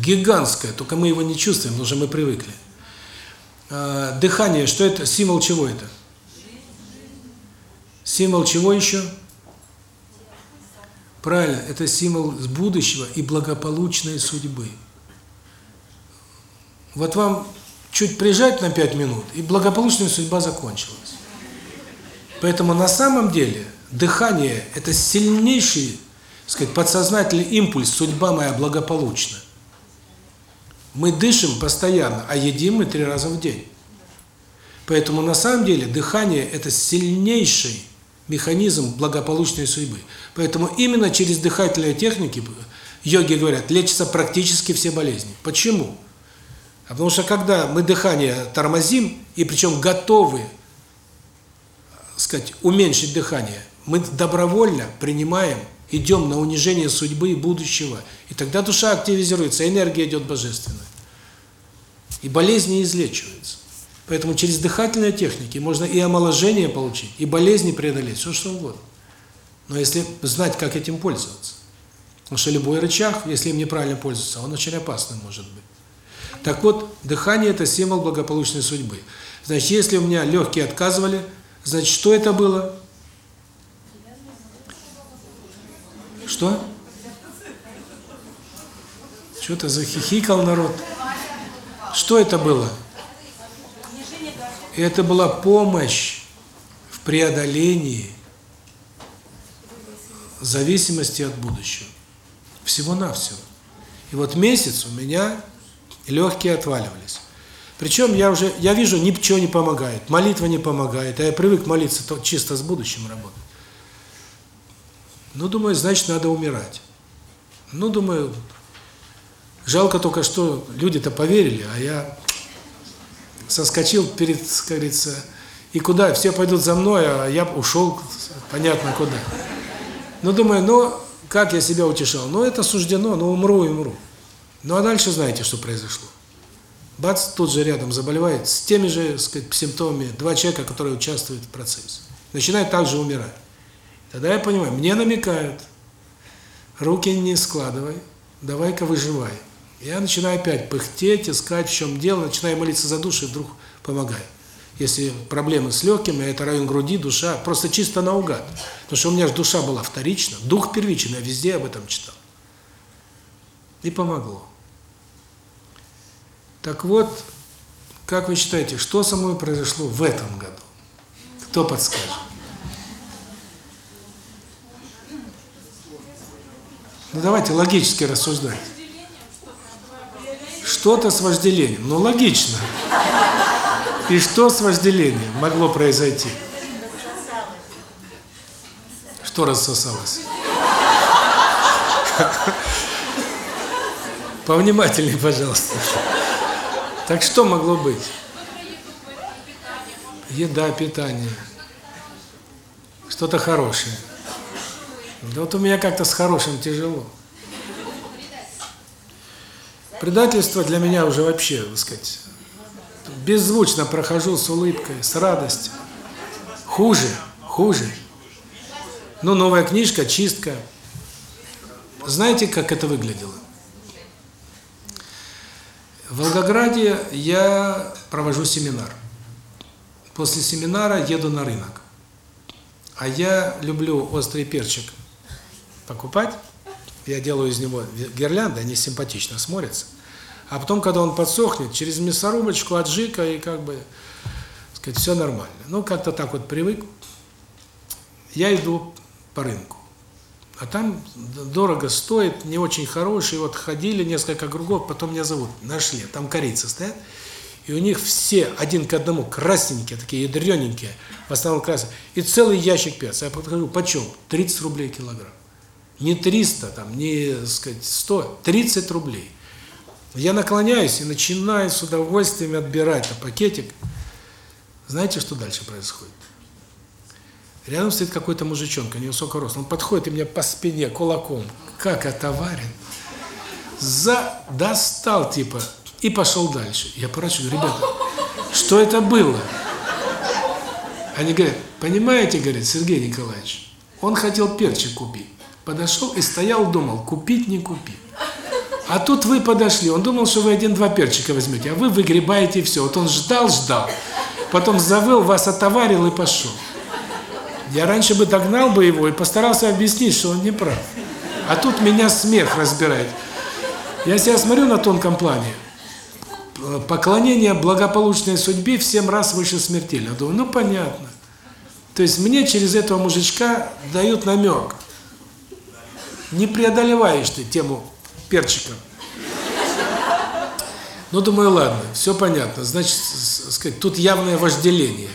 Гигантское, только мы его не чувствуем, потому что мы привыкли. А, дыхание, что это? Символ чего это? Символ чего еще? Правильно, это символ будущего и благополучной судьбы. Вот вам чуть прижать на пять минут, и благополучная судьба закончилась. Поэтому на самом деле дыхание – это сильнейший, сказать, подсознательный импульс «судьба моя благополучна». Мы дышим постоянно, а едим мы три раза в день. Поэтому на самом деле дыхание – это сильнейший механизм благополучной судьбы. Поэтому именно через дыхательные техники, йоги говорят, лечатся практически все болезни. Почему? А потому что когда мы дыхание тормозим, и причем готовы, сказать, уменьшить дыхание, мы добровольно принимаем, идем на унижение судьбы и будущего. И тогда душа активизируется, энергия идет божественная. И болезни излечиваются. Поэтому через дыхательные техники можно и омоложение получить, и болезни преодолеть, все что угодно. Но если знать, как этим пользоваться. Потому что любой рычаг, если им неправильно пользоваться, он очень опасным может быть. Так вот, дыхание – это символ благополучной судьбы. Значит, если у меня легкие отказывали, значит, что это было? Что? Что-то захихикал народ. Что это было? Это была помощь в преодолении зависимости от будущего. Всего-навсего. И вот месяц у меня легкие отваливались. Причем я уже, я вижу, ничего не помогает, молитва не помогает, а я привык молиться то, чисто с будущим работать. Ну, думаю, значит, надо умирать. Ну, думаю, жалко только, что люди-то поверили, а я соскочил перед, как говорится, и куда? Все пойдут за мной, а я ушел, понятно куда. Ну, думаю, ну, как я себя утешал? Ну, это суждено, ну, умру и умру. Ну, а дальше знаете, что произошло. Бац, тут же рядом заболевает с теми же, сказать, симптомами два человека, которые участвуют в процессе. Начинает также умирать. Тогда я понимаю, мне намекают, руки не складывай, давай-ка выживай. Я начинаю опять пыхтеть, искать, в чем дело, начинаю молиться за душу, и вдруг помогает. Если проблемы с легкими, это район груди, душа, просто чисто наугад. Потому что у меня же душа была вторична, дух первичен, я везде об этом читал. И помогло. Так вот, как вы считаете, что со мной произошло в этом году? Кто подскажет? Ну давайте логически рассуждать. Что-то с вожделением. Ну логично. И что с вожделением могло произойти? Что рассосалось? Повнимательнее, пожалуйста. Так что могло быть? Еда, питание. Что-то хорошее. Да вот у меня как-то с хорошим тяжело. Предательство для меня уже вообще, так сказать, беззвучно прохожу с улыбкой, с радостью. Хуже, хуже. Ну, новая книжка, чистка. Знаете, как это выглядело? В Волгограде я провожу семинар. После семинара еду на рынок. А я люблю острый перчик покупать. Я делаю из него гирлянды, они симпатично смотрятся. А потом, когда он подсохнет, через мясорубочку, аджика, и как бы, сказать, все нормально. Ну, как-то так вот привык. Я иду по рынку. А там дорого стоит, не очень хороший. Вот ходили несколько кругов, потом меня зовут, нашли. Там корейцы стоят. И у них все один к одному красненькие, такие ядрененькие, в основном красные. И целый ящик перца. Я подхожу, почем? 30 рублей килограмм. Не 300, там, не, сказать, 100, 30 рублей. Я наклоняюсь и начинаю с удовольствием отбирать на пакетик. Знаете, что дальше происходит? Рядом стоит какой-то мужичонка, невысокого роста. Он подходит и мне по спине кулаком, как отоварен, за достал типа и пошел дальше. Я поворачиваю, ребята, что это было? Они говорят, понимаете, говорит Сергей Николаевич, он хотел перчик купить. Подошел и стоял, думал, купить, не купить. А тут вы подошли, он думал, что вы один-два перчика возьмете, а вы выгребаете все. Вот он ждал, ждал, потом завыл, вас отоварил и пошел. Я раньше бы догнал бы его и постарался объяснить, что он не прав. А тут меня смех разбирает. Я себя смотрю на тонком плане. Поклонение благополучной судьбе в семь раз выше смертельно. Думаю, ну понятно. То есть мне через этого мужичка дают намек. Не преодолеваешь ты тему перчика. Ну, думаю, ладно, все понятно. Значит, сказать, тут явное вожделение.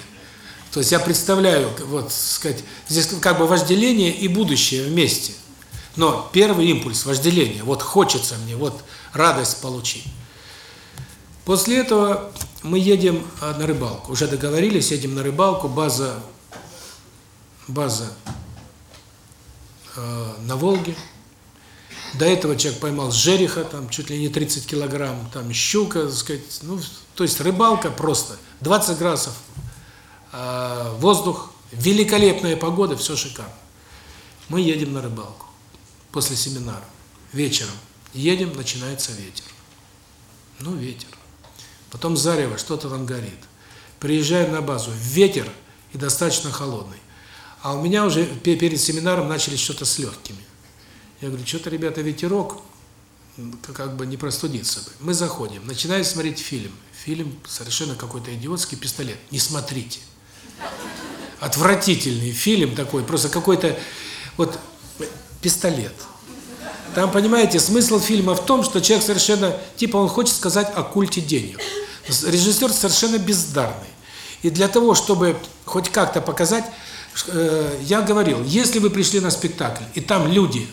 То есть я представляю, вот, сказать, здесь как бы вожделение и будущее вместе. Но первый импульс вожделение, вот хочется мне, вот радость получить. После этого мы едем а, на рыбалку. Уже договорились, едем на рыбалку, база база э, на Волге. До этого человек поймал жереха, там чуть ли не 30 килограмм, там щука, так сказать, ну, то есть рыбалка просто, 20 градусов, э, воздух, великолепная погода, все шикарно. Мы едем на рыбалку после семинара, вечером. Едем, начинается ветер. Ну, ветер. Потом зарево, что-то там горит. Приезжаем на базу, ветер и достаточно холодный. А у меня уже перед семинаром начались что-то с легкими. Я говорю, что-то, ребята, ветерок, как бы не простудиться бы. Мы заходим, начинаем смотреть фильм. Фильм совершенно какой-то идиотский пистолет. Не смотрите. Отвратительный фильм такой, просто какой-то вот пистолет. Там, понимаете, смысл фильма в том, что человек совершенно, типа он хочет сказать о культе денег. Режиссер совершенно бездарный. И для того, чтобы хоть как-то показать, э, я говорил, если вы пришли на спектакль, и там люди,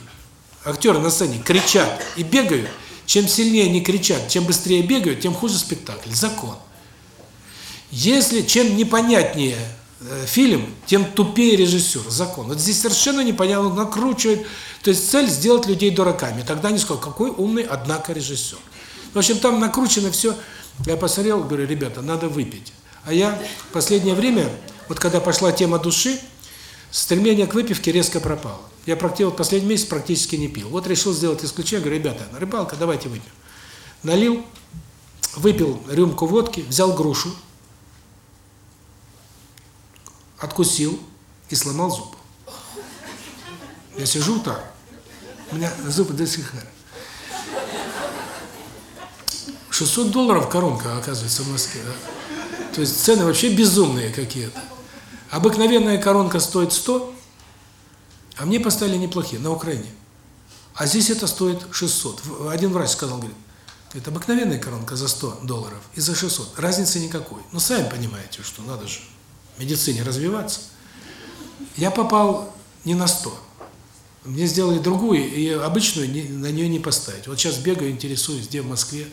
актеры на сцене, кричат и бегают, чем сильнее они кричат, чем быстрее бегают, тем хуже спектакль. Закон. Если чем непонятнее э, фильм, тем тупее режиссер. Закон. Вот здесь совершенно непонятно, накручивает. То есть цель сделать людей дураками. Тогда они скажут, какой умный, однако, режиссер. В общем, там накручено все. Я посмотрел, говорю, ребята, надо выпить. А я в последнее время, вот когда пошла тема души, стремление к выпивке резко пропало. Я практически последний месяц практически не пил. Вот решил сделать исключение, говорю, ребята, рыбалка, давайте выпьем. Налил, выпил рюмку водки, взял грушу, откусил и сломал зуб. Я сижу так, у меня зубы до сих пор. 600 долларов коронка, оказывается, в Москве. Да? То есть цены вообще безумные какие-то. Обыкновенная коронка стоит 100, а мне поставили неплохие, на Украине. А здесь это стоит 600. Один врач сказал, говорит, это обыкновенная коронка за 100 долларов и за 600. Разницы никакой. Ну, сами понимаете, что надо же в медицине развиваться. Я попал не на 100. Мне сделали другую, и обычную на нее не поставить. Вот сейчас бегаю, интересуюсь, где в Москве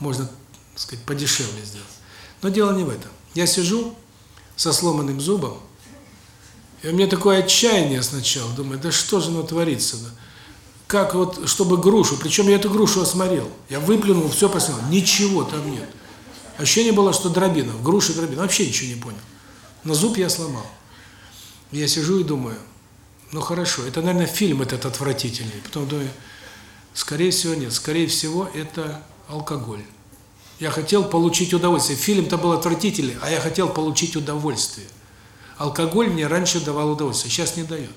можно, так сказать, подешевле сделать. Но дело не в этом. Я сижу со сломанным зубом, и у меня такое отчаяние сначала, думаю, да что же оно творится -то? Как вот, чтобы грушу, причем я эту грушу осмотрел, я выплюнул, все посмотрел, ничего там нет. Ощущение было, что дробина, в груше дробина, вообще ничего не понял. Но зуб я сломал. Я сижу и думаю, ну хорошо, это, наверное, фильм этот отвратительный. Потом думаю, скорее всего нет, скорее всего это алкоголь. Я хотел получить удовольствие. Фильм-то был отвратительный, а я хотел получить удовольствие. Алкоголь мне раньше давал удовольствие, сейчас не дает.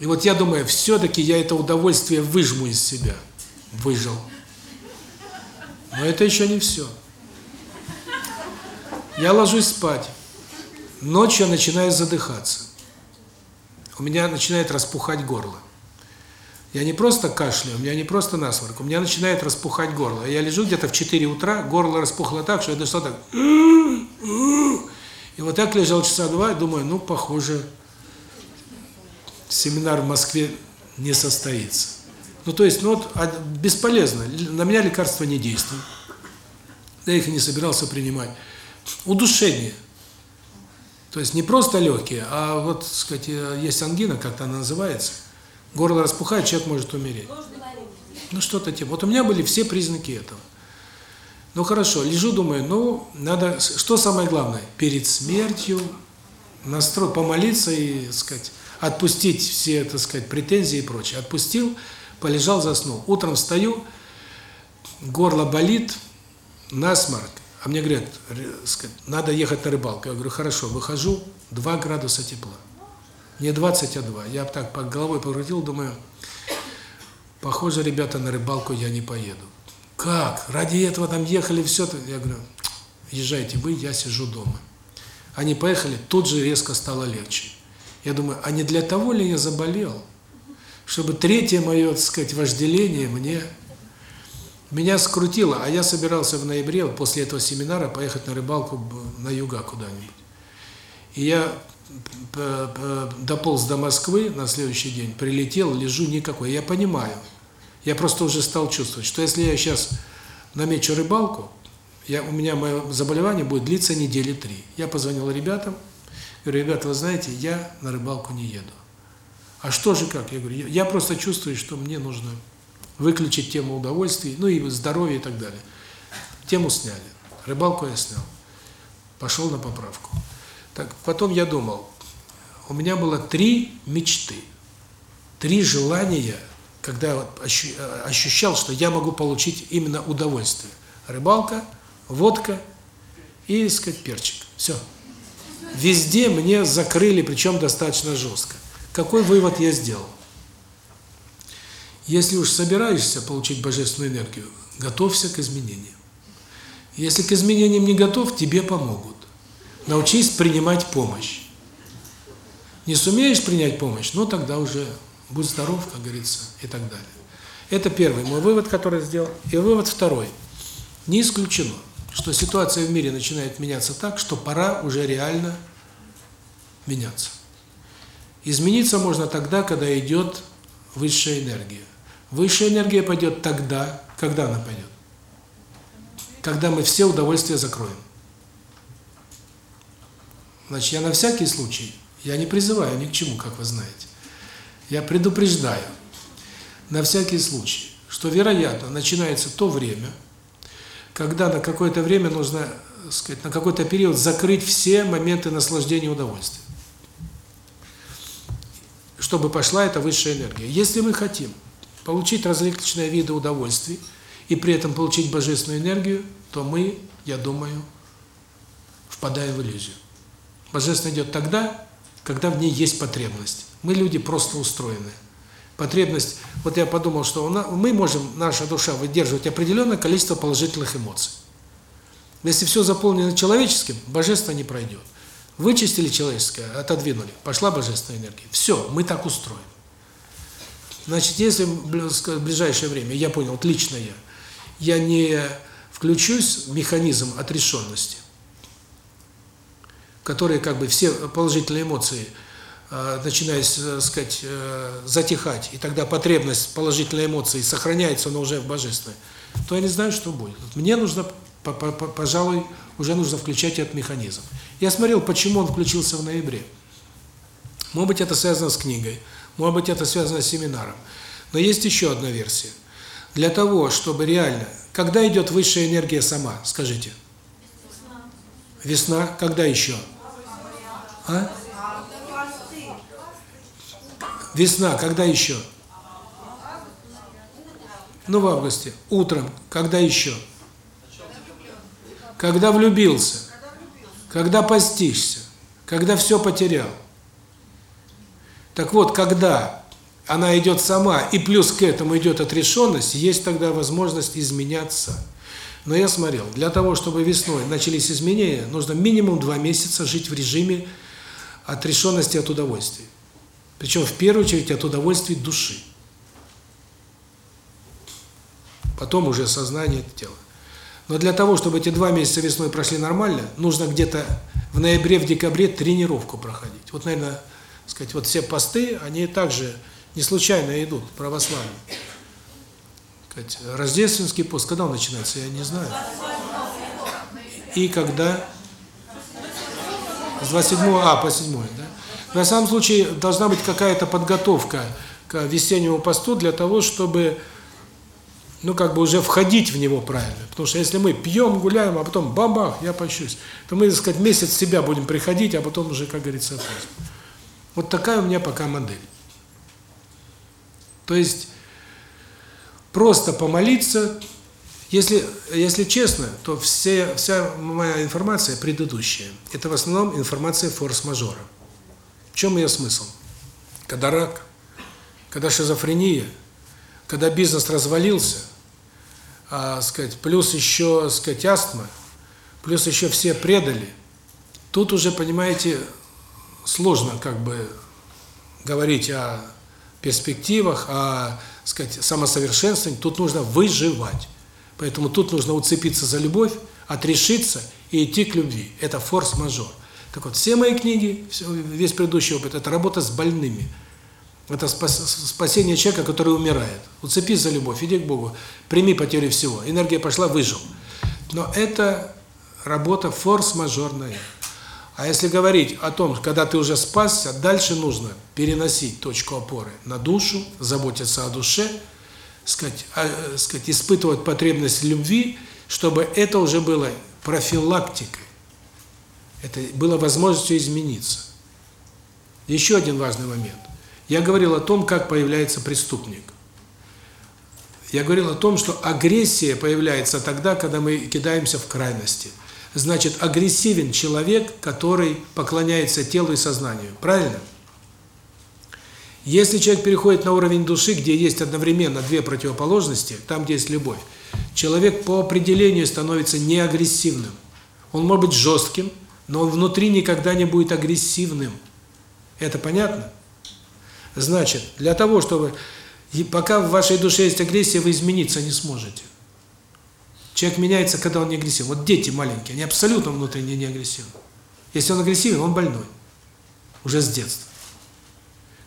И вот я думаю, все-таки я это удовольствие выжму из себя. Выжил. Но это еще не все. Я ложусь спать. Ночью я начинаю задыхаться. У меня начинает распухать горло. Я не просто кашляю, у меня не просто насморк, у меня начинает распухать горло. Я лежу где-то в 4 утра, горло распухло так, что я дышал так. И вот так лежал часа два, и думаю, ну, похоже, семинар в Москве не состоится. Ну, то есть, ну, вот, а, бесполезно. На меня лекарства не действуют. Я их не собирался принимать. Удушение. То есть, не просто легкие, а вот, так сказать, есть ангина, как-то она называется – горло распухает, человек может умереть. Ну, что-то типа. Вот у меня были все признаки этого. Ну, хорошо, лежу, думаю, ну, надо, что самое главное, перед смертью настроить, помолиться и, так сказать, отпустить все, так сказать, претензии и прочее. Отпустил, полежал, заснул. Утром встаю, горло болит, насморк. А мне говорят, сказать, надо ехать на рыбалку. Я говорю, хорошо, выхожу, 2 градуса тепла. Не 20, а 2. Я так по головой покрутил, думаю, похоже, ребята, на рыбалку я не поеду. Как? Ради этого там ехали, все это. Я говорю, езжайте вы, я сижу дома. Они поехали, тут же резко стало легче. Я думаю, а не для того ли я заболел? Чтобы третье мое, так сказать, вожделение мне... Меня скрутило, а я собирался в ноябре, после этого семинара, поехать на рыбалку на юга куда-нибудь. И я дополз до Москвы на следующий день, прилетел, лежу никакой. Я понимаю, я просто уже стал чувствовать, что если я сейчас намечу рыбалку, я, у меня мое заболевание будет длиться недели три. Я позвонил ребятам, говорю, ребята, вы знаете, я на рыбалку не еду. А что же как? Я говорю, я просто чувствую, что мне нужно выключить тему удовольствий, ну и здоровья и так далее. Тему сняли. Рыбалку я снял. Пошел на поправку. Так, потом я думал, у меня было три мечты, три желания, когда я ощущал, что я могу получить именно удовольствие. Рыбалка, водка и, так сказать, перчик. Все. Везде мне закрыли, причем достаточно жестко. Какой вывод я сделал? Если уж собираешься получить божественную энергию, готовься к изменениям. Если к изменениям не готов, тебе помогут. Научись принимать помощь. Не сумеешь принять помощь, ну тогда уже будь здоров, как говорится, и так далее. Это первый мой вывод, который сделал. И вывод второй. Не исключено, что ситуация в мире начинает меняться так, что пора уже реально меняться. Измениться можно тогда, когда идет высшая энергия. Высшая энергия пойдет тогда, когда она пойдет? Когда мы все удовольствия закроем. Значит, я на всякий случай, я не призываю ни к чему, как вы знаете. Я предупреждаю, на всякий случай, что, вероятно, начинается то время, когда на какое-то время нужно, сказать, на какой-то период закрыть все моменты наслаждения и удовольствия. Чтобы пошла эта высшая энергия. Если мы хотим получить различные виды удовольствий и при этом получить божественную энергию, то мы, я думаю, впадаем в иллюзию. Божественное идет тогда, когда в ней есть потребность. Мы люди просто устроены. Потребность, вот я подумал, что мы можем, наша душа, выдерживать определенное количество положительных эмоций. Если все заполнено человеческим, божество не пройдет. Вычистили человеческое, отодвинули, пошла божественная энергия. Все, мы так устроены. Значит, если в ближайшее время, я понял, вот лично я, я не включусь в механизм отрешенности, который как бы все положительные эмоции – начинает, э, сказать, э, затихать, и тогда потребность положительной эмоции сохраняется, но уже в божественной, то я не знаю, что будет. Мне нужно, пожалуй, уже нужно включать этот механизм. Я смотрел, почему он включился в ноябре. Может быть, это связано с книгой, может быть, это связано с семинаром. Но есть еще одна версия. Для того, чтобы реально... Когда идет высшая энергия сама, скажите? Весна. Когда еще? А? Весна, когда еще? Ну, в августе. Утром, когда еще? Когда влюбился. Когда постишься. Когда все потерял. Так вот, когда она идет сама, и плюс к этому идет отрешенность, есть тогда возможность изменяться. Но я смотрел, для того, чтобы весной начались изменения, нужно минимум два месяца жить в режиме отрешенности от удовольствия. Причем в первую очередь от удовольствий души. Потом уже сознание тела. Но для того, чтобы эти два месяца весной прошли нормально, нужно где-то в ноябре, в декабре тренировку проходить. Вот, наверное, сказать, вот все посты, они также не случайно идут, православные. Сказать, рождественский пост, когда он начинается, я не знаю. И когда? С 27 а, по 7 да? На самом случае должна быть какая-то подготовка к весеннему посту для того, чтобы ну как бы уже входить в него правильно. Потому что если мы пьем, гуляем, а потом бабах, я пощусь, то мы, так сказать, месяц себя будем приходить, а потом уже, как говорится, поздно. Вот такая у меня пока модель. То есть просто помолиться, если если честно, то все вся моя информация предыдущая это в основном информация форс-мажора чем ее смысл? Когда рак, когда шизофрения, когда бизнес развалился, а, сказать, плюс еще, сказать, астма, плюс еще все предали, тут уже, понимаете, сложно как бы говорить о перспективах, о, сказать, самосовершенствовании, тут нужно выживать. Поэтому тут нужно уцепиться за любовь, отрешиться и идти к любви. Это форс-мажор. Так вот, все мои книги, весь предыдущий опыт – это работа с больными. Это спасение человека, который умирает. Уцепись за любовь, иди к Богу, прими потерю всего. Энергия пошла, выжил. Но это работа форс-мажорная. А если говорить о том, когда ты уже спасся, дальше нужно переносить точку опоры на душу, заботиться о душе, сказать, а, сказать, испытывать потребность любви, чтобы это уже было профилактикой. Это было возможностью измениться. Еще один важный момент. Я говорил о том, как появляется преступник. Я говорил о том, что агрессия появляется тогда, когда мы кидаемся в крайности. Значит, агрессивен человек, который поклоняется телу и сознанию. Правильно? Если человек переходит на уровень души, где есть одновременно две противоположности, там, где есть любовь, человек по определению становится неагрессивным. Он может быть жестким, но он внутри никогда не будет агрессивным. Это понятно? Значит, для того, чтобы... Пока в вашей душе есть агрессия, вы измениться не сможете. Человек меняется, когда он не агрессивен. Вот дети маленькие, они абсолютно внутренне не агрессивны. Если он агрессивен, он больной. Уже с детства.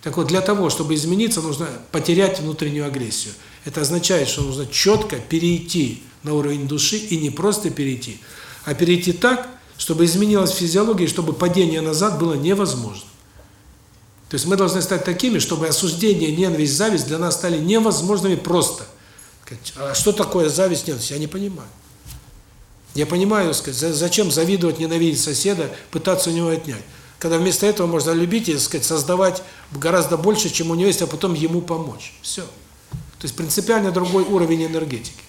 Так вот, для того, чтобы измениться, нужно потерять внутреннюю агрессию. Это означает, что нужно четко перейти на уровень души и не просто перейти, а перейти так, чтобы изменилась физиология, чтобы падение назад было невозможно. То есть мы должны стать такими, чтобы осуждение, ненависть, зависть для нас стали невозможными просто. А что такое зависть, ненависть? Я не понимаю. Я понимаю, сказать, зачем завидовать, ненавидеть соседа, пытаться у него отнять. Когда вместо этого можно любить и, сказать, создавать гораздо больше, чем у него есть, а потом ему помочь. Все. То есть принципиально другой уровень энергетики.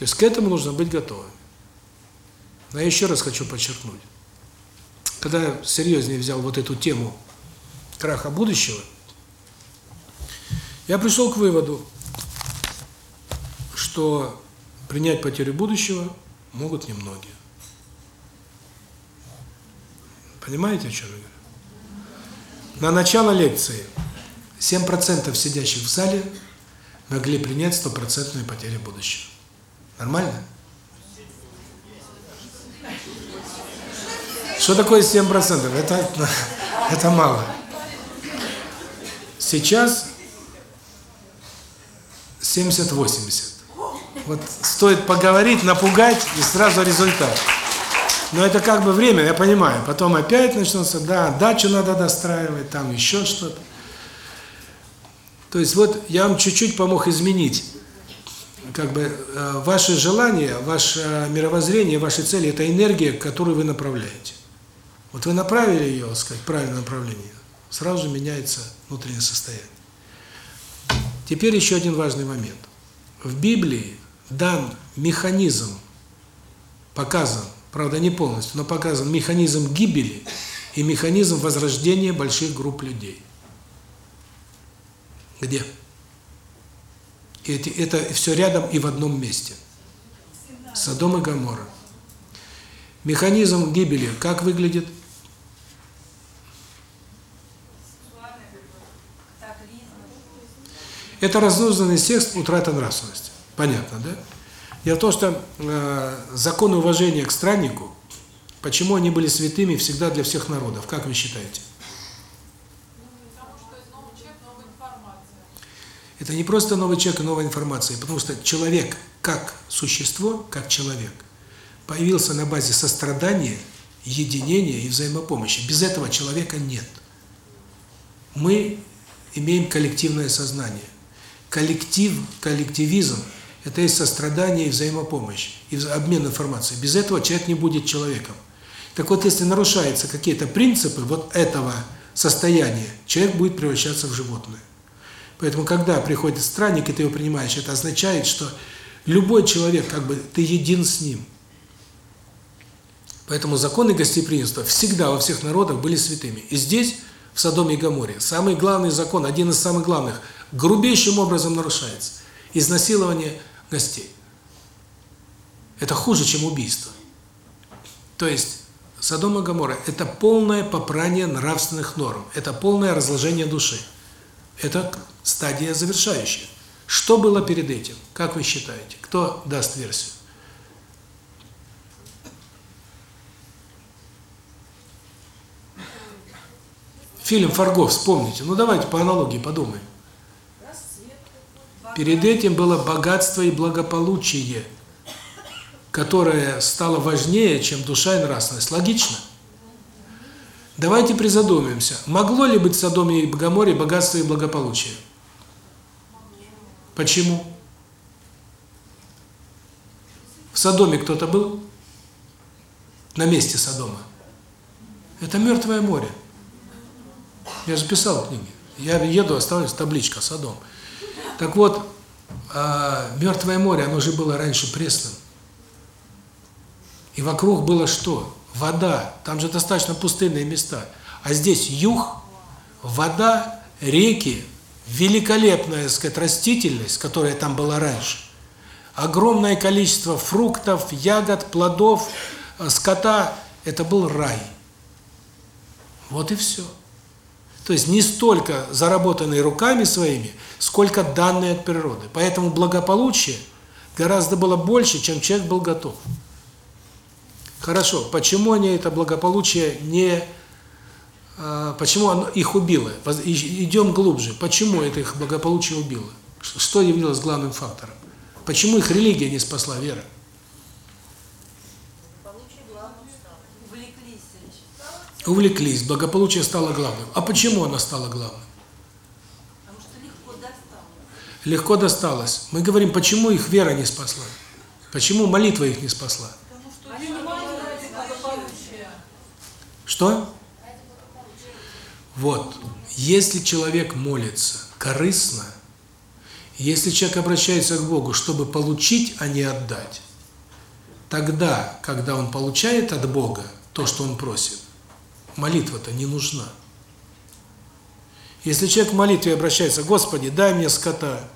То есть к этому нужно быть готовым. Но я еще раз хочу подчеркнуть. Когда я серьезнее взял вот эту тему краха будущего, я пришел к выводу, что принять потерю будущего могут немногие. Понимаете, о чем я говорю? На начало лекции 7% сидящих в зале могли принять стопроцентную потерю будущего. Нормально? Что такое 7%? Это, это мало. Сейчас 70-80. Вот стоит поговорить, напугать, и сразу результат. Но это как бы время, я понимаю. Потом опять начнется, да, дачу надо достраивать, там еще что-то. То есть вот я вам чуть-чуть помог изменить как бы э, ваши желания, ваше мировоззрение, ваши цели – это энергия, которую вы направляете. Вот вы направили ее, так сказать, в правильное направление, сразу меняется внутреннее состояние. Теперь еще один важный момент. В Библии дан механизм, показан, правда не полностью, но показан механизм гибели и механизм возрождения больших групп людей. Где? Эти, это все рядом и в одном месте. Содом и Гоморра. Механизм гибели как выглядит? Это разнузданный секс, утрата нравственности. Понятно, да? Дело в том, что э, законы уважения к страннику, почему они были святыми всегда для всех народов, как вы считаете? Это не просто новый человек и новая информация, потому что человек как существо, как человек, появился на базе сострадания, единения и взаимопомощи. Без этого человека нет. Мы имеем коллективное сознание. Коллектив, коллективизм – это есть сострадание и взаимопомощь, и обмен информацией. Без этого человек не будет человеком. Так вот, если нарушаются какие-то принципы вот этого состояния, человек будет превращаться в животное. Поэтому, когда приходит странник, и ты его принимаешь, это означает, что любой человек, как бы, ты един с ним. Поэтому законы гостеприимства всегда во всех народах были святыми. И здесь, в Содоме и Гоморе, самый главный закон, один из самых главных, грубейшим образом нарушается. Изнасилование гостей. Это хуже, чем убийство. То есть, Содом и Гоморра – это полное попрание нравственных норм, это полное разложение души. Это стадия завершающая. Что было перед этим? Как вы считаете? Кто даст версию? Фильм «Фарго» вспомните. Ну давайте по аналогии подумаем. Перед этим было богатство и благополучие, которое стало важнее, чем душа и нравственность. Логично? Давайте призадумаемся, могло ли быть в Содоме и Гоморе богатство и благополучие? Почему? В Содоме кто-то был? На месте Содома? Это мертвое море. Я же писал книги. Я еду, оставлюсь табличка Содом. Так вот, э, мертвое море, оно же было раньше пресным. И вокруг было что? вода, там же достаточно пустынные места. А здесь юг, вода, реки, великолепная, так сказать, растительность, которая там была раньше. Огромное количество фруктов, ягод, плодов, э, скота. Это был рай. Вот и все. То есть не столько заработанные руками своими, сколько данные от природы. Поэтому благополучие гораздо было больше, чем человек был готов. Хорошо, почему они это благополучие не а, почему их убило? Идем глубже. Почему это их благополучие убило? Что явилось главным фактором? Почему их религия не спасла, вера? Увлеклись, благополучие стало главным. А почему оно стало главным? Потому что легко досталось. Легко досталось. Мы говорим, почему их вера не спасла? Почему молитва их не спасла? Что? Вот. Если человек молится корыстно, если человек обращается к Богу, чтобы получить, а не отдать, тогда, когда он получает от Бога то, что он просит, молитва-то не нужна. Если человек в молитве обращается, Господи, дай мне скота,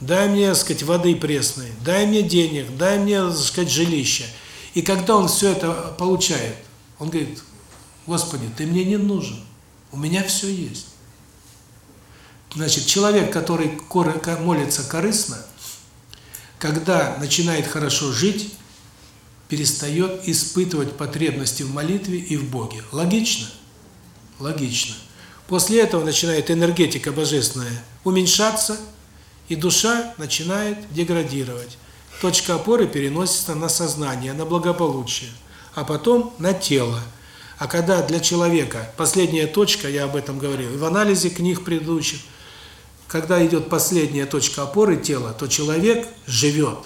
дай мне, так сказать, воды пресной, дай мне денег, дай мне, так сказать, жилище. И когда он все это получает, он говорит, Господи, ты мне не нужен, у меня все есть. Значит, человек, который молится корыстно, когда начинает хорошо жить, перестает испытывать потребности в молитве и в Боге. Логично? Логично. После этого начинает энергетика божественная уменьшаться, и душа начинает деградировать. Точка опоры переносится на сознание, на благополучие, а потом на тело. А когда для человека последняя точка, я об этом говорил, в анализе книг предыдущих, когда идет последняя точка опоры тела, то человек живет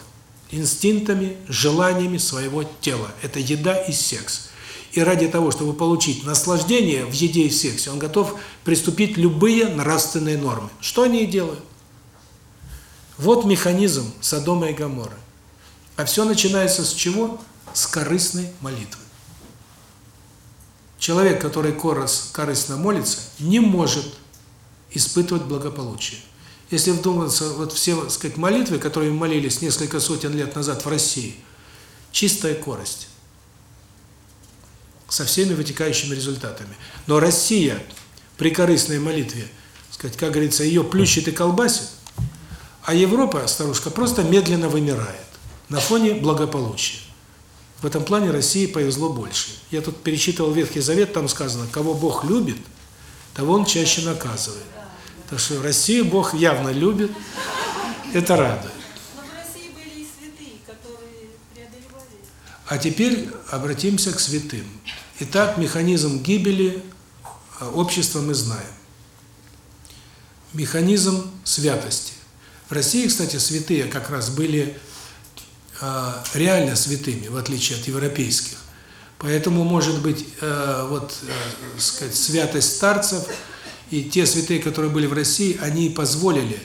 инстинктами, желаниями своего тела. Это еда и секс. И ради того, чтобы получить наслаждение в еде и сексе, он готов приступить любые нравственные нормы. Что они и делают? Вот механизм Содома и Гоморры. А все начинается с чего? С корыстной молитвы. Человек, который корыстно молится, не может испытывать благополучие. Если вдуматься, вот все, так сказать, молитвы, которые молились несколько сотен лет назад в России, чистая корость. Со всеми вытекающими результатами. Но Россия при корыстной молитве, сказать, как говорится, ее плющит и колбасит, а Европа, старушка, просто медленно вымирает на фоне благополучия. В этом плане России повезло больше. Я тут перечитывал Ветхий Завет, там сказано, кого Бог любит, того Он чаще наказывает. Так что Россию Бог явно любит, это радует. Святые. А теперь обратимся к святым. Итак, механизм гибели а, общества мы знаем. Механизм святости. В России, кстати, святые как раз были э, реально святыми, в отличие от европейских. Поэтому, может быть, э, вот, э, сказать, святость старцев – и те святые, которые были в России, они позволили,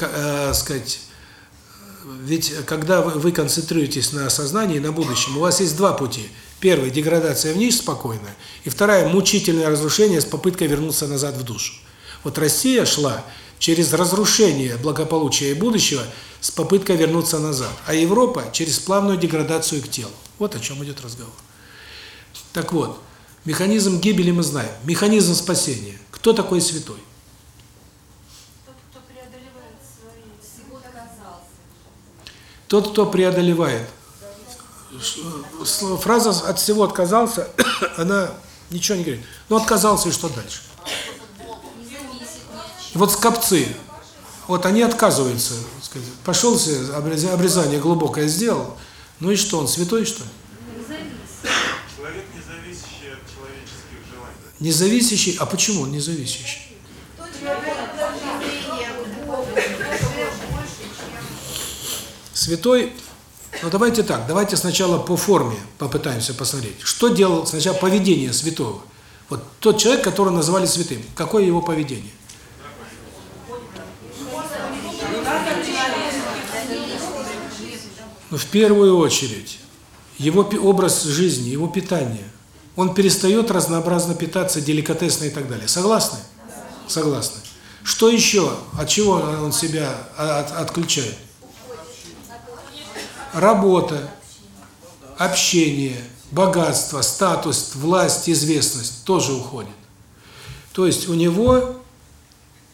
э, сказать, ведь когда вы, концентрируетесь на сознании, на будущем, у вас есть два пути. Первый – деградация вниз спокойно, и вторая – мучительное разрушение с попыткой вернуться назад в душу. Вот Россия шла через разрушение благополучия и будущего с попыткой вернуться назад, а Европа – через плавную деградацию к телу. Вот о чем идет разговор. Так вот, Механизм гибели мы знаем. Механизм спасения. Кто такой святой? Тот, кто преодолевает. Фраза «от всего отказался», [coughs] она ничего не говорит. Ну, отказался, и что дальше? Вот скопцы, вот они отказываются. Сказать, пошел обрезание глубокое сделал, ну и что, он святой, что ли? Независящий, а почему он независящий? Святой, ну давайте так, давайте сначала по форме попытаемся посмотреть. Что делал сначала поведение святого? Вот тот человек, которого называли святым, какое его поведение? Ну, в первую очередь, его образ жизни, его питание – он перестает разнообразно питаться, деликатесно и так далее. Согласны? Согласны. Что еще? От чего он себя от, отключает? Работа, общение, богатство, статус, власть, известность тоже уходит. То есть у него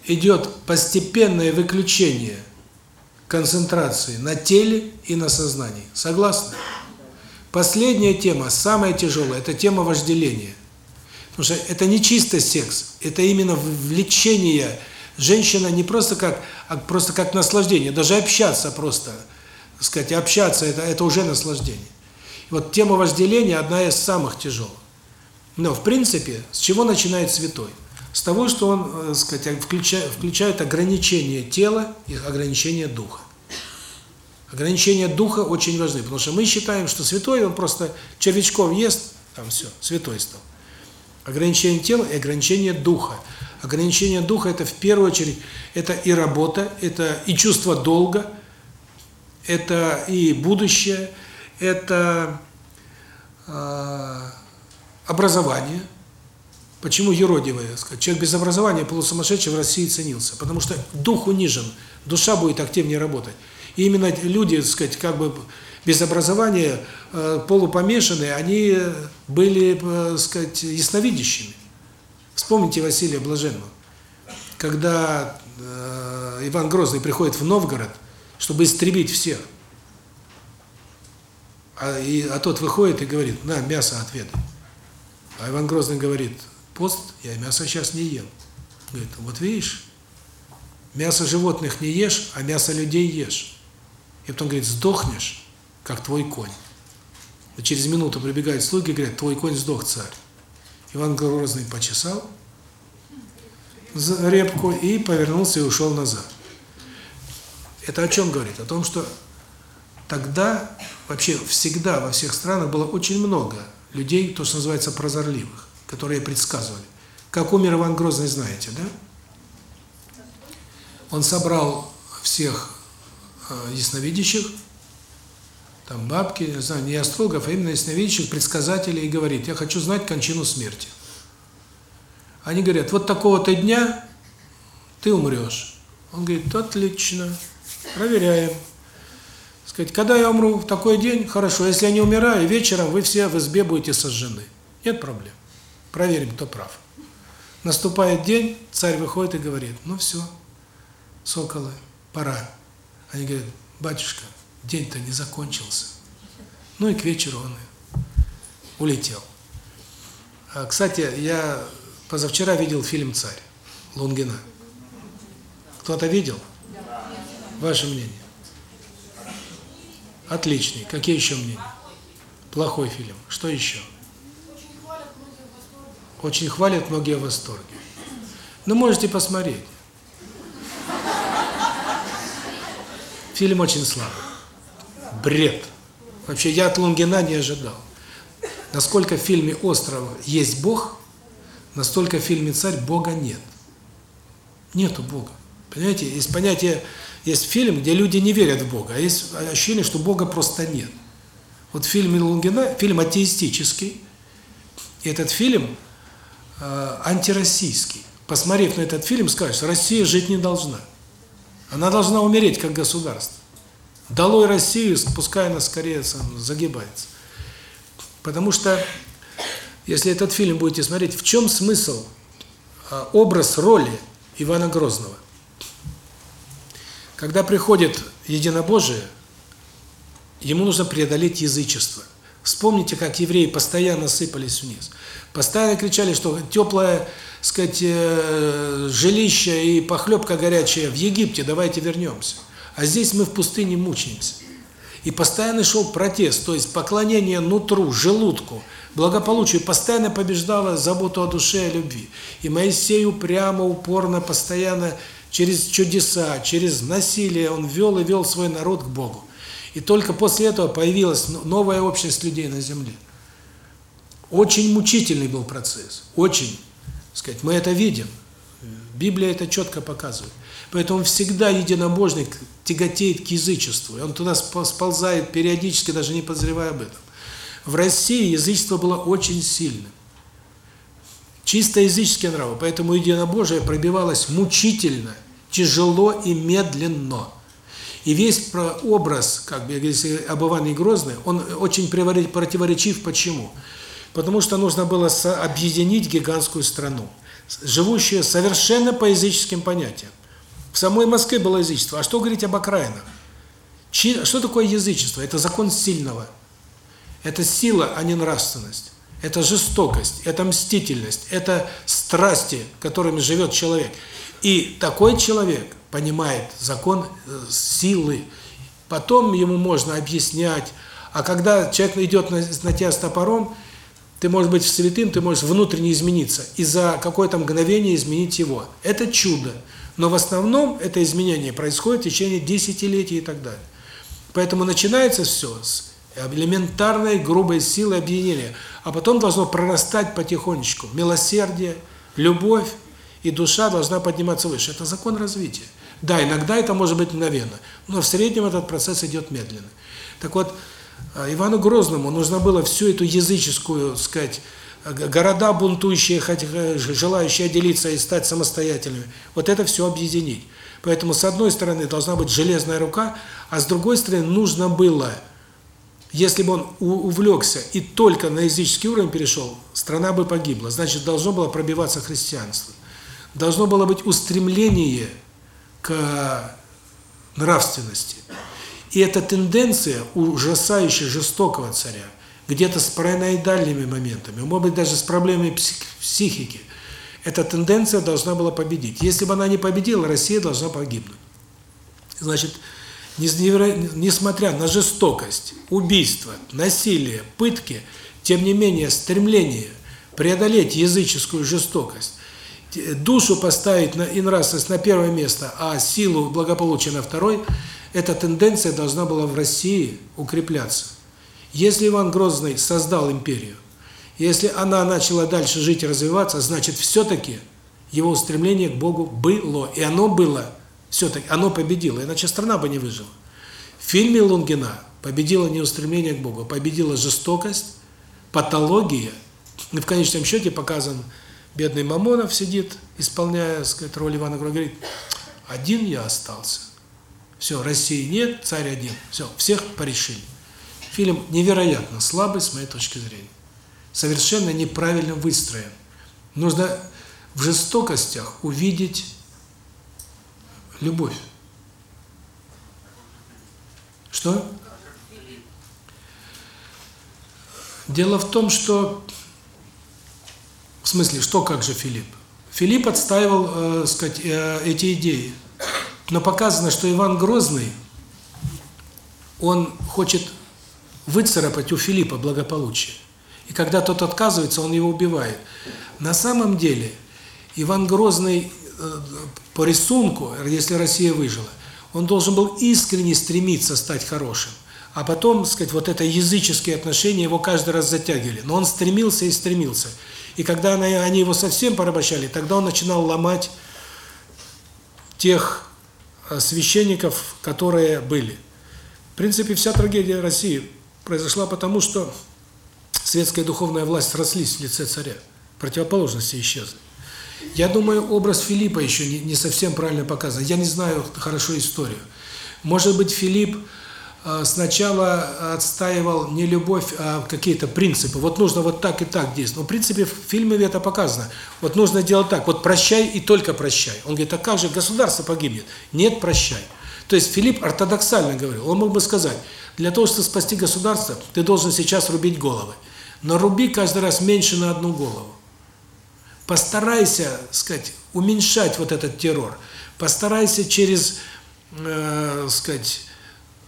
идет постепенное выключение концентрации на теле и на сознании. Согласны? Последняя тема, самая тяжелая, это тема вожделения. Потому что это не чисто секс, это именно влечение. Женщина не просто как, а просто как наслаждение, даже общаться просто, так сказать, общаться это это уже наслаждение. И вот тема вожделения одна из самых тяжелых. Но в принципе, с чего начинает святой? С того, что он, э, так сказать, включает, включает ограничение тела и ограничение духа. Ограничения духа очень важны, потому что мы считаем, что святой, он просто червячков ест, там все, святой стал. Ограничение тела и ограничение духа. Ограничение духа – это в первую очередь, это и работа, это и чувство долга, это и будущее, это э, образование. Почему юродивое? Человек без образования, полусумасшедший в России ценился. Потому что дух унижен, душа будет активнее работать. И именно люди, так сказать, как бы без образования, э, полупомешанные, они были, э, так сказать, ясновидящими. Вспомните Василия Блаженного. Когда э, Иван Грозный приходит в Новгород, чтобы истребить всех, а, и, а тот выходит и говорит, на, мясо отведай. А Иван Грозный говорит, пост, я мясо сейчас не ем. Говорит, вот видишь, мясо животных не ешь, а мясо людей ешь. И потом говорит, сдохнешь, как твой конь. И через минуту прибегают слуги и говорят, твой конь сдох, царь. Иван Грозный почесал репку и повернулся и ушел назад. Это о чем говорит? О том, что тогда, вообще всегда во всех странах было очень много людей, то, что называется, прозорливых, которые предсказывали. Как умер Иван Грозный, знаете, да? Он собрал всех ясновидящих, там бабки, не знаю, не астрологов, а именно ясновидящих, предсказателей, и говорит, я хочу знать кончину смерти. Они говорят, вот такого-то дня ты умрешь. Он говорит, отлично, проверяем. Сказать, когда я умру в такой день, хорошо, если я не умираю, вечером вы все в избе будете сожжены. Нет проблем. Проверим, кто прав. Наступает день, царь выходит и говорит, ну все, соколы, пора. Они говорят, батюшка, день-то не закончился. Ну и к вечеру он улетел. А, кстати, я позавчера видел фильм «Царь» Лунгина. Кто-то видел? Ваше мнение? Отличный. Какие еще мнения? Плохой фильм. Что еще? Очень хвалят, многие в восторге. Ну, можете посмотреть. Фильм очень слабый бред. Вообще я от Лунгина не ожидал. Насколько в фильме «Остров» есть Бог, настолько в фильме «Царь» Бога нет. Нету Бога. Понимаете, есть понятие, есть фильм, где люди не верят в Бога, а есть ощущение, что Бога просто нет. Вот в фильме Лунгина, фильм атеистический, и этот фильм э, антироссийский. Посмотрев на этот фильм, скажешь, Россия жить не должна. Она должна умереть как государство. Долой Россию, пускай она скорее сам загибается. Потому что, если этот фильм будете смотреть, в чем смысл, а, образ роли Ивана Грозного? Когда приходит единобожие, ему нужно преодолеть язычество. Вспомните, как евреи постоянно сыпались вниз. Постоянно кричали, что теплое, сказать, э, жилище и похлебка горячая в Египте, давайте вернемся. А здесь мы в пустыне мучаемся. И постоянно шел протест, то есть поклонение нутру, желудку, благополучию постоянно побеждало заботу о душе, о любви. И Моисей упрямо, упорно, постоянно через чудеса, через насилие он вел и вел свой народ к Богу. И только после этого появилась новая общность людей на земле. Очень мучительный был процесс, очень. Сказать, мы это видим. Библия это четко показывает. Поэтому всегда единобожник тяготеет к язычеству. И он туда сползает периодически, даже не подозревая об этом. В России язычество было очень сильным. Чисто языческие нравы. Поэтому единобожие пробивалось мучительно, тяжело и медленно. И весь образ, как бы, если об Иване Грозный, он очень противоречив. Почему? Потому что нужно было объединить гигантскую страну, живущую совершенно по языческим понятиям. В самой Москве было язычество. А что говорить об окраинах? Что такое язычество? Это закон сильного. Это сила, а не нравственность. это жестокость, это мстительность, это страсти, которыми живет человек. И такой человек понимает закон э, силы. Потом ему можно объяснять. А когда человек идет на, на тебя с топором, ты можешь быть святым, ты можешь внутренне измениться. И за какое-то мгновение изменить его. Это чудо. Но в основном это изменение происходит в течение десятилетий и так далее. Поэтому начинается все с элементарной грубой силы объединения, а потом должно прорастать потихонечку. Милосердие, любовь, и душа должна подниматься выше. Это закон развития. Да, иногда это может быть мгновенно, но в среднем этот процесс идет медленно. Так вот, Ивану Грозному нужно было всю эту языческую, сказать, города бунтующие, желающие отделиться и стать самостоятельными, вот это все объединить. Поэтому, с одной стороны, должна быть железная рука, а с другой стороны, нужно было, если бы он увлекся и только на языческий уровень перешел, страна бы погибла. Значит, должно было пробиваться христианство. Должно было быть устремление к нравственности. И эта тенденция ужасающе жестокого царя, где-то с параноидальными моментами, может быть, даже с проблемами психики, эта тенденция должна была победить. Если бы она не победила, Россия должна погибнуть. Значит, несмотря на жестокость, убийство, насилие, пытки, тем не менее стремление преодолеть языческую жестокость, душу поставить на и нравственность на первое место, а силу благополучия на второй, эта тенденция должна была в России укрепляться. Если Иван Грозный создал империю, если она начала дальше жить и развиваться, значит, все-таки его устремление к Богу было. И оно было, все-таки, оно победило, иначе страна бы не выжила. В фильме Лунгина победило не устремление к Богу, а победила жестокость, патология. И в конечном счете показан бедный Мамонов сидит, исполняя, сказать, роль Ивана Грозного, говорит, один я остался. Все, России нет, царь один. Все, всех порешили. Фильм невероятно слабый, с моей точки зрения. Совершенно неправильно выстроен. Нужно в жестокостях увидеть любовь. Что? Дело в том, что... В смысле, что как же Филипп? Филипп отстаивал, э, сказать, э, эти идеи. Но показано, что Иван Грозный, он хочет выцарапать у Филиппа благополучие. И когда тот отказывается, он его убивает. На самом деле, Иван Грозный э, по рисунку, если Россия выжила, он должен был искренне стремиться стать хорошим. А потом, сказать, вот это языческие отношения его каждый раз затягивали. Но он стремился и стремился. И когда они его совсем порабощали, тогда он начинал ломать тех священников, которые были. В принципе, вся трагедия России произошла потому, что светская духовная власть срослись в лице царя. Противоположности исчезли. Я думаю, образ Филиппа еще не, не совсем правильно показан. Я не знаю хорошо историю. Может быть, Филипп э, сначала отстаивал не любовь, а какие-то принципы. Вот нужно вот так и так действовать. В принципе в фильме это показано. Вот нужно делать так. Вот прощай и только прощай. Он говорит, а как же государство погибнет? Нет, прощай. То есть Филипп ортодоксально говорил. Он мог бы сказать, для того, чтобы спасти государство, ты должен сейчас рубить головы но руби каждый раз меньше на одну голову. Постарайся, сказать, уменьшать вот этот террор. Постарайся через, э, сказать,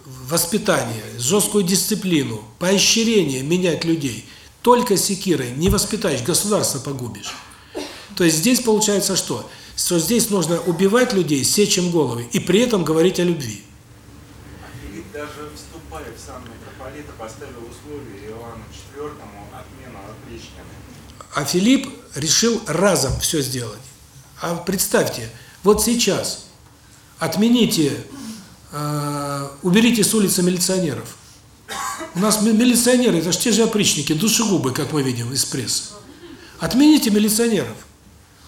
воспитание, жесткую дисциплину, поощрение менять людей. Только секирой не воспитаешь, государство погубишь. То есть здесь получается что? Что здесь нужно убивать людей, сечь им головы, и при этом говорить о любви. Филипп даже вступая в сам митрополита поставил условие Иоанну IV отмену опричнины. А Филипп решил разом все сделать. А представьте, вот сейчас отмените, э, уберите с улицы милиционеров. У нас милиционеры, это же те же опричники, душегубы, как мы видим из прессы. Отмените милиционеров.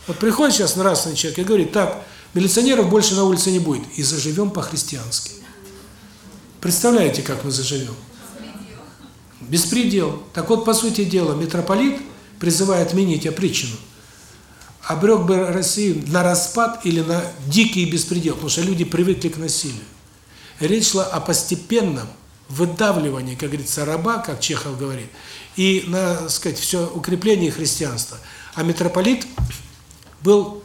Вот приходит сейчас нравственный человек и говорит, так, милиционеров больше на улице не будет, и заживем по-христиански. Представляете, как мы заживем? Беспредел. Так вот, по сути дела, митрополит, призывая отменить опричину, обрек бы Россию на распад или на дикий беспредел, потому что люди привыкли к насилию. Речь шла о постепенном выдавливание, как говорится, раба, как Чехов говорит, и на, сказать, все укрепление христианства. А митрополит был,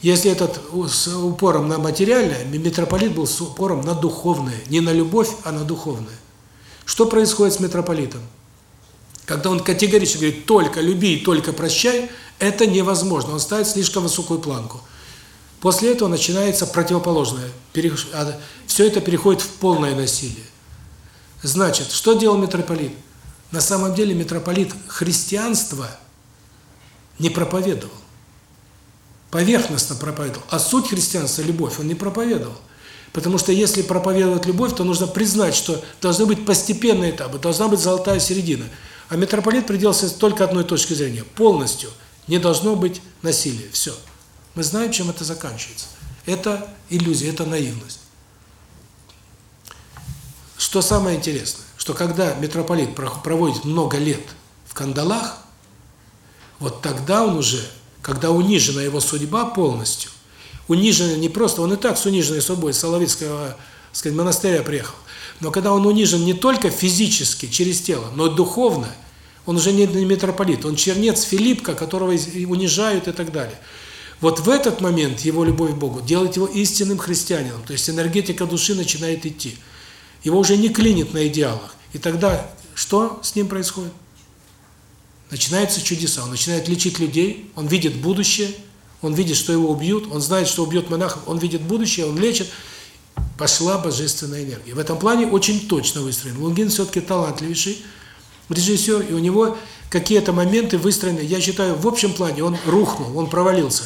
если этот с упором на материальное, митрополит был с упором на духовное, не на любовь, а на духовное. Что происходит с митрополитом? Когда он категорически говорит «только люби и только прощай», это невозможно, он ставит слишком высокую планку. После этого начинается противоположное. А, Все это переходит в полное насилие. Значит, что делал митрополит? На самом деле митрополит христианство не проповедовал. Поверхностно проповедовал. А суть христианства – любовь, он не проповедовал. Потому что если проповедовать любовь, то нужно признать, что должны быть постепенные этапы, должна быть золотая середина. А митрополит придерживался только одной точки зрения – полностью не должно быть насилия. Все. Мы знаем, чем это заканчивается. Это иллюзия, это наивность. Что самое интересное, что когда митрополит проводит много лет в кандалах, вот тогда он уже, когда унижена его судьба полностью, унижена не просто, он и так с униженной судьбой Соловецкого сказать, монастыря приехал, но когда он унижен не только физически, через тело, но и духовно, он уже не митрополит, он чернец Филиппка, которого унижают и так далее. Вот в этот момент его любовь к Богу делает его истинным христианином, то есть энергетика души начинает идти. Его уже не клинит на идеалах. И тогда что с ним происходит? Начинаются чудеса. Он начинает лечить людей, он видит будущее, он видит, что его убьют, он знает, что убьет монахов, он видит будущее, он лечит. Пошла божественная энергия. В этом плане очень точно выстроен. Лунгин все-таки талантливейший режиссер, и у него какие-то моменты выстроены, я считаю, в общем плане он рухнул, он провалился.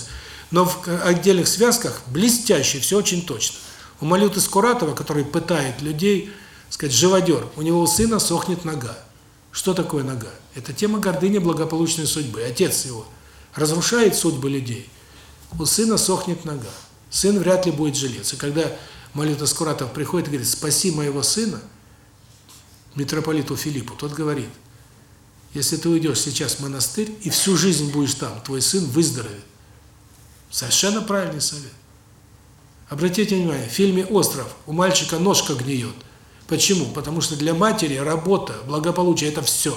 Но в отдельных связках блестяще, все очень точно. У Малюты Скуратова, который пытает людей, сказать, живодер, у него у сына сохнет нога. Что такое нога? Это тема гордыни благополучной судьбы. Отец его разрушает судьбы людей. У сына сохнет нога. Сын вряд ли будет жилец. И когда Малюта Скуратов приходит и говорит, спаси моего сына, митрополиту Филиппу, тот говорит, если ты уйдешь сейчас в монастырь и всю жизнь будешь там, твой сын выздоровеет. Совершенно правильный совет. Обратите внимание, в фильме «Остров» у мальчика ножка гниет. Почему? Потому что для матери работа, благополучие – это все.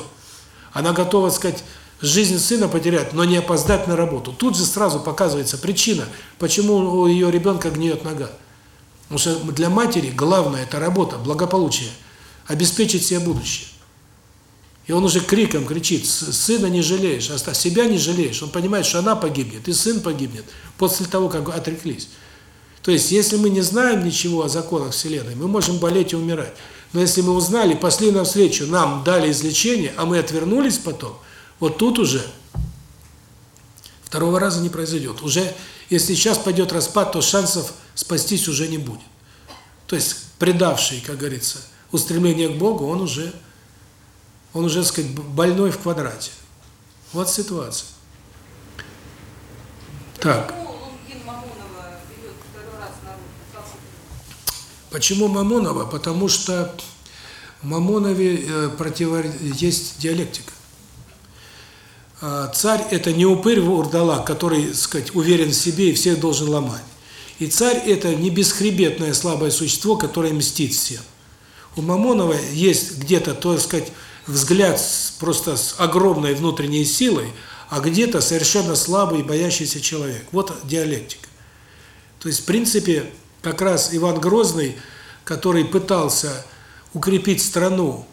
Она готова, сказать, жизнь сына потерять, но не опоздать на работу. Тут же сразу показывается причина, почему у ее ребенка гниет нога. Потому что для матери главное – это работа, благополучие, обеспечить себе будущее. И он уже криком кричит, сына не жалеешь, а себя не жалеешь. Он понимает, что она погибнет, и сын погибнет после того, как отреклись. То есть, если мы не знаем ничего о законах Вселенной, мы можем болеть и умирать. Но если мы узнали, пошли навстречу, нам дали излечение, а мы отвернулись потом, вот тут уже второго раза не произойдет. Уже, если сейчас пойдет распад, то шансов спастись уже не будет. То есть, предавший, как говорится, устремление к Богу, он уже, он уже, так сказать, больной в квадрате. Вот ситуация. Так. Почему Мамонова? Потому что в Мамонове э, против... есть диалектика. А, царь – это не упырь урдалак, который, сказать, уверен в себе и всех должен ломать. И царь – это не бесхребетное слабое существо, которое мстит всем. У Мамонова есть где-то, то сказать, взгляд просто с огромной внутренней силой, а где-то совершенно слабый и боящийся человек. Вот диалектика. То есть, в принципе, как раз Иван Грозный, который пытался укрепить страну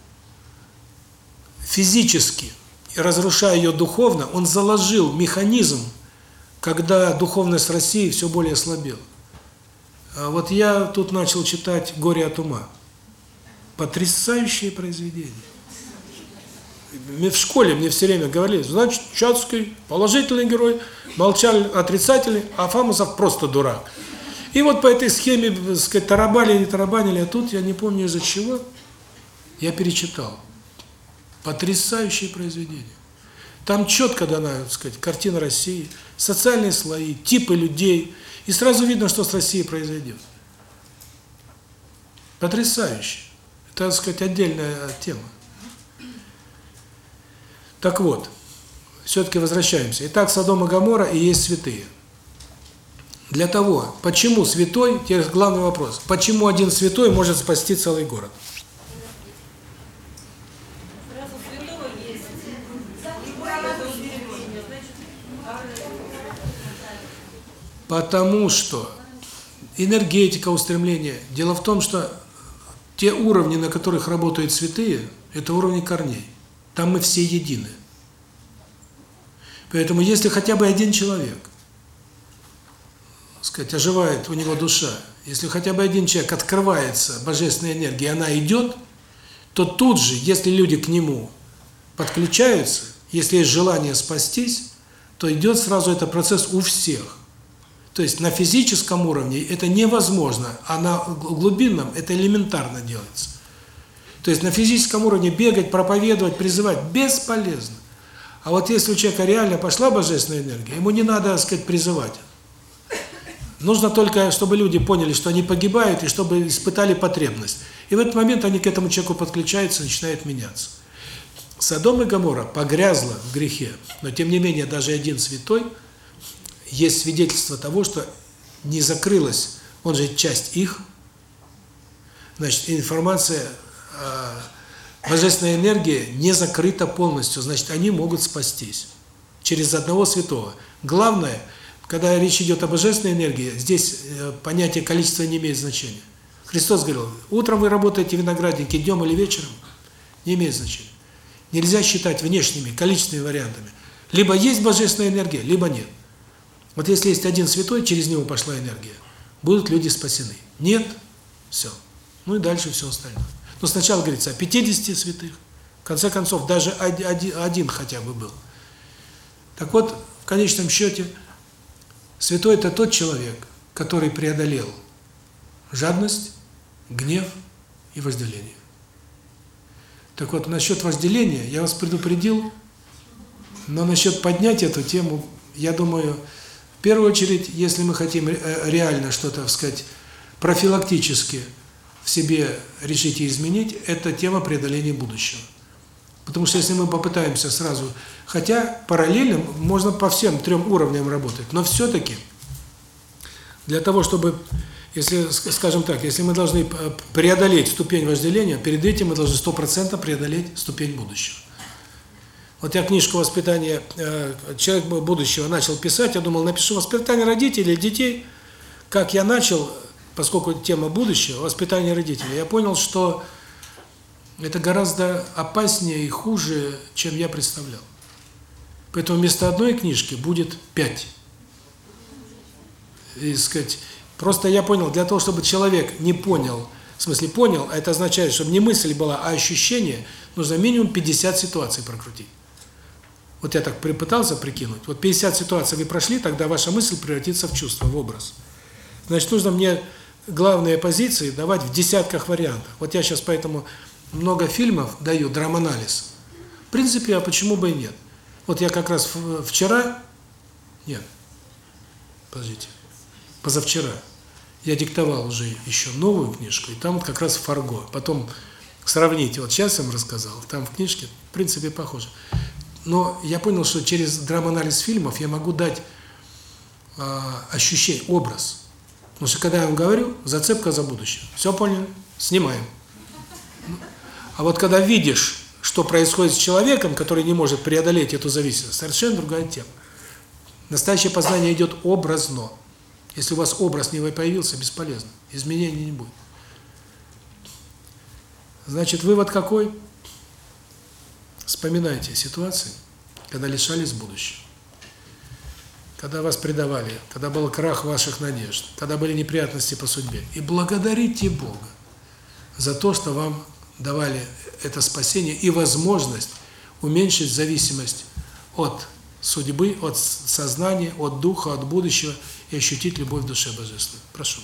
физически, разрушая ее духовно, он заложил механизм, когда духовность России все более слабела. А вот я тут начал читать «Горе от ума». Потрясающее произведение. В школе мне все время говорили, значит, Чацкий положительный герой, молчали отрицательный, а Фамусов просто дурак. И вот по этой схеме, так сказать, тарабанили, тарабанили, а тут, я не помню из-за чего, я перечитал. Потрясающее произведение. Там четко дана, так сказать, картина России, социальные слои, типы людей, и сразу видно, что с Россией произойдет. Потрясающе. Это, так сказать, отдельная тема. Так вот, все-таки возвращаемся. Итак, Содом и Гамора и есть святые. Для того, почему святой, теперь главный вопрос, почему один святой может спасти целый город? Потому что энергетика устремления. Дело в том, что те уровни, на которых работают святые, это уровни корней. Там мы все едины. Поэтому если хотя бы один человек, сказать, оживает у него душа, если хотя бы один человек открывается божественной энергии, она идет, то тут же, если люди к нему подключаются, если есть желание спастись, то идет сразу этот процесс у всех. То есть на физическом уровне это невозможно, а на глубинном это элементарно делается. То есть на физическом уровне бегать, проповедовать, призывать бесполезно. А вот если у человека реально пошла божественная энергия, ему не надо, так сказать, призывать. Нужно только, чтобы люди поняли, что они погибают, и чтобы испытали потребность. И в этот момент они к этому человеку подключаются начинают меняться. Содом и Гоморра погрязла в грехе, но тем не менее даже один святой есть свидетельство того, что не закрылась, он же часть их, значит, информация, божественная энергия не закрыта полностью, значит, они могут спастись через одного святого. Главное, когда речь идет о божественной энергии, здесь э, понятие количества не имеет значения. Христос говорил, утром вы работаете в винограднике, днем или вечером, не имеет значения. Нельзя считать внешними, количественными вариантами. Либо есть божественная энергия, либо нет. Вот если есть один святой, через него пошла энергия, будут люди спасены. Нет, все. Ну и дальше все остальное. Но сначала говорится о 50 святых, в конце концов, даже один, хотя бы был. Так вот, в конечном счете, святой – это тот человек, который преодолел жадность, гнев и вожделение. Так вот, насчет вожделения я вас предупредил, но насчет поднять эту тему, я думаю, в первую очередь, если мы хотим э, реально что-то, сказать, профилактически в себе решить и изменить, это тема преодоления будущего. Потому что если мы попытаемся сразу, хотя параллельно можно по всем трем уровням работать, но все-таки для того, чтобы, если, скажем так, если мы должны преодолеть ступень вожделения, перед этим мы должны 100% преодолеть ступень будущего. Вот я книжку воспитания э, человек будущего начал писать, я думал, напишу воспитание родителей, детей. Как я начал, поскольку тема будущего, воспитание родителей, я понял, что это гораздо опаснее и хуже, чем я представлял. Поэтому вместо одной книжки будет пять. И сказать, просто я понял, для того, чтобы человек не понял, в смысле понял, а это означает, чтобы не мысль была, а ощущение, нужно минимум 50 ситуаций прокрутить. Вот я так пытался прикинуть. Вот 50 ситуаций вы прошли, тогда ваша мысль превратится в чувство, в образ. Значит, нужно мне главные позиции давать в десятках вариантов. Вот я сейчас поэтому много фильмов даю, драманализ. В принципе, а почему бы и нет? Вот я как раз вчера... Нет. Подождите. Позавчера. Я диктовал уже еще новую книжку, и там вот как раз Фарго. Потом сравните, вот сейчас я вам рассказал, там в книжке, в принципе, похоже. Но я понял, что через драманализ фильмов я могу дать э, ощущение, образ. Потому что когда я вам говорю, зацепка за будущее. Все поняли? Снимаем. А вот когда видишь, что происходит с человеком, который не может преодолеть эту зависимость, совершенно другая тема. Настоящее познание идет образно. Если у вас образ не появился, бесполезно. Изменений не будет. Значит, вывод какой? Вспоминайте ситуации, когда лишались будущего. Когда вас предавали, когда был крах ваших надежд, когда были неприятности по судьбе. И благодарите Бога за то, что вам давали это спасение и возможность уменьшить зависимость от судьбы, от сознания, от духа, от будущего и ощутить любовь в душе божественной. Прошу.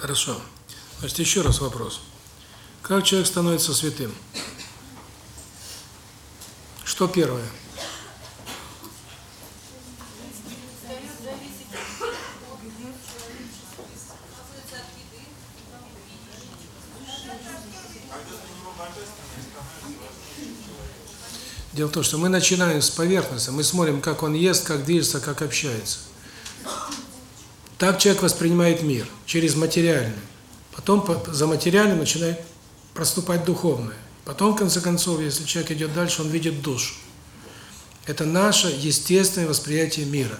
Хорошо. Значит, еще раз вопрос. Как человек становится святым? Что первое? Дело в том, что мы начинаем с поверхности, мы смотрим, как он ест, как движется, как общается. Так человек воспринимает мир, через материальный. Потом за материальным начинает проступать духовное. Потом, в конце концов, если человек идет дальше, он видит душу. Это наше естественное восприятие мира.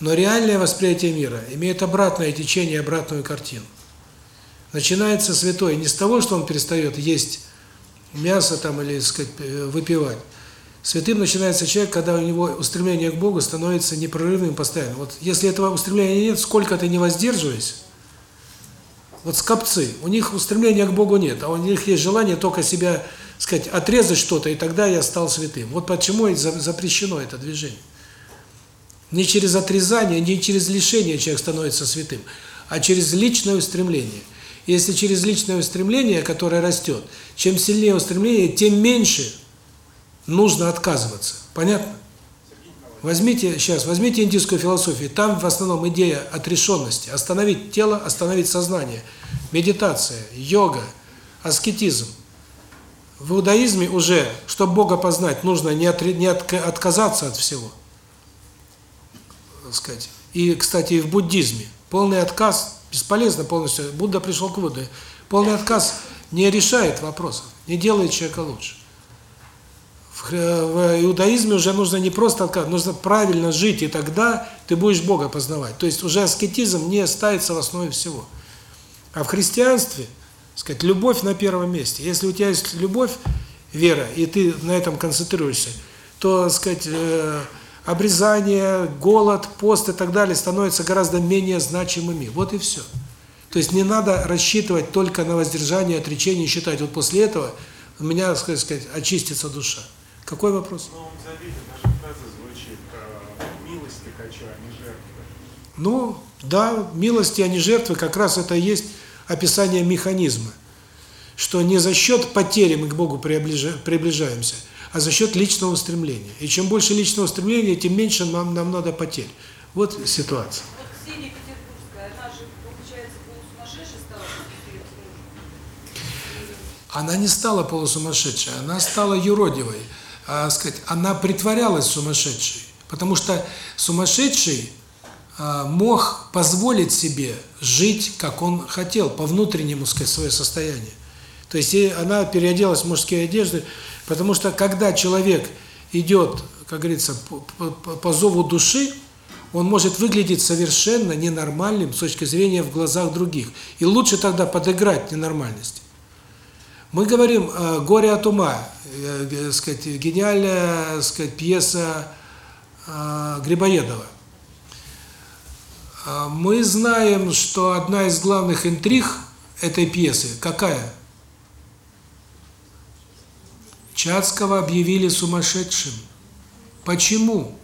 Но реальное восприятие мира имеет обратное течение, обратную картину. Начинается святой не с того, что он перестает есть мясо там или, сказать, э, выпивать. Святым начинается человек, когда у него устремление к Богу становится непрерывным постоянно. Вот если этого устремления нет, сколько ты не воздерживайся, вот скопцы, у них устремления к Богу нет, а у них есть желание только себя, сказать, отрезать что-то, и тогда я стал святым. Вот почему запрещено это движение. Не через отрезание, не через лишение человек становится святым, а через личное устремление. Если через личное устремление, которое растет, чем сильнее устремление, тем меньше нужно отказываться. Понятно? Возьмите сейчас, возьмите индийскую философию, там в основном идея отрешенности, остановить тело, остановить сознание, медитация, йога, аскетизм. В иудаизме уже, чтобы Бога познать, нужно не, от, не от, отказаться от всего. Так сказать. И, кстати, и в буддизме полный отказ бесполезно полностью. Будда пришел к выводу, полный отказ не решает вопросов, не делает человека лучше в иудаизме уже нужно не просто отказ, нужно правильно жить, и тогда ты будешь Бога познавать. То есть уже аскетизм не ставится в основе всего. А в христианстве, сказать, любовь на первом месте. Если у тебя есть любовь, вера, и ты на этом концентрируешься, то, сказать, э, обрезание, голод, пост и так далее становятся гораздо менее значимыми. Вот и все. То есть не надо рассчитывать только на воздержание, отречение, считать, вот после этого у меня, сказать, очистится душа. Какой вопрос? Ну, в Завете даже фраза звучит «милости хочу, а не жертвы». Ну, да, милости, а не жертвы, как раз это и есть описание механизма. Что не за счет потери мы к Богу приближаемся, а за счет личного устремления. И чем больше личного устремления, тем меньше нам, нам надо потерь. Вот ситуация. Она не стала полусумасшедшей, она стала юродивой а, сказать, она притворялась сумасшедшей, потому что сумасшедший а, мог позволить себе жить, как он хотел, по внутреннему, сказать, свое состояние. То есть она переоделась в мужские одежды, потому что когда человек идет, как говорится, по, по, по зову души, он может выглядеть совершенно ненормальным с точки зрения в глазах других. И лучше тогда подыграть ненормальности. Мы говорим э, «Горе от ума», э, э, сказать, гениальная сказать, пьеса Грибоедова. Мы знаем, что одна из главных интриг этой пьесы какая? Чацкого объявили сумасшедшим. Почему?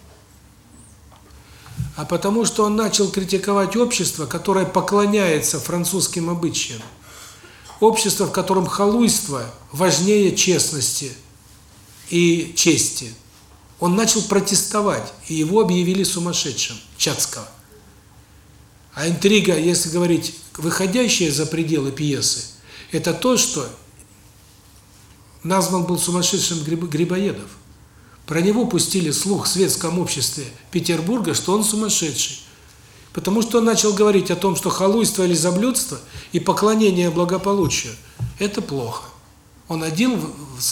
А потому что он начал критиковать общество, которое поклоняется французским обычаям общество, в котором халуйство важнее честности и чести. Он начал протестовать, и его объявили сумасшедшим, Чацкого. А интрига, если говорить, выходящая за пределы пьесы, это то, что назван был сумасшедшим Грибоедов. Про него пустили слух в светском обществе Петербурга, что он сумасшедший. Потому что он начал говорить о том, что халуйство или заблюдство и поклонение благополучию – это плохо. Он один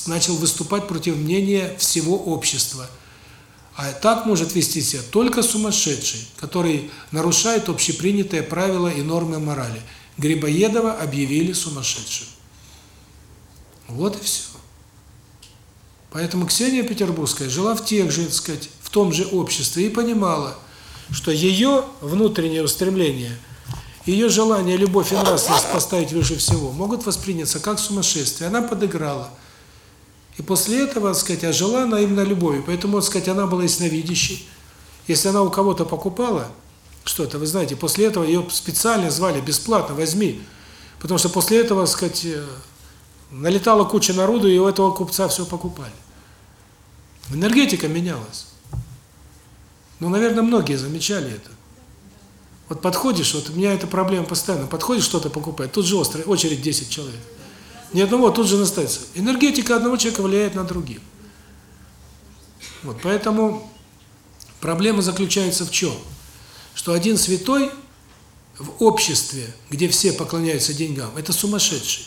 начал выступать против мнения всего общества. А так может вести себя только сумасшедший, который нарушает общепринятые правила и нормы морали. Грибоедова объявили сумасшедшим. Вот и все. Поэтому Ксения Петербургская жила в тех же, так сказать, в том же обществе и понимала – что ее внутреннее устремление, ее желание, любовь и нравственность поставить выше всего могут восприняться как сумасшествие. Она подыграла. И после этого, так сказать, ожила она именно любовью. Поэтому, так сказать, она была ясновидящей. Если она у кого-то покупала что-то, вы знаете, после этого ее специально звали бесплатно, возьми, Потому что после этого, так сказать, э, налетала куча народу, и у этого купца все покупали. Энергетика менялась. Ну, наверное, многие замечали это. Вот подходишь, вот у меня эта проблема постоянно, подходишь что-то покупать, тут же острая очередь 10 человек. Ни одного тут же наставится. Энергетика одного человека влияет на других. Вот, поэтому проблема заключается в чем? Что один святой в обществе, где все поклоняются деньгам, это сумасшедший.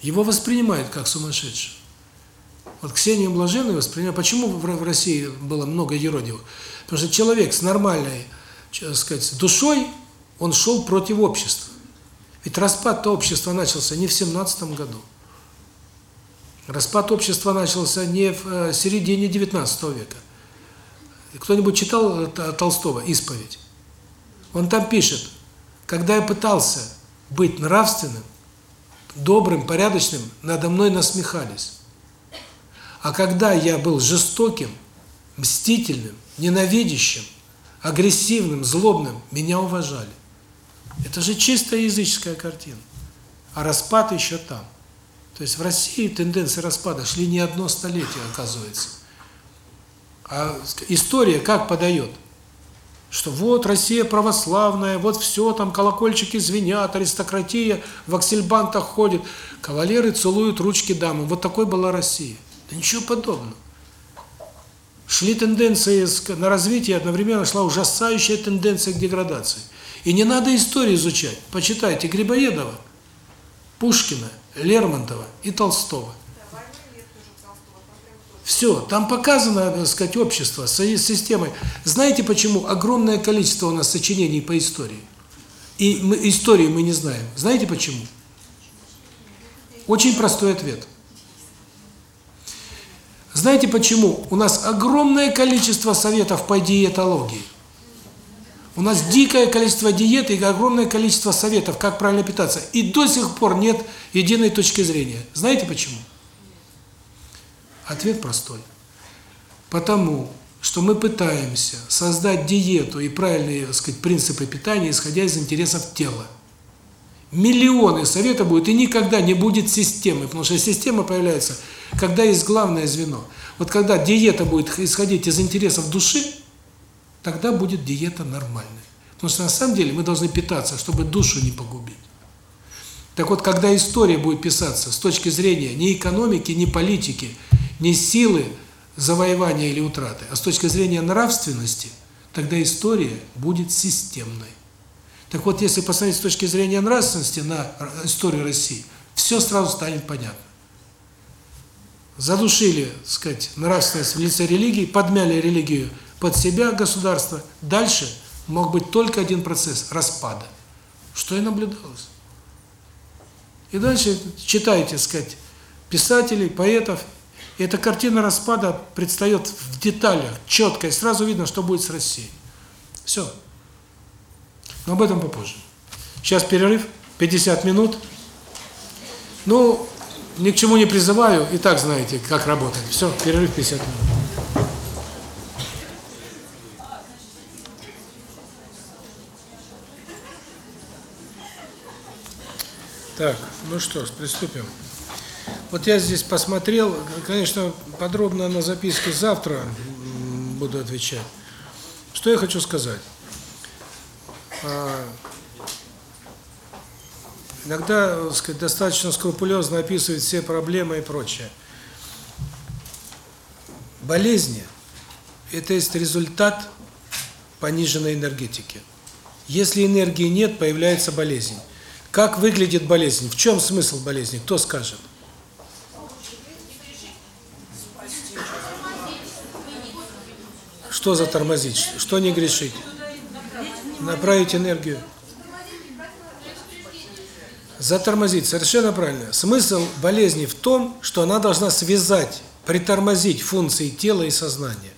Его воспринимают как сумасшедший. Вот Ксению Блаженную воспринимают. Почему в России было много еродивых? Потому что человек с нормальной, так сказать, душой, он шел против общества. Ведь распад общества начался не в 17 году. Распад общества начался не в э, середине 19 века. Кто-нибудь читал э, Толстого «Исповедь»? Он там пишет, когда я пытался быть нравственным, добрым, порядочным, надо мной насмехались. А когда я был жестоким, мстительным, ненавидящим, агрессивным, злобным, меня уважали. Это же чисто языческая картина. А распад еще там. То есть в России тенденции распада шли не одно столетие, оказывается. А история как подает? Что вот Россия православная, вот все, там колокольчики звенят, аристократия в аксельбантах ходит, кавалеры целуют ручки дамам. Вот такой была Россия. Да ничего подобного. Шли тенденции на развитие, одновременно шла ужасающая тенденция к деградации. И не надо историю изучать. Почитайте Грибоедова, Пушкина, Лермонтова и Толстого. Все, там показано, так сказать, общество с системой. Знаете, почему огромное количество у нас сочинений по истории? И мы, истории мы не знаем. Знаете почему? Очень простой ответ. Знаете почему? У нас огромное количество советов по диетологии. У нас дикое количество диет и огромное количество советов, как правильно питаться. И до сих пор нет единой точки зрения. Знаете почему? Ответ простой. Потому что мы пытаемся создать диету и правильные, так сказать, принципы питания, исходя из интересов тела. Миллионы советов будет, и никогда не будет системы, потому что система появляется, когда есть главное звено. Вот когда диета будет исходить из интересов души, тогда будет диета нормальная. Потому что на самом деле мы должны питаться, чтобы душу не погубить. Так вот, когда история будет писаться с точки зрения не экономики, не политики, не силы завоевания или утраты, а с точки зрения нравственности, тогда история будет системной. Так вот, если посмотреть с точки зрения нравственности на историю России, все сразу станет понятно. Задушили, так сказать, нравственность в лице религии, подмяли религию под себя государство. Дальше мог быть только один процесс – распада. Что и наблюдалось. И дальше читайте, так сказать, писателей, поэтов. И эта картина распада предстает в деталях, четко, и сразу видно, что будет с Россией. Все. Но об этом попозже. Сейчас перерыв, 50 минут. Ну, ни к чему не призываю, и так знаете, как работает. Все, перерыв 50 минут. Так, ну что приступим. Вот я здесь посмотрел, конечно, подробно на записке завтра буду отвечать. Что я хочу сказать? Иногда, сказать, достаточно скрупулезно описывает все проблемы и прочее. Болезни – это есть результат пониженной энергетики. Если энергии нет, появляется болезнь. Как выглядит болезнь? В чем смысл болезни? Кто скажет? Что затормозить? Что не грешить? Направить энергию. Затормозить, совершенно правильно. Смысл болезни в том, что она должна связать, притормозить функции тела и сознания.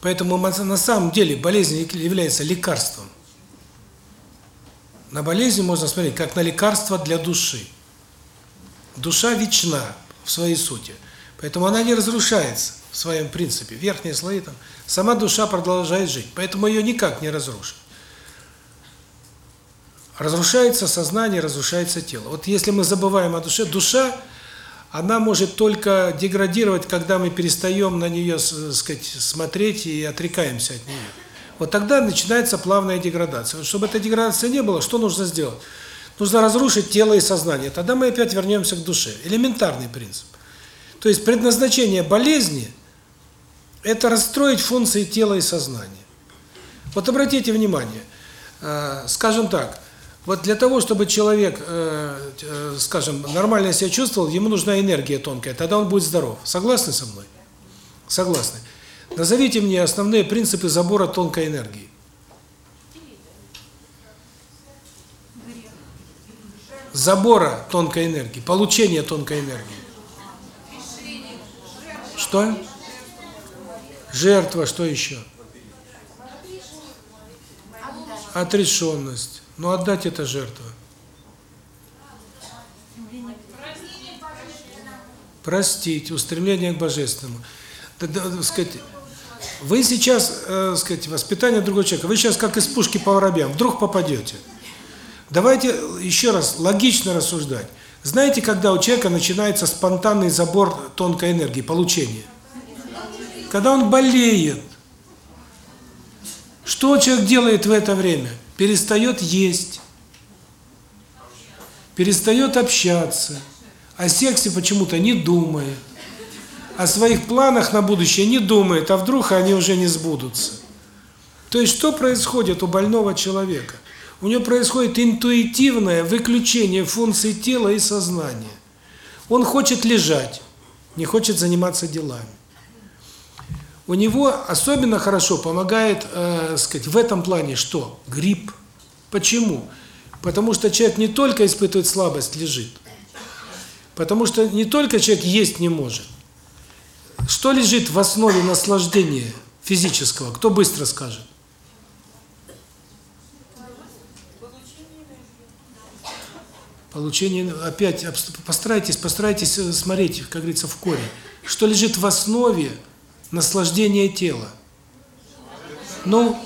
Поэтому на самом деле болезнь является лекарством. На болезнь можно смотреть как на лекарство для души. Душа вечна в своей сути. Поэтому она не разрушается в своем принципе. Верхние слои там. Сама душа продолжает жить. Поэтому ее никак не разрушить. Разрушается сознание, разрушается тело. Вот если мы забываем о душе, душа, она может только деградировать, когда мы перестаем на нее, сказать, смотреть и отрекаемся от нее. Вот тогда начинается плавная деградация. Чтобы этой деградации не было, что нужно сделать? Нужно разрушить тело и сознание. Тогда мы опять вернемся к душе. Элементарный принцип. То есть предназначение болезни – это расстроить функции тела и сознания. Вот обратите внимание, э, скажем так, вот для того, чтобы человек, э, э, скажем, нормально себя чувствовал, ему нужна энергия тонкая, тогда он будет здоров. Согласны со мной? Согласны. Назовите мне основные принципы забора тонкой энергии. Забора тонкой энергии, получения тонкой энергии. Что? Жертва, что еще? Отрешенность. Но отдать это жертва. Простить, устремление к Божественному. Да, да, сказать, вы сейчас, э, сказать, воспитание другого человека, вы сейчас как из пушки по воробьям, вдруг попадете. Давайте еще раз логично рассуждать. Знаете, когда у человека начинается спонтанный забор тонкой энергии, получение? Когда он болеет. Что человек делает в это время? Перестает есть, перестает общаться, о сексе почему-то не думает, о своих планах на будущее не думает, а вдруг они уже не сбудутся. То есть что происходит у больного человека? У него происходит интуитивное выключение функций тела и сознания. Он хочет лежать, не хочет заниматься делами. У него особенно хорошо помогает, э, сказать, в этом плане что? Грипп. Почему? Потому что человек не только испытывает слабость, лежит. Потому что не только человек есть не может. Что лежит в основе наслаждения физического? Кто быстро скажет? Получение, опять, постарайтесь, постарайтесь э, смотреть, как говорится, в корень. Что лежит в основе наслаждения тела? Ну,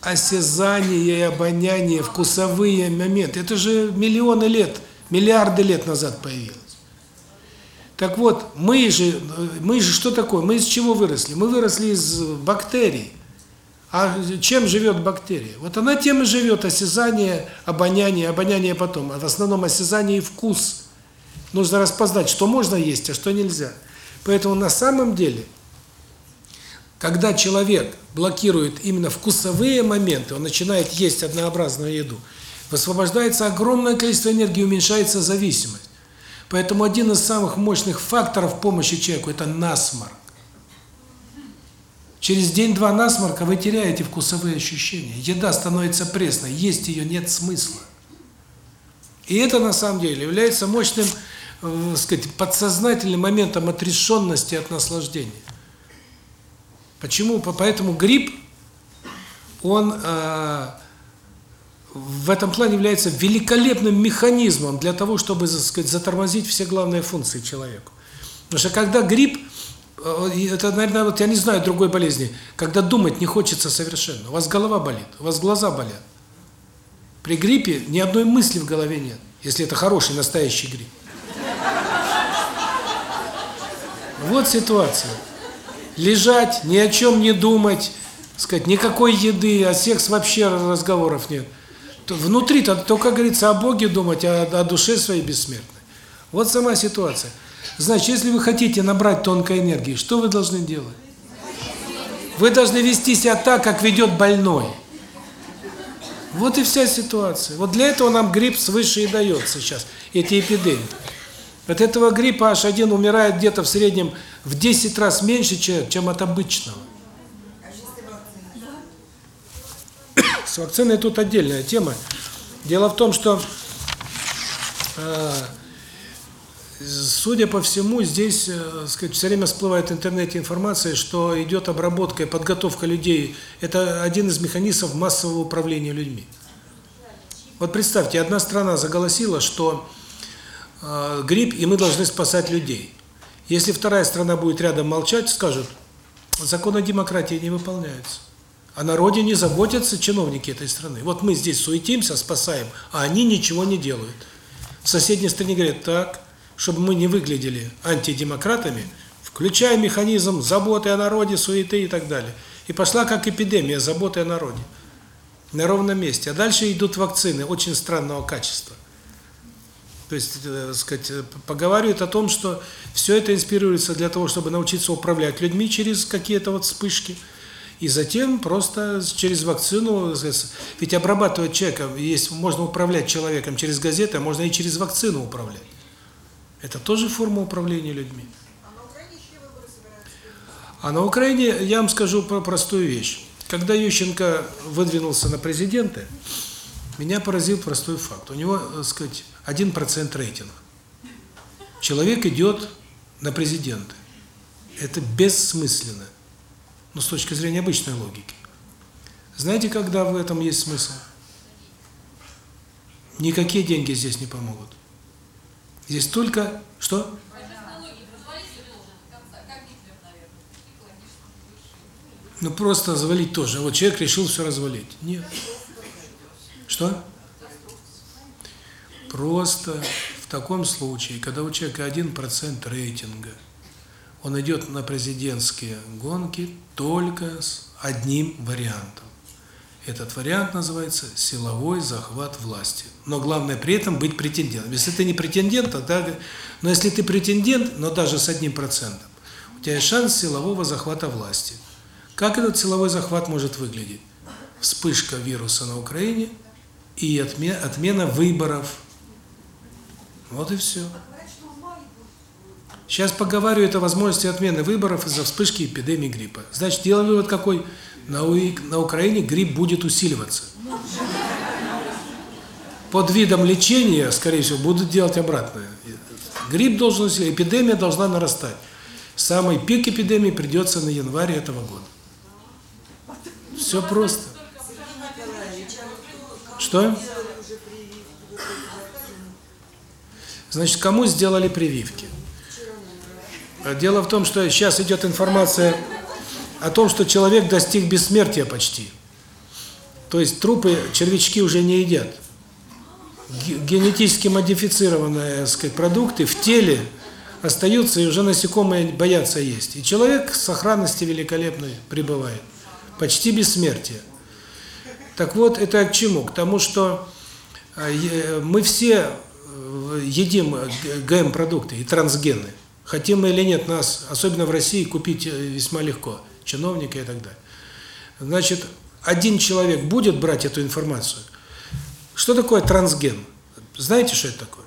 осязание и обоняние, вкусовые моменты. Это же миллионы лет, миллиарды лет назад появилось. Так вот, мы же, мы же что такое? Мы из чего выросли? Мы выросли из бактерий. А чем живет бактерия? Вот она тем и живет, осязание, обоняние, обоняние потом, а в основном осязание и вкус. Нужно распознать, что можно есть, а что нельзя. Поэтому на самом деле, когда человек блокирует именно вкусовые моменты, он начинает есть однообразную еду, высвобождается огромное количество энергии, уменьшается зависимость. Поэтому один из самых мощных факторов помощи человеку – это насморк. Через день-два насморка вы теряете вкусовые ощущения. Еда становится пресной, есть ее нет смысла. И это на самом деле является мощным, э, сказать, подсознательным моментом отрешенности от наслаждения. Почему? Поэтому грипп, он э, в этом плане является великолепным механизмом для того, чтобы, так сказать, затормозить все главные функции человека. Потому что когда грипп Э, это, наверное, вот я не знаю другой болезни, когда думать не хочется совершенно. У вас голова болит, у вас глаза болят. При гриппе ни одной мысли в голове нет, если это хороший, настоящий грипп. Вот ситуация. Лежать, ни о чем не думать, сказать, никакой еды, о секс вообще разговоров нет. Внутри-то только, говорится, о Боге думать, о, о душе своей бессмертной. Вот сама ситуация. Значит, если вы хотите набрать тонкой энергии, что вы должны делать? Вы должны вести себя так, как ведет больной. Вот и вся ситуация. Вот для этого нам грипп свыше и дается сейчас, эти эпидемии. От этого гриппа аж один умирает где-то в среднем в 10 раз меньше чем от обычного. С вакциной тут отдельная тема. Дело в том, что э, Судя по всему, здесь, э, сказать, все время всплывает в интернете информация, что идет обработка и подготовка людей. Это один из механизмов массового управления людьми. Вот представьте, одна страна заголосила, что грипп, и мы должны спасать людей. Если вторая страна будет рядом молчать, скажут, законы демократии не выполняются. О народе не заботятся чиновники этой страны. Вот мы здесь суетимся, спасаем, а они ничего не делают. В соседней стране говорят, так, чтобы мы не выглядели антидемократами, включая механизм заботы о народе, суеты и так далее. И пошла как эпидемия заботы о народе. На ровном месте. А дальше идут вакцины очень странного качества. То есть, э, сказать, э, поговаривают о том, что все это инспирируется для того, чтобы научиться управлять людьми через какие-то вот вспышки. И затем просто через вакцину, ведь обрабатывать человека, есть, можно управлять человеком через газеты, а можно и через вакцину управлять. Это тоже форма управления людьми. А на Украине я вам скажу про простую вещь. Когда Ющенко выдвинулся на президенты, меня поразил простой факт. У него, так сказать, 1% рейтинг. Человек идет на президенты. Это бессмысленно. Но с точки зрения обычной логики. Знаете, когда в этом есть смысл? Никакие деньги здесь не помогут. Здесь только... Что? Ну просто завалить тоже. Вот человек решил все развалить. Нет. Что? Просто в таком случае, когда у человека 1% рейтинга, он идет на президентские гонки только с одним вариантом. Этот вариант называется силовой захват власти. Но главное при этом быть претендентом. Если ты не претендент, тогда... Но если ты претендент, но даже с одним процентом, у тебя есть шанс силового захвата власти. Как этот силовой захват может выглядеть? Вспышка вируса на Украине и отмена выборов. Вот и все. Сейчас поговаривают о возможности отмены выборов из-за вспышки эпидемии гриппа. Значит, делаем вывод какой? На, на Украине грипп будет усиливаться. Под видом лечения, скорее всего, будут делать обратное. Грипп должен усиливаться, эпидемия должна нарастать. Самый пик эпидемии придется на январь этого года. Все просто. Что? Значит, кому сделали прививки? Дело в том, что сейчас идет информация о том, что человек достиг бессмертия почти. То есть трупы червячки уже не едят. Генетически модифицированные, сказать, продукты в теле остаются, и уже насекомые боятся есть. И человек в сохранности великолепной пребывает почти бессмертие. Так вот, это к чему? К тому, что э, мы все едим ГМ-продукты и трансгены. Хотим мы или нет, нас, особенно в России, купить э, весьма легко. Чиновники и так далее. Значит, один человек будет брать эту информацию. Что такое трансген? Знаете, что это такое?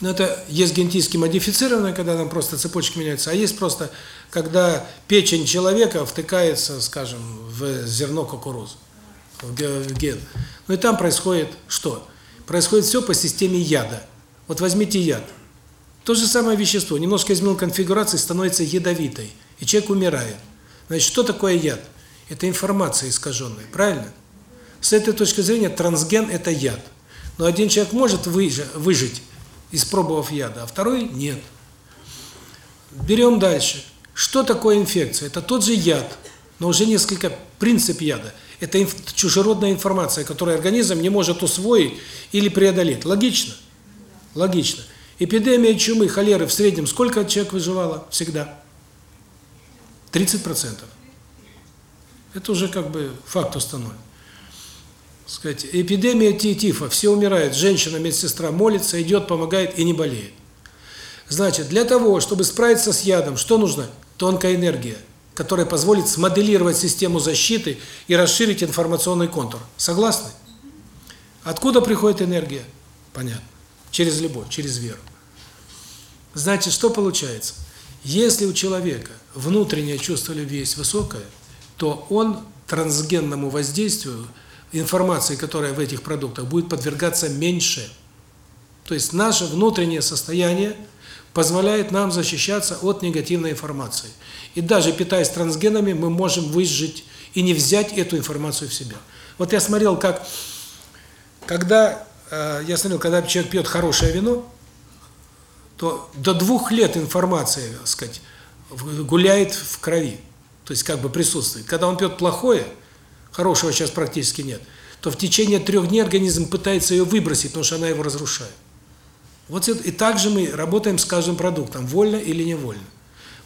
Ну, это есть генетически модифицированное, когда там просто цепочки меняются, а есть просто, когда печень человека втыкается, скажем, в зерно кукурузы, в ген. Ну и там происходит что? Происходит все по системе яда. Вот возьмите яд. То же самое вещество, немножко изменил конфигурацию, становится ядовитой, и человек умирает. Значит, что такое яд? Это информация искаженная, правильно? С этой точки зрения трансген – это яд. Но один человек может выжить, испробовав яда, а второй нет. Берем дальше. Что такое инфекция? Это тот же яд, но уже несколько принцип яда. Это инф, чужеродная информация, которую организм не может усвоить или преодолеть. Логично? Логично. Эпидемия чумы, холеры в среднем сколько человек выживало всегда? 30%. Это уже как бы факт установлен сказать, эпидемия тифа, все умирают, женщина, медсестра молится, идет, помогает и не болеет. Значит, для того, чтобы справиться с ядом, что нужно? Тонкая энергия, которая позволит смоделировать систему защиты и расширить информационный контур. Согласны? Откуда приходит энергия? Понятно. Через любовь, через веру. Значит, что получается? Если у человека внутреннее чувство любви есть высокое, то он трансгенному воздействию – информации, которая в этих продуктах, будет подвергаться меньше. То есть наше внутреннее состояние позволяет нам защищаться от негативной информации. И даже питаясь трансгенами, мы можем выжить и не взять эту информацию в себя. Вот я смотрел, как, когда, э, я смотрел, когда человек пьет хорошее вино, то до двух лет информация, так сказать, гуляет в крови. то есть как бы присутствует. Когда он пьет плохое, хорошего сейчас практически нет, то в течение трех дней организм пытается ее выбросить, потому что она его разрушает. Вот и также мы работаем с каждым продуктом, вольно или невольно.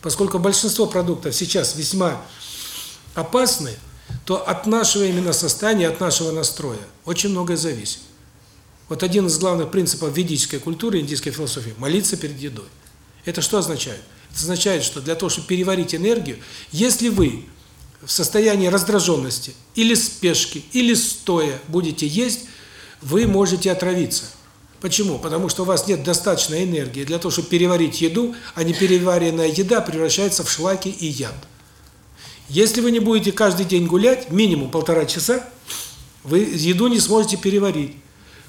Поскольку большинство продуктов сейчас весьма опасны, то от нашего именно состояния, от нашего настроя очень многое зависит. Вот один из главных принципов ведической культуры, индийской философии – молиться перед едой. Это что означает? Это означает, что для того, чтобы переварить энергию, если вы в состоянии раздраженности или спешки, или стоя будете есть, вы можете отравиться. Почему? Потому что у вас нет достаточной энергии для того, чтобы переварить еду, а непереваренная еда превращается в шлаки и яд. Если вы не будете каждый день гулять, минимум полтора часа, вы еду не сможете переварить.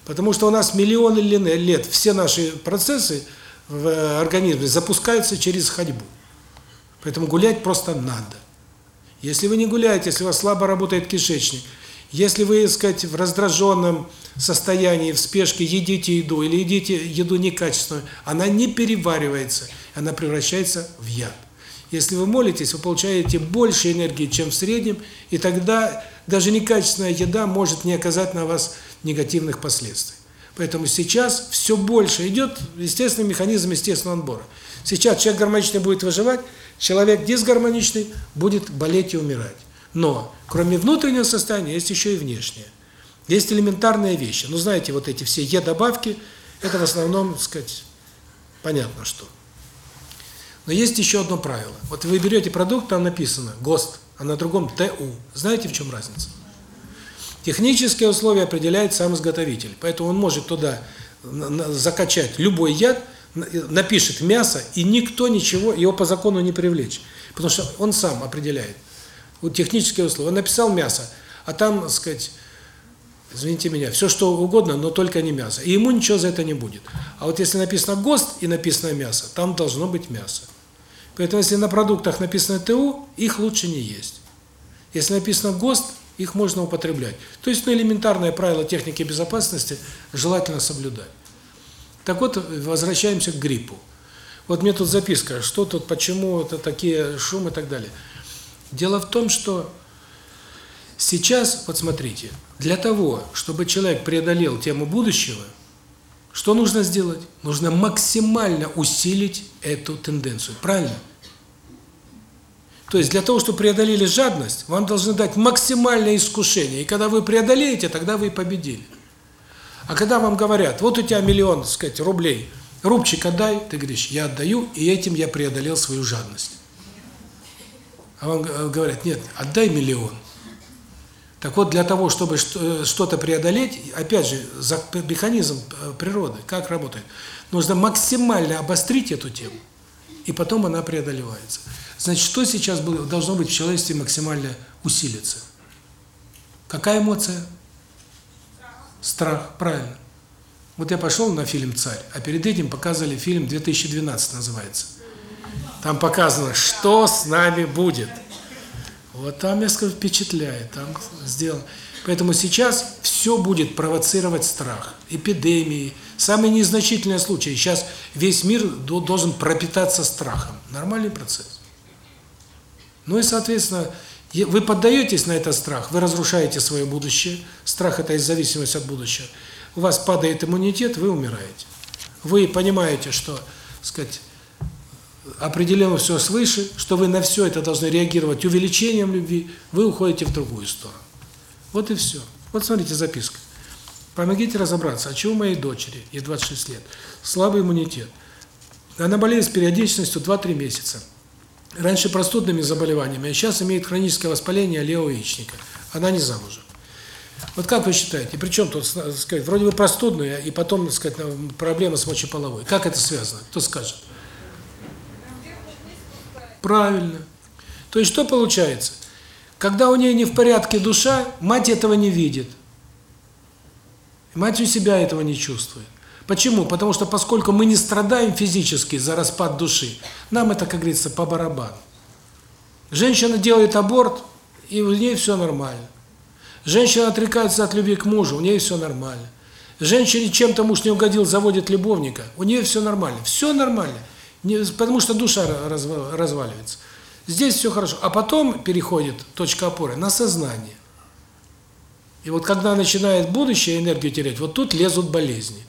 Потому что у нас миллионы лет все наши процессы в организме запускаются через ходьбу. Поэтому гулять просто надо. Если вы не гуляете, если у вас слабо работает кишечник, если вы, так сказать, в раздраженном состоянии, в спешке едите еду или едите еду некачественную, она не переваривается, она превращается в яд. Если вы молитесь, вы получаете больше энергии, чем в среднем, и тогда даже некачественная еда может не оказать на вас негативных последствий. Поэтому сейчас все больше идет естественный механизм естественного отбора. Сейчас человек гармоничный будет выживать, человек дисгармоничный будет болеть и умирать. Но кроме внутреннего состояния есть еще и внешнее. Есть элементарные вещи. Ну, знаете, вот эти все Е-добавки, это в основном, так сказать, понятно что. Но есть еще одно правило. Вот вы берете продукт, там написано ГОСТ, а на другом ТУ. Знаете, в чем разница? Технические условия определяет сам изготовитель. Поэтому он может туда закачать любой яд, напишет мясо, и никто ничего, его по закону не привлечь. Потому что он сам определяет. Вот технические условия. Он написал мясо, а там, так сказать, извините меня, все что угодно, но только не мясо. И ему ничего за это не будет. А вот если написано ГОСТ и написано мясо, там должно быть мясо. Поэтому если на продуктах написано ТУ, их лучше не есть. Если написано ГОСТ, их можно употреблять. То есть, ну, элементарное правило техники безопасности желательно соблюдать. Так вот, возвращаемся к гриппу. Вот мне тут записка, что тут, почему это такие шумы и так далее. Дело в том, что сейчас, вот смотрите, для того, чтобы человек преодолел тему будущего, что нужно сделать? Нужно максимально усилить эту тенденцию. Правильно? То есть для того, чтобы преодолели жадность, вам должны дать максимальное искушение. И когда вы преодолеете, тогда вы и победили. А когда вам говорят, вот у тебя миллион, так сказать, рублей, рубчик отдай, ты говоришь, я отдаю, и этим я преодолел свою жадность. А вам говорят, нет, отдай миллион. Так вот, для того, чтобы э, что-то преодолеть, опять же, механизм э, природы, как работает, нужно максимально обострить эту тему, и потом она преодолевается. Значит, что сейчас должно быть в человечестве максимально усилиться? Какая эмоция? Страх, правильно. Вот я пошел на фильм «Царь», а перед этим показывали фильм «2012» называется. Там показано, что с нами будет. Вот там, скажу, впечатляет, там сделано. Поэтому сейчас все будет провоцировать страх, эпидемии, самые незначительные случаи. Сейчас весь мир должен пропитаться страхом. Нормальный процесс. Ну и, соответственно, вы поддаетесь на этот страх, вы разрушаете свое будущее. Страх – это из зависимости от будущего. У вас падает иммунитет, вы умираете. Вы понимаете, что, сказать, определено все свыше, что вы на все это должны реагировать увеличением любви, вы уходите в другую сторону. Вот и все. Вот смотрите записка. Помогите разобраться, а чего моей дочери, ей 26 лет, слабый иммунитет. Она болеет с периодичностью 2-3 месяца раньше простудными заболеваниями, а сейчас имеет хроническое воспаление левого яичника. Она не замужем. Вот как вы считаете, причем тут, сказать, вроде бы простудная, и потом, так сказать, проблема с мочеполовой. Как это связано? Кто скажет? Правильно. То есть что получается? Когда у нее не в порядке душа, мать этого не видит. Мать у себя этого не чувствует. Почему? Потому что поскольку мы не страдаем физически за распад души, нам это, как говорится, по барабану. Женщина делает аборт, и у нее все нормально. Женщина отрекается от любви к мужу, у нее все нормально. Женщине чем-то муж не угодил, заводит любовника, у нее все нормально. Все нормально, не, потому что душа разваливается. Здесь все хорошо. А потом переходит точка опоры на сознание. И вот когда начинает будущее энергию терять, вот тут лезут болезни.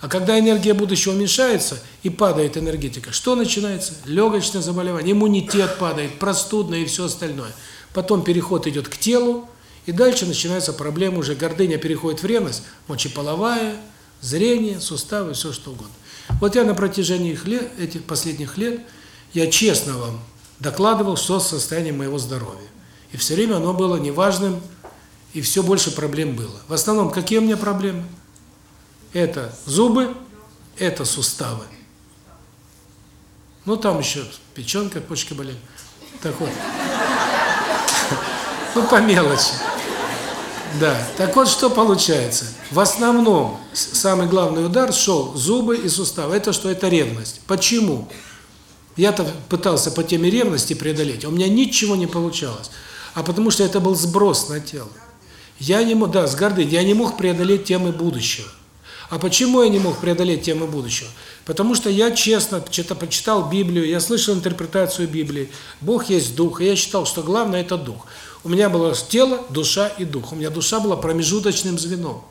А когда энергия будущего уменьшается и падает энергетика, что начинается? Легочное заболевание, иммунитет падает, простудное и все остальное. Потом переход идет к телу, и дальше начинается проблема уже, гордыня переходит в ревность, мочеполовая, зрение, суставы, все что угодно. Вот я на протяжении их лет, этих последних лет, я честно вам докладывал, что состояние моего здоровья. И все время оно было неважным, и все больше проблем было. В основном, какие у меня проблемы? Это зубы, это суставы. Ну, там еще печенка, почки болели. Так вот. [laughs] Ну, по мелочи. Да. Так вот, что получается? В основном самый главный удар шел зубы и суставы. Это что? Это ревность. Почему? Я-то пытался по теме ревности преодолеть, у меня ничего не получалось. А потому что это был сброс на тело. Я не мог, да, с гордыней, я не мог преодолеть темы будущего. А почему я не мог преодолеть темы будущего? Потому что я честно почитал Библию, я слышал интерпретацию Библии. Бог есть дух, и я считал, что главное это дух. У меня было тело, душа и дух. У меня душа была промежуточным звеном.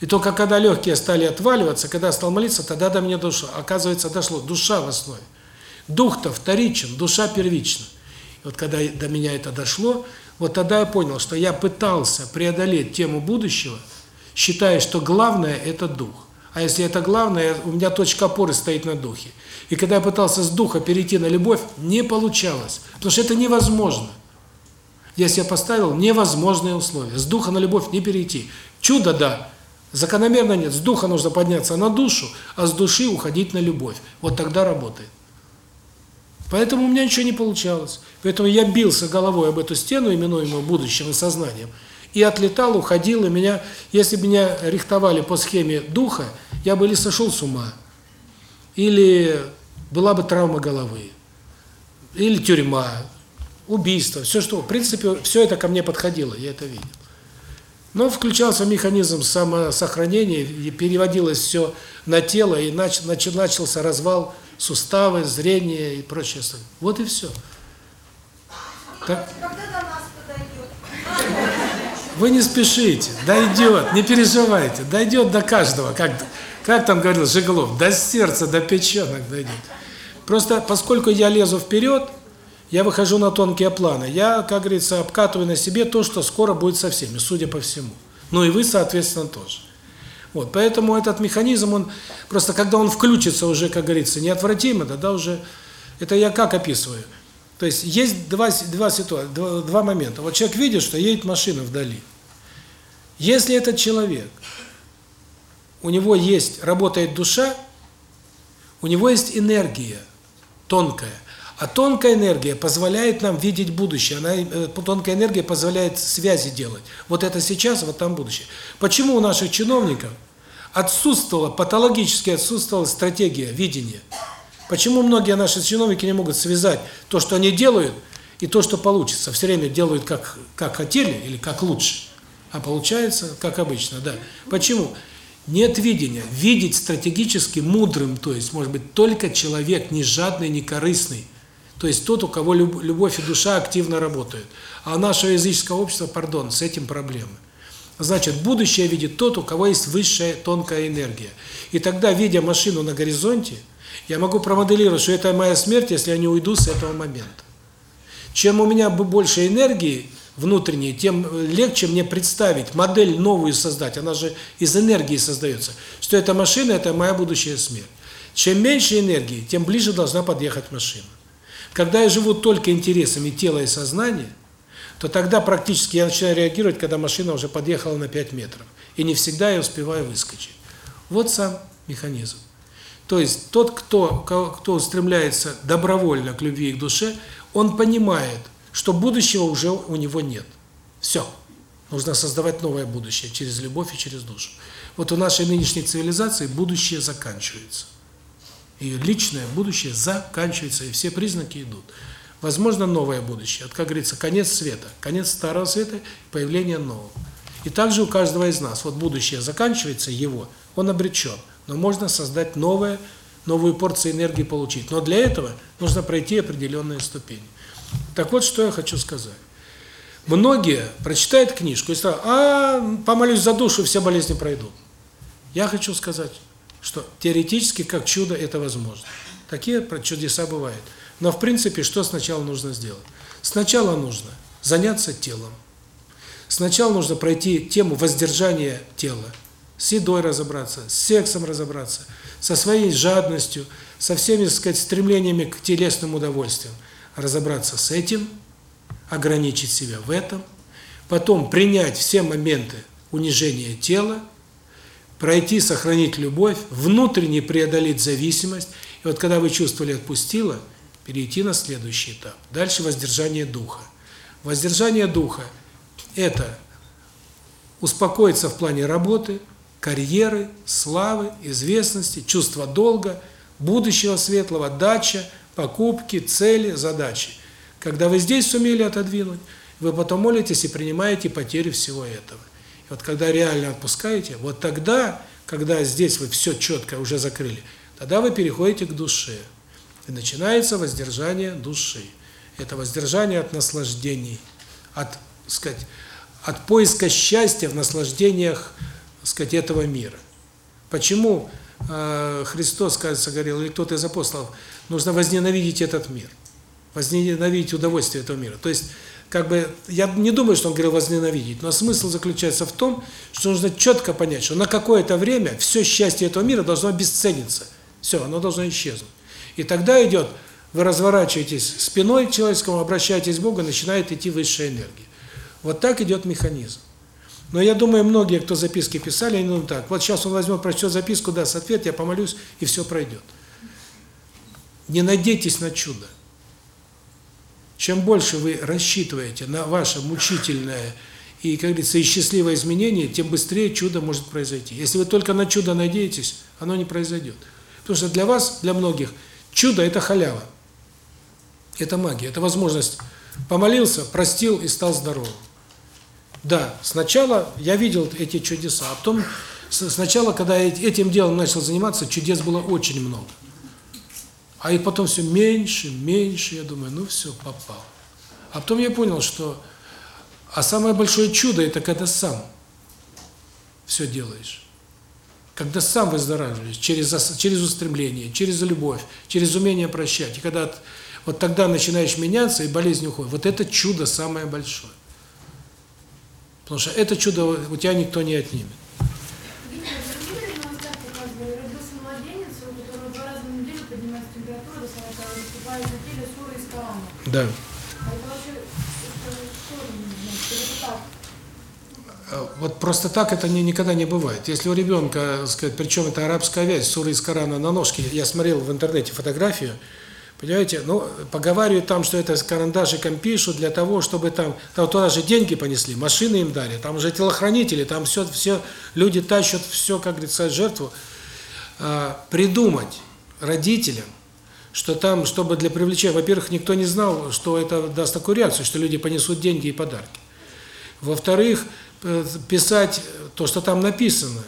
И только когда легкие стали отваливаться, когда стал молиться, тогда до меня душа, оказывается, дошло. Душа в основе. Дух-то вторичен, душа первична. И вот когда до меня это дошло, вот тогда я понял, что я пытался преодолеть тему будущего, считая, что главное – это дух. А если это главное, у меня точка опоры стоит на духе. И когда я пытался с духа перейти на любовь, не получалось. Потому что это невозможно. Я себе поставил невозможные условия. С духа на любовь не перейти. Чудо – да. Закономерно нет. С духа нужно подняться на душу, а с души уходить на любовь. Вот тогда работает. Поэтому у меня ничего не получалось. Поэтому я бился головой об эту стену, именуемую будущим и сознанием, и отлетал, уходил, и меня, если бы меня рихтовали по схеме духа, я бы или сошел с ума, или была бы травма головы, или тюрьма, убийство, все что, в принципе, все это ко мне подходило, я это видел. Но включался механизм самосохранения, и переводилось все на тело, и нач, нач, начался развал суставы, зрение и прочее. Вот и все. Так. Вы не спешите, дойдет, не переживайте, дойдет до каждого, как как там говорил Жиглов, до сердца, до печенок дойдет. Просто поскольку я лезу вперед, я выхожу на тонкие планы, я, как говорится, обкатываю на себе то, что скоро будет со всеми, судя по всему. Ну и вы, соответственно, тоже. Вот, поэтому этот механизм, он просто когда он включится уже, как говорится, неотвратимо, тогда уже это я как описываю. То есть есть два два ситуации, два, два момента. Вот человек видит, что едет машина вдали. Если этот человек у него есть работает душа, у него есть энергия тонкая. А тонкая энергия позволяет нам видеть будущее. Она э, тонкая энергия позволяет связи делать. Вот это сейчас, вот там будущее. Почему у наших чиновников отсутствовала патологически отсутствовала стратегия видения? Почему многие наши чиновники не могут связать то, что они делают, и то, что получится? Все время делают как как хотели или как лучше, а получается как обычно, да. Почему? Нет видения. Видеть стратегически мудрым, то есть, может быть, только человек не жадный, не корыстный, то есть тот, у кого любовь и душа активно работают. А наше языческое общество, пардон, с этим проблемы. Значит, будущее видит тот, у кого есть высшая тонкая энергия. И тогда, видя машину на горизонте, я могу промоделировать, что это моя смерть, если я не уйду с этого момента. Чем у меня больше энергии внутренней, тем легче мне представить, модель новую создать, она же из энергии создается, что эта машина – это моя будущая смерть. Чем меньше энергии, тем ближе должна подъехать машина. Когда я живу только интересами тела и сознания, то тогда практически я начинаю реагировать, когда машина уже подъехала на 5 метров. И не всегда я успеваю выскочить. Вот сам механизм. То есть тот, кто, кто устремляется добровольно к любви и к душе, он понимает, что будущего уже у него нет. Все. Нужно создавать новое будущее через любовь и через душу. Вот у нашей нынешней цивилизации будущее заканчивается. Ее личное будущее заканчивается, и все признаки идут. Возможно, новое будущее. Это, как говорится, конец света. Конец старого света, появление нового. И также у каждого из нас. Вот будущее заканчивается, его, он обречен. Но можно создать новое новую порцию энергии получить. Но для этого нужно пройти определенные ступени. Так вот, что я хочу сказать. Многие прочитают книжку и сразу, а, помолюсь за душу, все болезни пройдут. Я хочу сказать, что теоретически, как чудо, это возможно. Такие чудеса бывают. Но, в принципе, что сначала нужно сделать? Сначала нужно заняться телом. Сначала нужно пройти тему воздержания тела, с едой разобраться, с сексом разобраться, со своей жадностью, со всеми, так сказать, стремлениями к телесным удовольствиям. Разобраться с этим, ограничить себя в этом, потом принять все моменты унижения тела, пройти, сохранить любовь, внутренне преодолеть зависимость, и вот когда вы чувствовали отпустило, перейти на следующий этап. Дальше воздержание духа. Воздержание духа – это успокоиться в плане работы, карьеры, славы, известности, чувства долга, будущего светлого, дача, покупки, цели, задачи. Когда вы здесь сумели отодвинуть, вы потом молитесь и принимаете потерю всего этого. Вот когда реально отпускаете, вот тогда, когда здесь вы все четко уже закрыли, тогда вы переходите к душе. И начинается воздержание души. Это воздержание от наслаждений, от, сказать, от поиска счастья в наслаждениях, сказать, этого мира. Почему э, Христос, кажется, говорил, или кто-то из апостолов, нужно возненавидеть этот мир, возненавидеть удовольствие этого мира. То есть, как бы, я не думаю, что он говорил возненавидеть, но смысл заключается в том, что нужно четко понять, что на какое-то время все счастье этого мира должно обесцениться. Все, оно должно исчезнуть. И тогда идет, вы разворачиваетесь спиной к человеческому, обращаетесь к Богу, начинает идти высшая энергия. Вот так идет механизм. Но я думаю, многие, кто записки писали, они думают так, вот сейчас он возьмет, прочтет записку, даст ответ, я помолюсь, и все пройдет. Не надейтесь на чудо. Чем больше вы рассчитываете на ваше мучительное и, как говорится, и счастливое изменение, тем быстрее чудо может произойти. Если вы только на чудо надеетесь, оно не произойдет. Потому что для вас, для многих, чудо – это халява. Это магия, это возможность помолился, простил и стал здоровым. Да, сначала я видел эти чудеса, а потом сначала, когда этим делом начал заниматься, чудес было очень много. А и потом все меньше, меньше, я думаю, ну все, попал. А потом я понял, что а самое большое чудо это когда сам все делаешь. Когда сам выздоравливаешь через через устремление, через любовь, через умение прощать. И когда вот тогда начинаешь меняться и болезнь уходит. Вот это чудо самое большое. Потому что это чудо у тебя никто не отнимет. Да. Вот просто так это не, никогда не бывает. Если у ребенка, сказать, причем это арабская вязь, сура из Корана на ножке, я смотрел в интернете фотографию, Понимаете? Ну, поговаривают там, что это с карандашиком пишут для того, чтобы там, там туда же деньги понесли, машины им дали, там уже телохранители, там все, все люди тащат все, как говорится, жертву. А, придумать родителям, что там, чтобы для привлечения, во-первых, никто не знал, что это даст такую реакцию, что люди понесут деньги и подарки. Во-вторых, э, писать то, что там написано.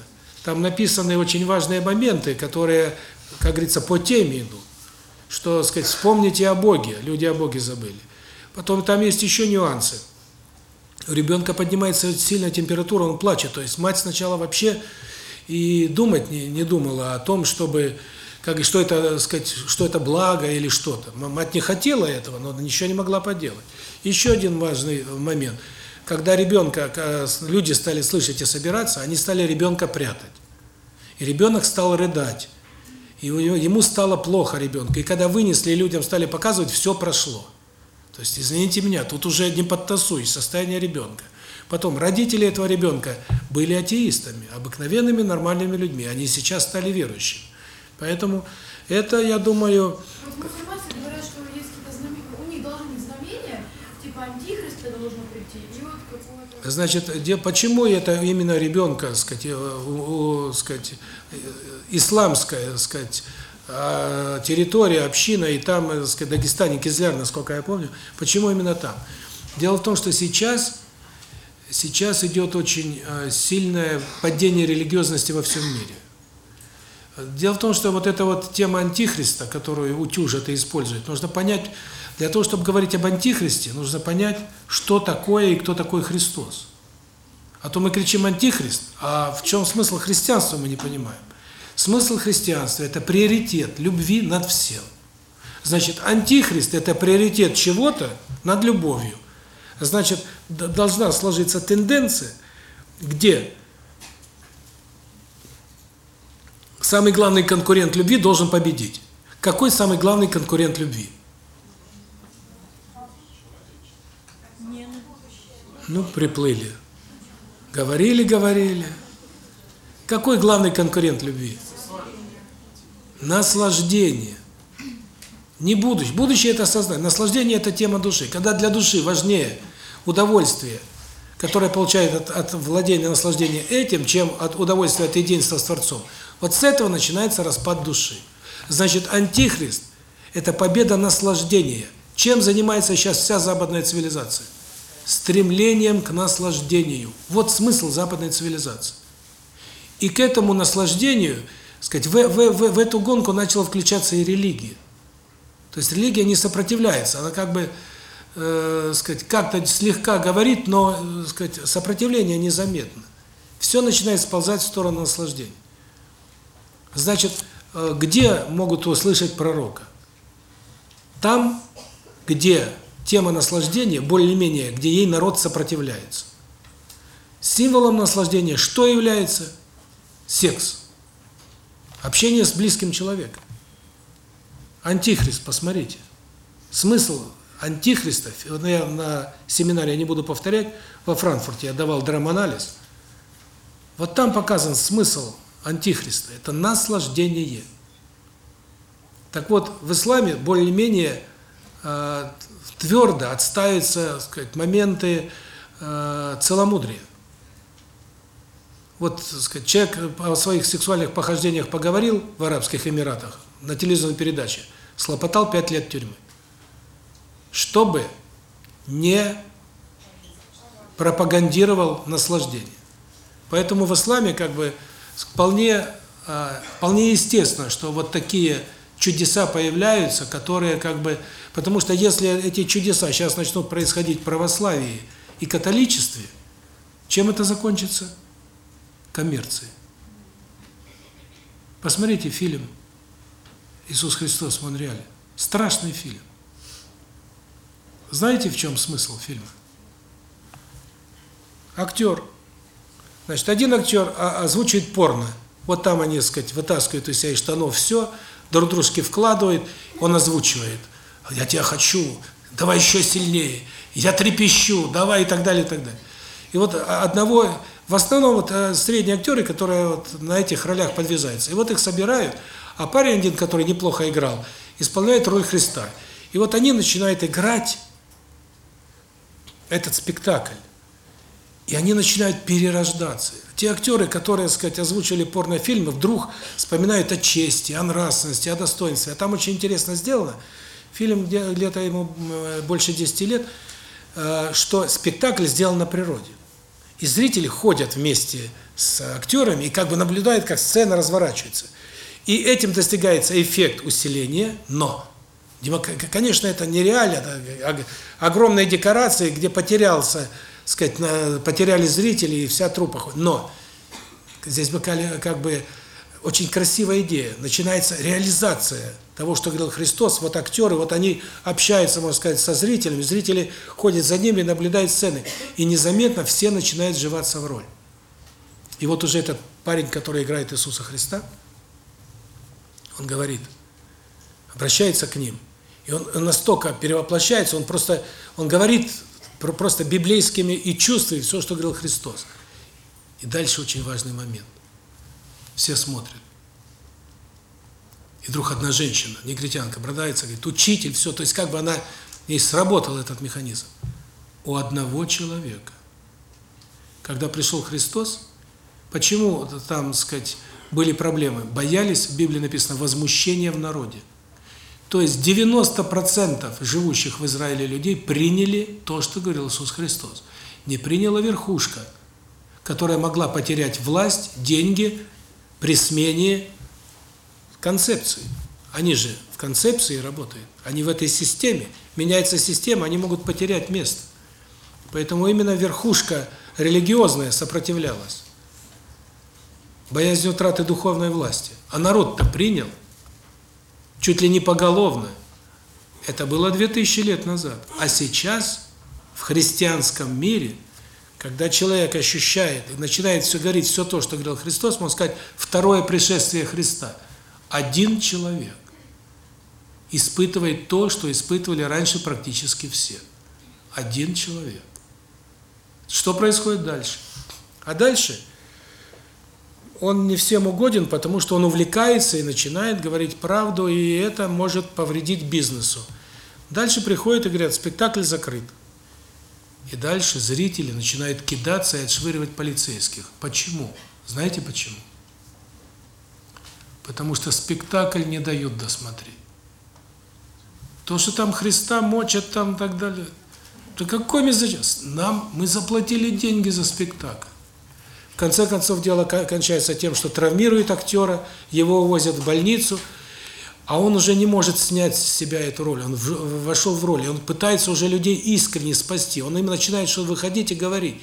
Там написаны очень важные моменты, которые, как говорится, по теме идут что, сказать, вспомните о Боге, люди о Боге забыли. Потом там есть еще нюансы. У ребенка поднимается сильная температура, он плачет. То есть мать сначала вообще и думать не, не думала о том, чтобы как что это, сказать, что это благо или что-то. Мать не хотела этого, но ничего не могла поделать. Еще один важный момент. Когда ребенка, люди стали слышать и собираться, они стали ребенка прятать. И ребенок стал рыдать. И ему стало плохо ребенка. И когда вынесли, людям стали показывать, все прошло. То есть, извините меня, тут уже не подтасуешь состояние ребенка. Потом, родители этого ребенка были атеистами, обыкновенными нормальными людьми. Они сейчас стали верующими. Поэтому это, я думаю... Вот говорят, что есть у них должны быть знамения, типа антихриста должно прийти, и вот какого-то... Значит, почему это именно ребенка, сказать, у, сказать, исламская, сказать, а, территория, община, и там, так сказать, Дагестане, Кизляр, насколько я помню. Почему именно там? Дело в том, что сейчас сейчас идет очень сильное падение религиозности во всем мире. Дело в том, что вот эта вот тема антихриста, которую утюжат и используют, нужно понять, для того, чтобы говорить об антихристе, нужно понять, что такое и кто такой Христос. А то мы кричим антихрист, а в чем смысл христианства мы не понимаем. Смысл христианства – это приоритет любви над всем. Значит, антихрист – это приоритет чего-то над любовью. Значит, должна сложиться тенденция, где самый главный конкурент любви должен победить. Какой самый главный конкурент любви? Ну, приплыли. Говорили, говорили. Какой главный конкурент любви? Наслаждение. Не будущее. Будущее – это сознание. Наслаждение – это тема души. Когда для души важнее удовольствие, которое получает от, от владения наслаждения этим, чем от удовольствия от единства с Творцом, вот с этого начинается распад души. Значит, антихрист – это победа наслаждения. Чем занимается сейчас вся западная цивилизация? Стремлением к наслаждению. Вот смысл западной цивилизации. И к этому наслаждению, сказать, в, в, в, в эту гонку начала включаться и религия. То есть религия не сопротивляется, она как бы, э, сказать, как-то слегка говорит, но, э, сказать, сопротивление незаметно. Все начинает сползать в сторону наслаждения. Значит, э, где могут услышать пророка? Там, где тема наслаждения более-менее, где ей народ сопротивляется. Символом наслаждения что является? Секс. Общение с близким человеком. Антихрист, посмотрите. Смысл антихриста, вот я на семинаре, я не буду повторять, во Франкфурте я давал драманализ. Вот там показан смысл антихриста. Это наслаждение. Так вот, в исламе более-менее э, твердо отстаиваются, сказать, моменты э, целомудрия. Вот, сказать, человек о своих сексуальных похождениях поговорил в Арабских Эмиратах на телевизионной передаче, слопотал пять лет тюрьмы. Чтобы не пропагандировал наслаждение. Поэтому в исламе как бы вполне вполне естественно, что вот такие чудеса появляются, которые как бы потому что если эти чудеса сейчас начнут происходить в православии и католичестве, чем это закончится? Коммерцией. Посмотрите фильм Иисус Христос в Монреале. Страшный фильм. Знаете, в чем смысл фильма? Актер. Значит, один актер озвучивает порно. Вот там они, так сказать, вытаскивают из себя из штанов все, друг дружке вкладывают, он озвучивает. Я тебя хочу, давай еще сильнее, я трепещу, давай и так далее, и так далее. И вот одного, в основном вот э, средние актеры, которые вот на этих ролях подвязаются, и вот их собирают, а парень один, который неплохо играл, исполняет роль Христа. И вот они начинают играть этот спектакль. И они начинают перерождаться. Те актеры, которые, так сказать, озвучили порнофильмы, вдруг вспоминают о чести, о нравственности, о достоинстве. А там очень интересно сделано. Фильм где-то ему больше 10 лет, э, что спектакль сделан на природе. И зрители ходят вместе с актерами и как бы наблюдают, как сцена разворачивается. И этим достигается эффект усиления, но, конечно, это нереально, это огромные декорации, где потерялся, сказать, потеряли зрители и вся трупа. Но здесь бы как бы очень красивая идея. Начинается реализация того, что говорил Христос. Вот актеры, вот они общаются, можно сказать, со зрителями, зрители ходят за ними, наблюдают сцены. И незаметно все начинают сживаться в роль. И вот уже этот парень, который играет Иисуса Христа, он говорит, обращается к ним. И он настолько перевоплощается, он просто, он говорит просто библейскими и чувствует все, что говорил Христос. И дальше очень важный момент. Все смотрят. И вдруг одна женщина, негритянка, бродается, говорит, учитель, все, то есть как бы она, ей сработал этот механизм. У одного человека. Когда пришел Христос, почему там, сказать, были проблемы. Боялись, в Библии написано, возмущения в народе. То есть 90% живущих в Израиле людей приняли то, что говорил Иисус Христос. Не приняла верхушка, которая могла потерять власть, деньги при смене концепции. Они же в концепции работают. Они в этой системе. Меняется система, они могут потерять место. Поэтому именно верхушка религиозная сопротивлялась. Боязнь утраты духовной власти. А народ-то принял. Чуть ли не поголовно. Это было 2000 лет назад. А сейчас в христианском мире, когда человек ощущает и начинает все говорить, все то, что говорил Христос, можно сказать, второе пришествие Христа. Один человек испытывает то, что испытывали раньше практически все. Один человек. Что происходит дальше? А дальше он не всем угоден, потому что он увлекается и начинает говорить правду, и это может повредить бизнесу. Дальше приходят и говорят, спектакль закрыт. И дальше зрители начинают кидаться и отшвыривать полицейских. Почему? Знаете почему? Потому что спектакль не дают досмотреть. То, что там Христа мочат там так далее. То какой зачем? Нам, мы заплатили деньги за спектакль. В конце концов, дело кончается тем, что травмируют актера, его увозят в больницу, а он уже не может снять с себя эту роль. Он вошел в роль, он пытается уже людей искренне спасти. Он им начинает что выходить и говорить.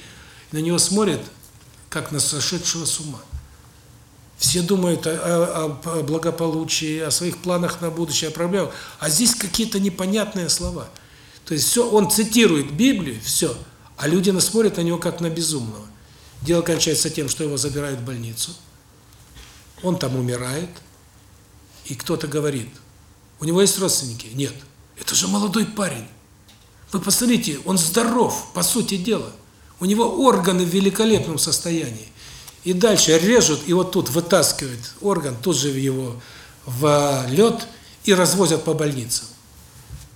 На него смотрят, как на сошедшего с ума. Все думают о, о, о благополучии, о своих планах на будущее, о проблемах. А здесь какие-то непонятные слова. То есть все, он цитирует Библию, все, а люди смотрят на него как на безумного. Дело кончается тем, что его забирают в больницу. Он там умирает. И кто-то говорит, у него есть родственники? Нет. Это же молодой парень. Вы посмотрите, он здоров, по сути дела. У него органы в великолепном состоянии. И дальше режут, и вот тут вытаскивают орган, тут же его в лед и развозят по больницам.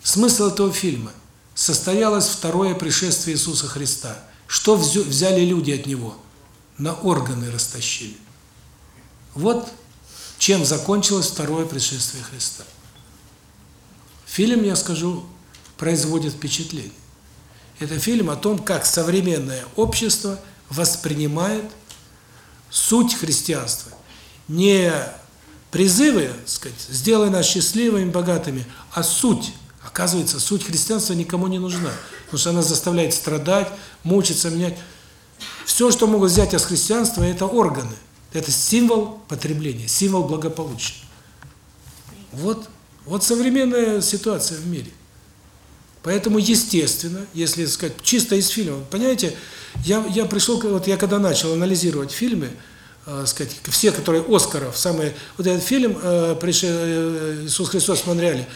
Смысл этого фильма – состоялось второе пришествие Иисуса Христа – что взяли люди от него? На органы растащили. Вот чем закончилось второе пришествие Христа. Фильм, я скажу, производит впечатление. Это фильм о том, как современное общество воспринимает суть христианства. Не призывы, сказать, сделай нас счастливыми, богатыми, а суть. Оказывается, суть христианства никому не нужна потому что она заставляет страдать, мучиться, менять. Все, что могут взять из христианства, это органы. Это символ потребления, символ благополучия. Вот, вот современная ситуация в мире. Поэтому, естественно, если сказать чисто из фильма, понимаете, я я пришел, вот я когда начал анализировать фильмы, э, сказать, все, которые Оскаров, самые, вот этот фильм э, э Иисус Христос в Монреале,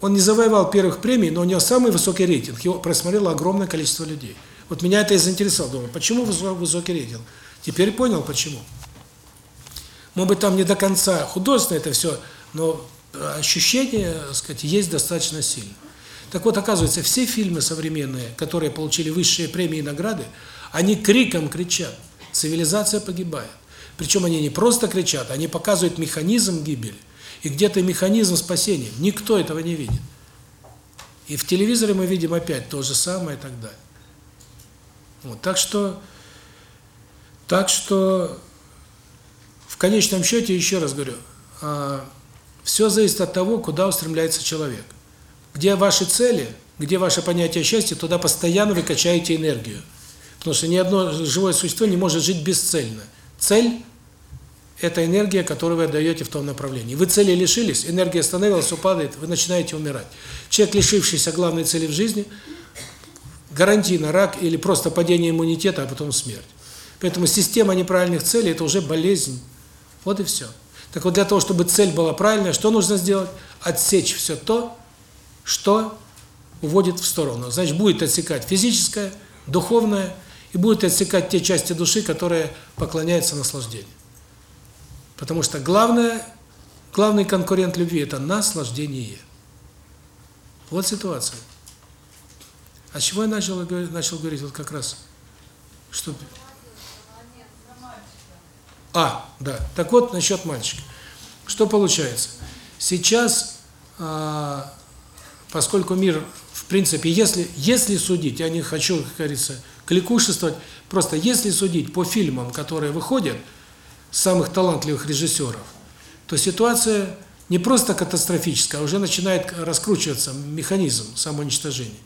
он не завоевал первых премий, но у него самый высокий рейтинг. Его просмотрело огромное количество людей. Вот меня это и заинтересовало. Думаю, почему высокий рейтинг? Теперь понял, почему. Может быть, там не до конца художественно это все, но ощущение, так сказать, есть достаточно сильно. Так вот, оказывается, все фильмы современные, которые получили высшие премии и награды, они криком кричат, цивилизация погибает. Причем они не просто кричат, они показывают механизм гибели и где-то механизм спасения. Никто этого не видит. И в телевизоре мы видим опять то же самое и так далее. Вот, так что, так что, в конечном счете, еще раз говорю, а, все зависит от того, куда устремляется человек. Где ваши цели, где ваше понятие счастья, туда постоянно вы качаете энергию. Потому что ни одно живое существо не может жить бесцельно. Цель это энергия, которую вы отдаете в том направлении. Вы цели лишились, энергия остановилась, упадает, вы начинаете умирать. Человек, лишившийся главной цели в жизни, гарантийно рак или просто падение иммунитета, а потом смерть. Поэтому система неправильных целей – это уже болезнь. Вот и все. Так вот, для того, чтобы цель была правильная, что нужно сделать? Отсечь все то, что уводит в сторону. Значит, будет отсекать физическое, духовное, и будет отсекать те части души, которые поклоняются наслаждению. Потому что главное, главный конкурент любви – это наслаждение. Вот ситуация. А чего я начал, начал говорить вот как раз? Что... А, да. Так вот, насчет мальчика. Что получается? Сейчас, а, поскольку мир, в принципе, если если судить, я не хочу, как говорится, кликушествовать, просто если судить по фильмам, которые выходят – самых талантливых режиссеров, то ситуация не просто катастрофическое, а уже начинает раскручиваться механизм самоуничтожения.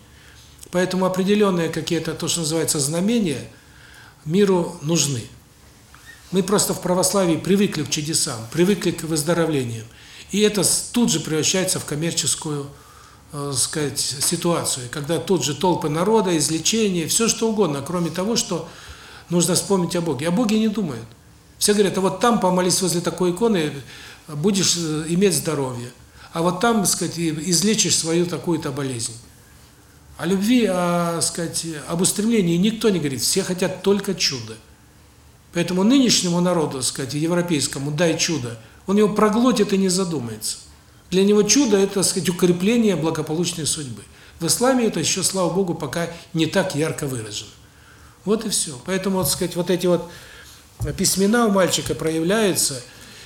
Поэтому определенные какие-то, то, что называется, знамения миру нужны. Мы просто в православии привыкли к чудесам, привыкли к выздоровлениям. И это тут же превращается в коммерческую, э, сказать, ситуацию, когда тут же толпы народа, излечение, все что угодно, кроме того, что нужно вспомнить о Боге. О Боге не думают. Все говорят, а вот там помолись возле такой иконы, будешь э, иметь здоровье. А вот там, так сказать, излечишь свою такую-то болезнь. О любви, о, сказать, об устремлении никто не говорит, все хотят только чуда. Поэтому нынешнему народу, сказать, европейскому, дай чудо, он его проглотит и не задумается. Для него чудо – это, сказать, укрепление благополучной судьбы. В исламе это еще, слава Богу, пока не так ярко выражено. Вот и все. Поэтому, вот, сказать, вот эти вот письмена у мальчика проявляются,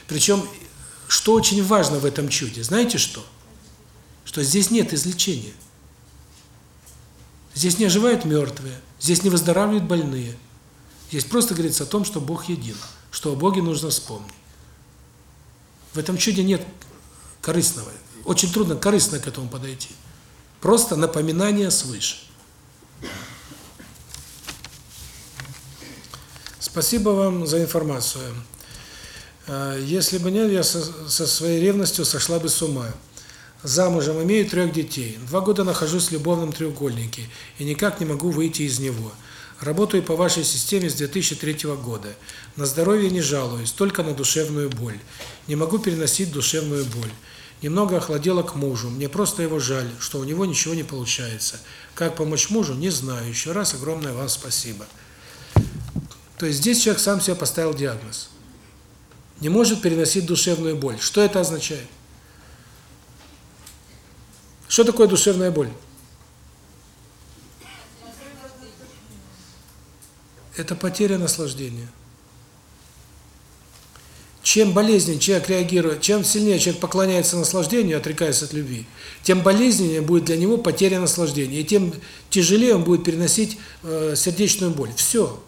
причем, что очень важно в этом чуде, знаете что? Что здесь нет излечения. Здесь не оживают мертвые, здесь не выздоравливают больные. Здесь просто говорится о том, что Бог един, что о Боге нужно вспомнить. В этом чуде нет корыстного. Очень трудно корыстно к этому подойти. Просто напоминание свыше. Спасибо вам за информацию. Э, если бы нет, я со своей ревностью сошла бы с ума. Замужем, имею трех детей. Два года нахожусь в любовном треугольнике и никак не могу выйти из него. Работаю по вашей системе с 2003 года. На здоровье не жалуюсь, только на душевную боль. Не могу переносить душевную боль. Немного охладела к мужу. Мне просто его жаль, что у него ничего не получается. Как помочь мужу, не знаю. Еще раз огромное вам спасибо. То есть здесь человек сам себе поставил диагноз. Не может переносить душевную боль. Что это означает? Что такое душевная боль? Это потеря наслаждения. Чем болезненнее человек реагирует, чем сильнее человек поклоняется наслаждению, отрекаясь от любви, тем болезненнее будет для него потеря наслаждения, и тем тяжелее он будет переносить э, сердечную боль. Все.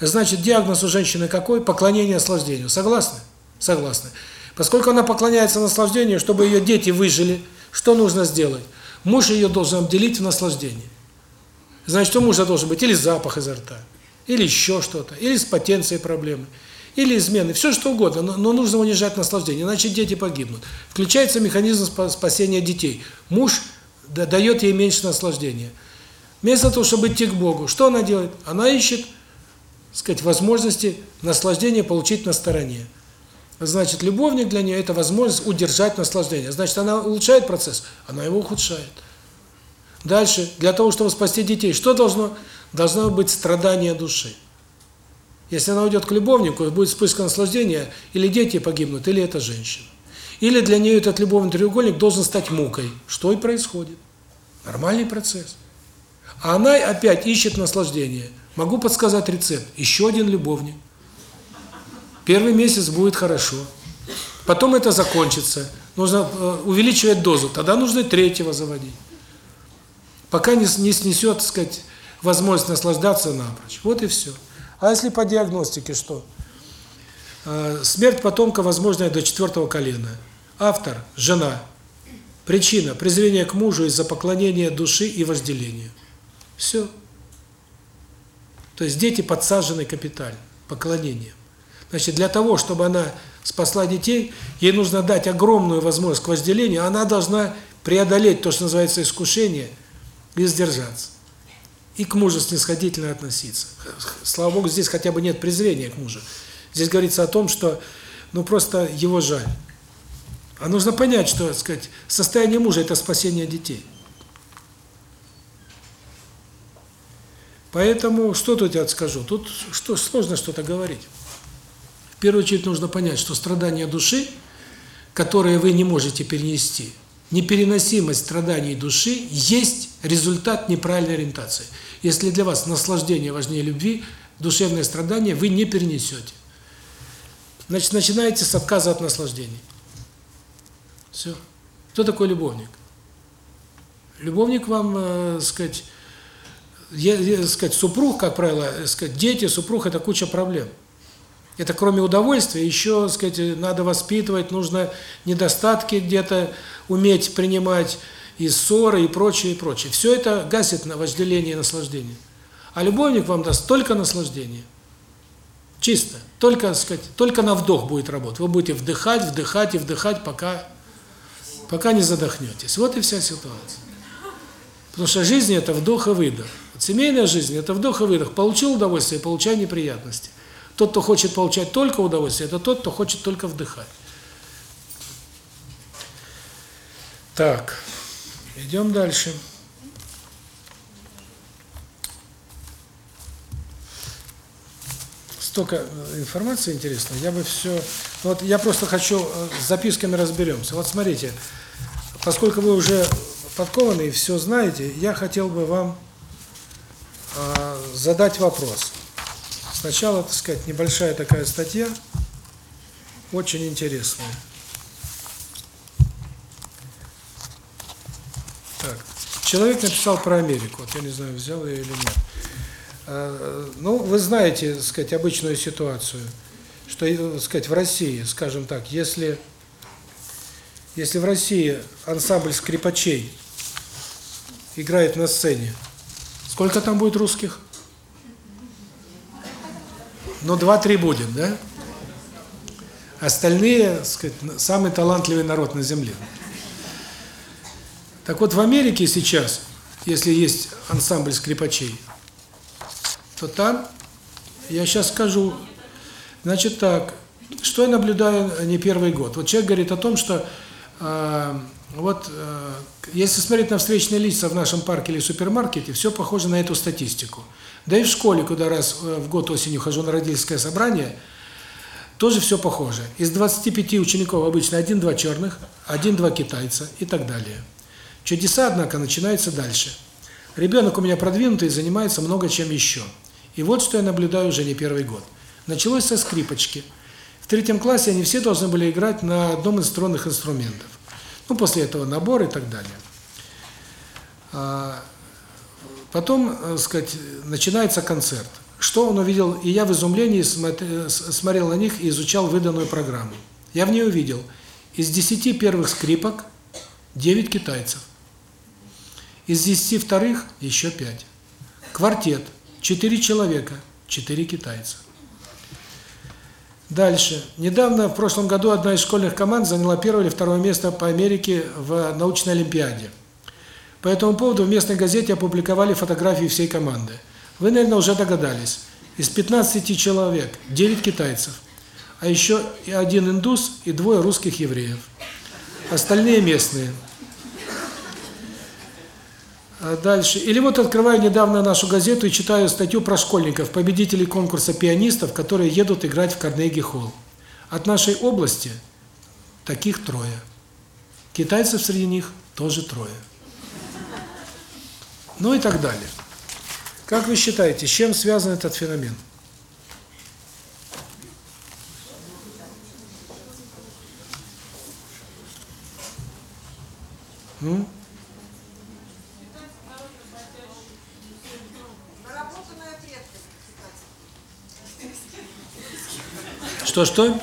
Значит, диагноз у женщины какой? Поклонение наслаждению. Согласны? Согласны. Поскольку она поклоняется наслаждению, чтобы ее дети выжили, что нужно сделать? Муж ее должен обделить в наслаждении. Значит, у мужа должен быть или запах изо рта, или еще что-то, или с потенцией проблемы, или измены, все что угодно, но, но нужно унижать наслаждение, иначе дети погибнут. Включается механизм спасения детей. Муж дает ей меньше наслаждения. Вместо того, чтобы идти к Богу, что она делает? Она ищет сказать, возможности наслаждения получить на стороне. Значит, любовник для нее – это возможность удержать наслаждение. Значит, она улучшает процесс, она его ухудшает. Дальше, для того, чтобы спасти детей, что должно? Должно быть страдание души. Если она уйдет к любовнику, будет вспышка наслаждения, или дети погибнут, или это женщина. Или для нее этот любовный треугольник должен стать мукой. Что и происходит. Нормальный процесс. А она опять ищет наслаждение. Могу подсказать рецепт. Еще один любовник. Первый месяц будет хорошо. Потом это закончится. Нужно э, увеличивать дозу. Тогда нужно третьего заводить. Пока не, не снесет, так сказать, возможность наслаждаться напрочь. Вот и все. А если по диагностике что? Э, смерть потомка возможная до четвертого колена. Автор – жена. Причина – презрение к мужу из-за поклонения души и вожделения. Все. То есть дети подсажены капитально, поклонением. Значит, для того, чтобы она спасла детей, ей нужно дать огромную возможность к возделению, она должна преодолеть то, что называется искушение, и сдержаться. И к мужу снисходительно относиться. Слава Богу, здесь хотя бы нет презрения к мужу. Здесь говорится о том, что ну просто его жаль. А нужно понять, что, сказать, состояние мужа – это спасение детей. Поэтому, что тут я скажу? Тут что сложно что-то говорить. В первую очередь нужно понять, что страдания души, которые вы не можете перенести, непереносимость страданий души есть результат неправильной ориентации. Если для вас наслаждение важнее любви, душевное страдание вы не перенесете. Значит, начинаете с отказа от наслаждений. Все. Кто такой любовник? Любовник вам, э, сказать, я, я, сказать, супруг, как правило, сказать, дети, супруг – это куча проблем. Это кроме удовольствия, еще, так сказать, надо воспитывать, нужно недостатки где-то уметь принимать, и ссоры, и прочее, и прочее. Все это гасит на вожделение и наслаждение. А любовник вам даст только наслаждение. Чисто. Только, сказать, только на вдох будет работать. Вы будете вдыхать, вдыхать и вдыхать, пока, пока не задохнетесь. Вот и вся ситуация. Потому что жизнь – это вдох и выдох. Вот семейная жизнь – это вдох и выдох. Получил удовольствие, получай неприятности. Тот, кто хочет получать только удовольствие, это тот, кто хочет только вдыхать. Так, идем дальше. Столько э, информации интересной, я бы все... Вот я просто хочу, э, с записками разберемся. Вот смотрите, поскольку вы уже подкованы и все знаете, я хотел бы вам э, задать вопрос. Сначала, так сказать, небольшая такая статья, очень интересная. Так, человек написал про Америку, вот я не знаю, взял ее или нет. А, ну, вы знаете, так сказать, обычную ситуацию, что, так сказать, в России, скажем так, если если в России ансамбль скрипачей играет на сцене, сколько там будет русских? Ну, два-три будет, да? Остальные, так сказать, самый талантливый народ на земле. Так вот, в Америке сейчас, если есть ансамбль скрипачей, то там, я сейчас скажу, значит так, что я наблюдаю не первый год. Вот человек говорит о том, что э, вот э, если смотреть на встречные лица в нашем парке или супермаркете, все похоже на эту статистику. Да и в школе, куда раз э, в год осенью хожу на родительское собрание, тоже все похоже. Из 25 учеников обычно один-два черных, один-два китайца и так далее. Чудеса, однако, начинаются дальше. Ребенок у меня продвинутый, занимается много чем еще. И вот что я наблюдаю уже не первый год. Началось со скрипочки. В третьем классе они все должны были играть на одном из струнных инструментов. Ну, после этого набор и так далее. А, потом, так э, сказать, начинается концерт. Что он увидел? И я в изумлении смотрел на них и изучал выданную программу. Я в ней увидел из 10 первых скрипок 9 китайцев. Из 10 вторых еще 5. Квартет Четыре человека, четыре китайца. Дальше. Недавно, в прошлом году, одна из школьных команд заняла первое или второе место по Америке в научной олимпиаде. По этому поводу в местной газете опубликовали фотографии всей команды. Вы, наверное, уже догадались. Из 15 человек 9 китайцев, а еще один индус и двое русских евреев. Остальные местные. А дальше. Или вот открываю недавно нашу газету и читаю статью про школьников, победителей конкурса пианистов, которые едут играть в Карнеги-холл. От нашей области таких трое. Китайцев среди них тоже трое. Ну и так далее. Как вы считаете, с чем связан этот феномен? М? Что-что?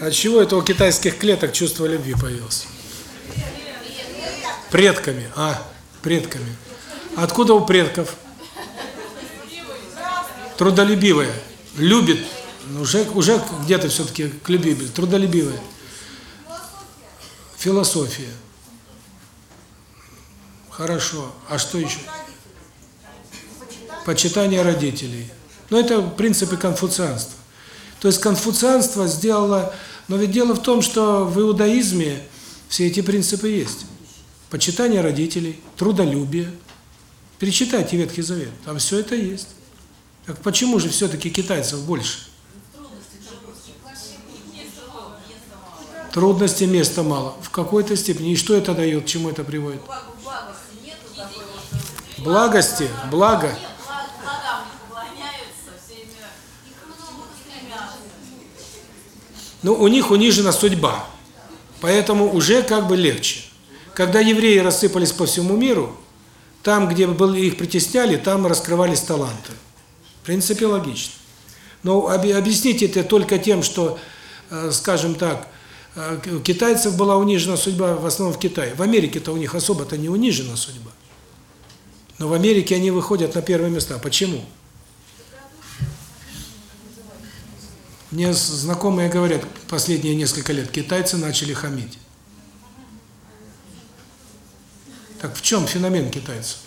От чего это у китайских клеток чувство любви появилось? Предками. А, предками. Откуда у предков? Трудолюбивые. Любит. Уже, уже где-то все-таки к любви. Трудолюбивые. Философия. Хорошо. А что еще? Почитание родителей. Но это принципы конфуцианства. То есть конфуцианство сделало... Но ведь дело в том, что в иудаизме все эти принципы есть. Почитание родителей, трудолюбие. Перечитайте Ветхий Завет, там все это есть. Так почему же все-таки китайцев больше? Трудности места мало. В какой-то степени. И что это дает, чему это приводит? Благости, благо. Но ну, у них унижена судьба. Поэтому уже как бы легче. Когда евреи рассыпались по всему миру, там, где их притесняли, там раскрывались таланты. В принципе, логично. Но объяснить это только тем, что, э, скажем так, э, у китайцев была унижена судьба в основном в Китае. В Америке-то у них особо-то не унижена судьба. Но в Америке они выходят на первые места. Почему? Мне знакомые говорят, последние несколько лет китайцы начали хамить. Так в чем феномен китайцев?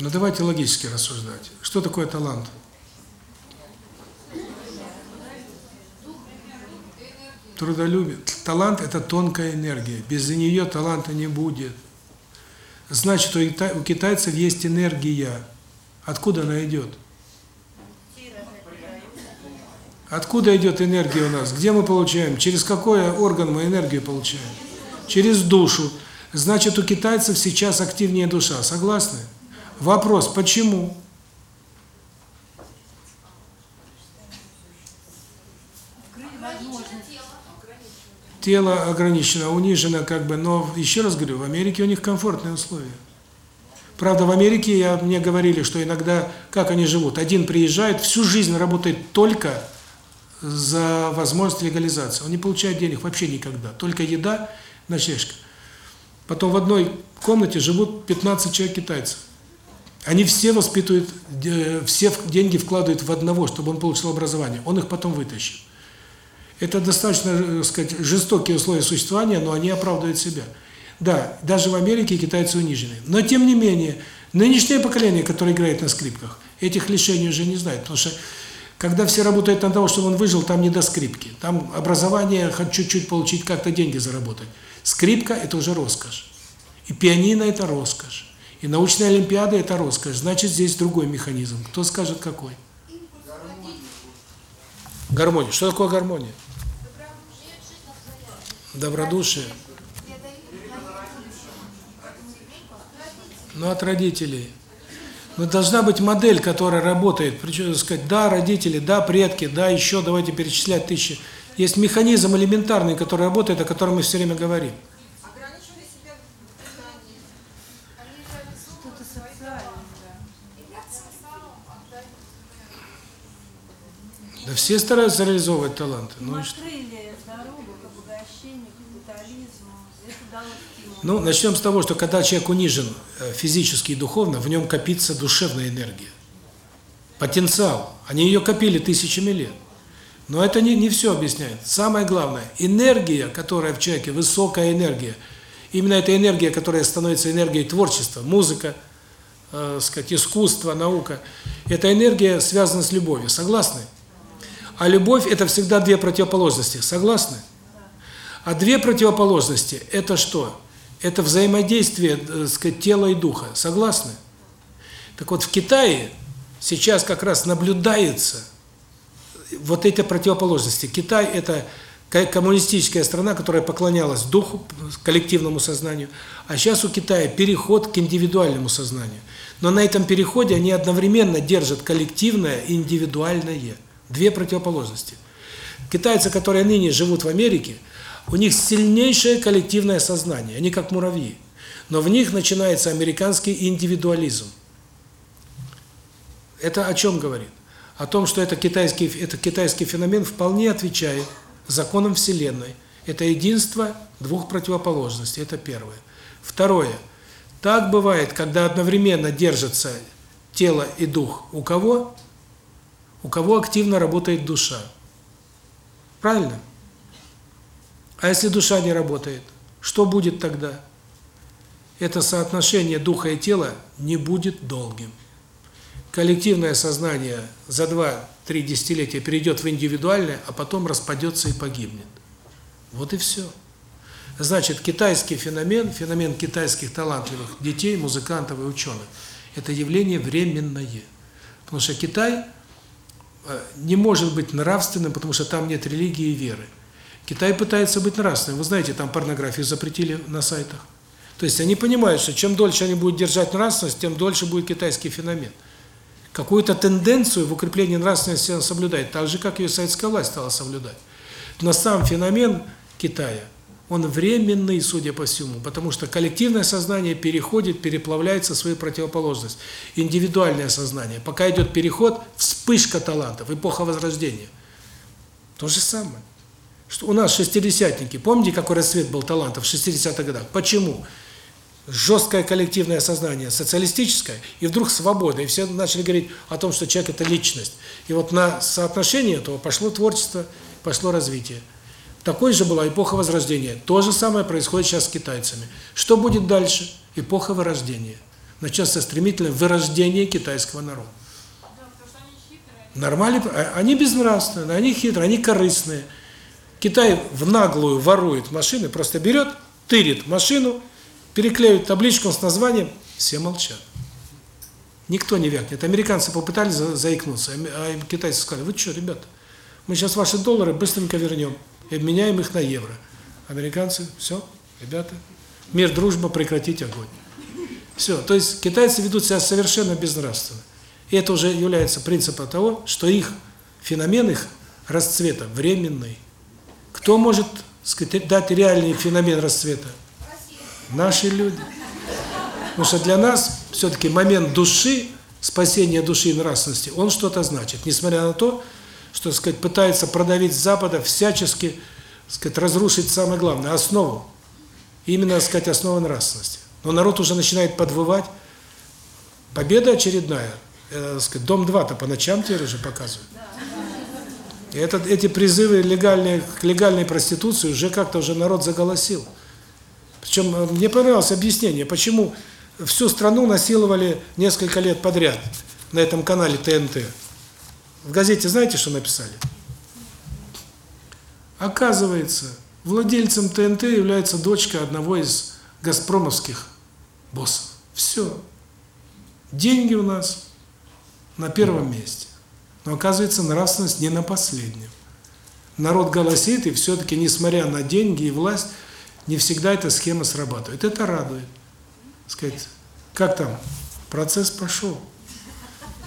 Ну давайте логически рассуждать. Что такое талант? Трудолюбие. Талант – это тонкая энергия. Без нее таланта не будет. Значит, у китайцев есть энергия. Откуда она идет? Откуда идет энергия у нас? Где мы получаем? Через какой орган мы энергию получаем? Через душу. Значит, у китайцев сейчас активнее душа. Согласны? Вопрос, почему? Тело ограничено, унижено как бы, но еще раз говорю, в Америке у них комфортные условия. Правда, в Америке я, мне говорили, что иногда, как они живут, один приезжает, всю жизнь работает только за возможность легализации. Он не получает денег вообще никогда, только еда, ночлежка. Потом в одной комнате живут 15 человек китайцев. Они все воспитывают, все деньги вкладывают в одного, чтобы он получил образование. Он их потом вытащит. Это достаточно, так э, сказать, жестокие условия существования, но они оправдывают себя. Да, даже в Америке китайцы унижены. Но тем не менее, нынешнее поколение, которое играет на скрипках, этих лишений уже не знает. Потому что когда все работают на того, чтобы он выжил, там не до скрипки. Там образование, хоть чуть-чуть получить, как-то деньги заработать. Скрипка – это уже роскошь. И пианино – это роскошь. И научная олимпиада – это роскошь. Значит, здесь другой механизм. Кто скажет, какой? Гармония. Что такое гармония? Добродушие. Ну, от родителей. Но должна быть модель, которая работает. Причем сказать, да, родители, да, предки, да, еще давайте перечислять тысячи. Есть механизм элементарный, который работает, о котором мы все время говорим. Да все стараются реализовывать таланты. Ну, что? Ну, начнем с того, что когда человек унижен э, физически и духовно, в нем копится душевная энергия. Потенциал. Они ее копили тысячами лет. Но это не, не все объясняет. Самое главное, энергия, которая в человеке, высокая энергия, именно эта энергия, которая становится энергией творчества, музыка, э, сказать, искусство, наука, эта энергия связана с любовью. Согласны? А любовь – это всегда две противоположности. Согласны? А две противоположности – это что? Это взаимодействие так э, сказать, тела и духа. Согласны? Так вот, в Китае сейчас как раз наблюдается вот эти противоположности. Китай – это коммунистическая страна, которая поклонялась духу, коллективному сознанию, а сейчас у Китая переход к индивидуальному сознанию. Но на этом переходе они одновременно держат коллективное и индивидуальное. Две противоположности. Китайцы, которые ныне живут в Америке, у них сильнейшее коллективное сознание, они как муравьи. Но в них начинается американский индивидуализм. Это о чем говорит? О том, что это китайский, это китайский феномен вполне отвечает законам Вселенной. Это единство двух противоположностей, это первое. Второе. Так бывает, когда одновременно держатся тело и дух у кого? у кого активно работает душа. Правильно? А если душа не работает, что будет тогда? Это соотношение духа и тела не будет долгим. Коллективное сознание за 2-3 десятилетия перейдет в индивидуальное, а потом распадется и погибнет. Вот и все. Значит, китайский феномен, феномен китайских талантливых детей, музыкантов и ученых, это явление временное. Потому что Китай Э, не может быть нравственным, потому что там нет религии и веры. Китай пытается быть нравственным. Вы знаете, там порнографию запретили на сайтах. То есть они понимают, что чем дольше они будут держать нравственность, тем дольше будет китайский феномен. Какую-то тенденцию в укреплении нравственности он соблюдает, так же, как ее советская власть стала соблюдать. Но сам феномен Китая, он временный, судя по всему, потому что коллективное сознание переходит, переплавляется в свою противоположность. Индивидуальное сознание. Пока идет переход, вспышка талантов, эпоха Возрождения. То же самое. Что у нас шестидесятники, помните, какой расцвет был талантов в 60-х годах? Почему? Жесткое коллективное сознание, социалистическое, и вдруг свобода. И все начали говорить о том, что человек – это личность. И вот на соотношение этого пошло творчество, пошло развитие. Такой же была эпоха Возрождения. То же самое происходит сейчас с китайцами. Что будет дальше? Эпоха Вырождения. Начнется стремительное вырождение китайского народа. Нормально, а, они безнравственные, они хитрые, они корыстные. Китай в наглую ворует машины, просто берет, тырит машину, переклеивает табличку с названием, все молчат. Никто не вякнет. Американцы попытались заикнуться, а китайцы сказали, вы что, ребята, мы сейчас ваши доллары быстренько вернем и обменяем их на евро. Американцы, все, ребята, мир, дружба, прекратить огонь. Все, то есть китайцы ведут себя совершенно безнравственно. И это уже является принципом того, что их феномен их расцвета временный. Кто может сказать, дать реальный феномен расцвета? Наши люди. Потому что для нас все-таки момент души, спасения души и нравственности, он что-то значит. Несмотря на то, что, сказать, пытается продавить Запада, всячески, сказать, разрушить самое главное, основу. Именно, сказать, основу нравственности. Но народ уже начинает подвывать. Победа очередная. Э, сказать, Дом-2-то по ночам теперь уже показывают. Этот, эти призывы легальные, к легальной проституции уже как-то уже народ заголосил. Причем э, мне понравилось объяснение, почему всю страну насиловали несколько лет подряд на этом канале ТНТ. В газете знаете, что написали? Оказывается, владельцем ТНТ является дочка одного из газпромовских боссов. Все. Деньги у нас на первом месте. Но оказывается, нравственность не на последнем. Народ голосит, и все-таки, несмотря на деньги и власть, не всегда эта схема срабатывает. Это радует. Сказать, как там? Процесс пошел,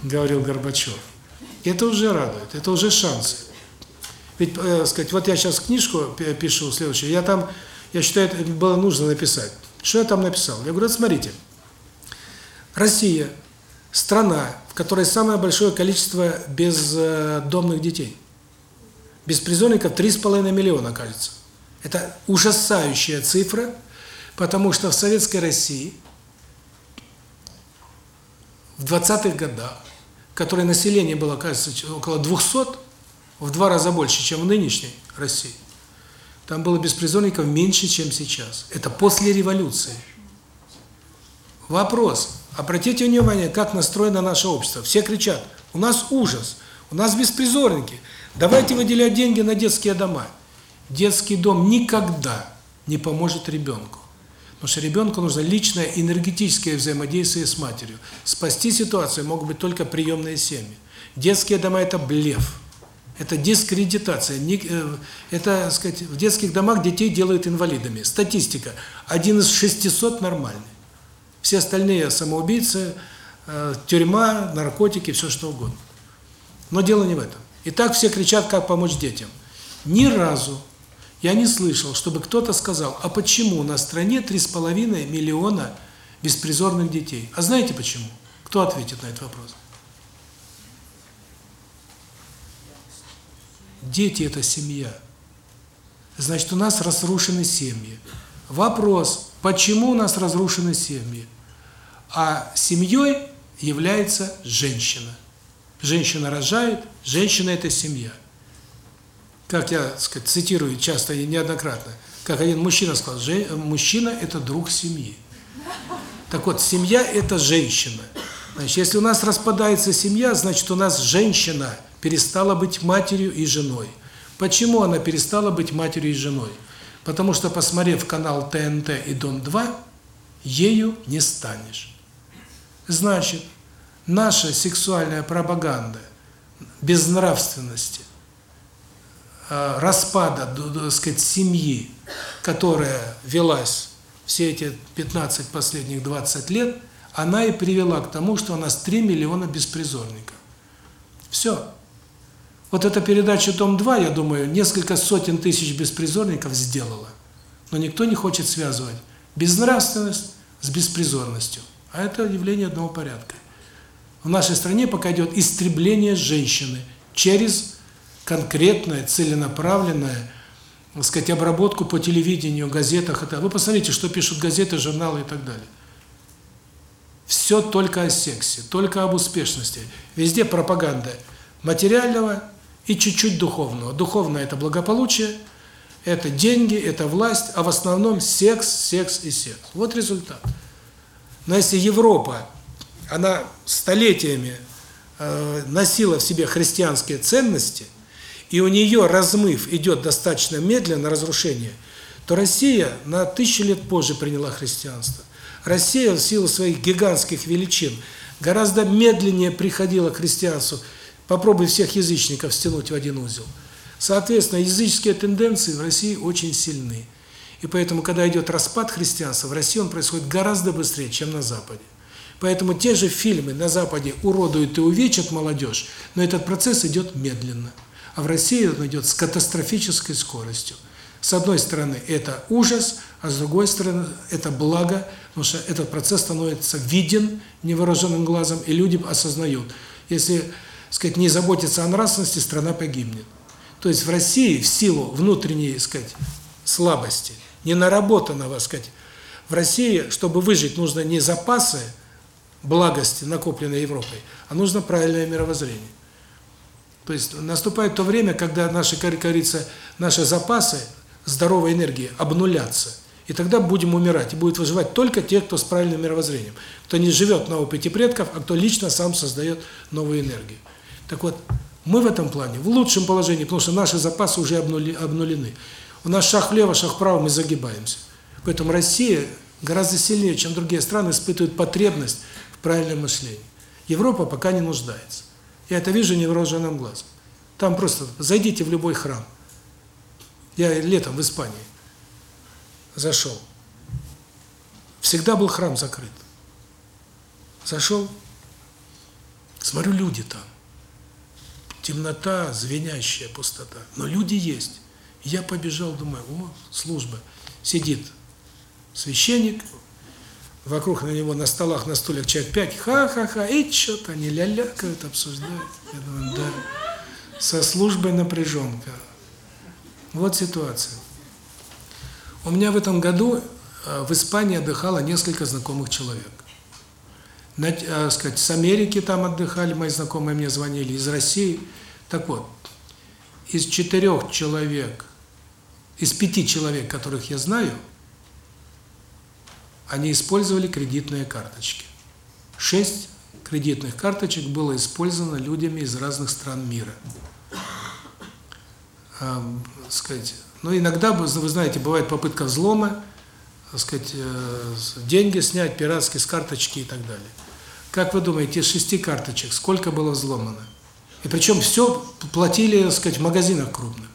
говорил Горбачев. Это уже радует, это уже шансы. Ведь, э, сказать, вот я сейчас книжку пишу следующую, я там, я считаю, это было нужно написать. Что я там написал? Я говорю, смотрите, Россия – страна, в которой самое большое количество бездомных детей. Беспризорников 3,5 миллиона, кажется. Это ужасающая цифра, потому что в Советской России в 20-х годах которой население было, кажется, около 200, в два раза больше, чем в нынешней России, там было беспризорников меньше, чем сейчас. Это после революции. Вопрос. Обратите внимание, как настроено наше общество. Все кричат, у нас ужас, у нас беспризорники, давайте выделять деньги на детские дома. Детский дом никогда не поможет ребенку. Потому что ребенку нужно личное энергетическое взаимодействие с матерью. Спасти ситуацию могут быть только приемные семьи. Детские дома – это блеф. Это дискредитация. Э, это, сказать, в детских домах детей делают инвалидами. Статистика. Один из 600 нормальный. Все остальные самоубийцы, э, тюрьма, наркотики, все что угодно. Но дело не в этом. И так все кричат, как помочь детям. Ни разу я не слышал, чтобы кто-то сказал, а почему на стране 3,5 миллиона беспризорных детей? А знаете почему? Кто ответит на этот вопрос? Дети – это семья. Значит, у нас разрушены семьи. Вопрос, почему у нас разрушены семьи? А семьей является женщина. Женщина рожает, женщина – это семья как я, сказать, цитирую часто и неоднократно, как один мужчина сказал, мужчина – это друг семьи. Так вот, семья – это женщина. Значит, если у нас распадается семья, значит, у нас женщина перестала быть матерью и женой. Почему она перестала быть матерью и женой? Потому что, посмотрев канал ТНТ и Дом-2, ею не станешь. Значит, наша сексуальная пропаганда безнравственности, Э, распада, так сказать, семьи, которая велась все эти 15 последних 20 лет, она и привела к тому, что у нас 3 миллиона беспризорников. Все. Вот эта передача «Дом-2», я думаю, несколько сотен тысяч беспризорников сделала. Но никто не хочет связывать безнравственность с беспризорностью. А это явление одного порядка. В нашей стране пока идет истребление женщины через конкретное, целенаправленное, так сказать, обработку по телевидению, газетах. Это Вы посмотрите, что пишут газеты, журналы и так далее. Все только о сексе, только об успешности. Везде пропаганда материального и чуть-чуть духовного. Духовное – это благополучие, это деньги, это власть, а в основном секс, секс и секс. Вот результат. Но если Европа, она столетиями э, носила в себе христианские ценности, и у нее размыв идет достаточно медленно, разрушение, то Россия на тысячу лет позже приняла христианство. Россия в силу своих гигантских величин гораздо медленнее приходила к христианству. Попробуй всех язычников стянуть в один узел. Соответственно, языческие тенденции в России очень сильны. И поэтому, когда идет распад христианства, в России он происходит гораздо быстрее, чем на Западе. Поэтому те же фильмы на Западе уродуют и увечат молодежь, но этот процесс идет медленно. А в России он идет с катастрофической скоростью. С одной стороны, это ужас, а с другой стороны, это благо, потому что этот процесс становится виден невооруженным глазом, и люди осознают. Если, сказать, не заботиться о нравственности, страна погибнет. То есть в России в силу внутренней, сказать, слабости, не наработанного, сказать, в России, чтобы выжить, нужно не запасы благости, накопленной Европой, а нужно правильное мировоззрение. То есть наступает то время, когда наши, как говорится, наши запасы здоровой энергии обнулятся. И тогда будем умирать, и будет выживать только те, кто с правильным мировоззрением, кто не живет на опыте предков, а кто лично сам создает новую энергию. Так вот, мы в этом плане в лучшем положении, потому что наши запасы уже обнули, обнулены. У нас шаг влево, шаг вправо, мы загибаемся. Поэтому Россия гораздо сильнее, чем другие страны, испытывает потребность в правильном мышлении. Европа пока не нуждается. Я это вижу невооруженным глазом. Там просто зайдите в любой храм. Я летом в Испании зашел. Всегда был храм закрыт. Зашел, смотрю, люди там. Темнота, звенящая пустота. Но люди есть. Я побежал, думаю, о, служба. Сидит священник, вокруг на него на столах, на стульях человек пять, ха-ха-ха, и что-то они лялякают, обсуждают. Я думаю, да, со службой напряженка. Вот ситуация. У меня в этом году э, в Испании отдыхало несколько знакомых человек. На, э, сказать, с Америки там отдыхали, мои знакомые мне звонили, из России. Так вот, из четырех человек, из пяти человек, которых я знаю, они использовали кредитные карточки. Шесть кредитных карточек было использовано людьми из разных стран мира. А, сказать, но иногда, вы знаете, бывает попытка взлома, сказать, э, деньги снять пиратски с карточки и так далее. Как вы думаете, из шести карточек сколько было взломано? И причем все платили, так сказать, в магазинах крупных.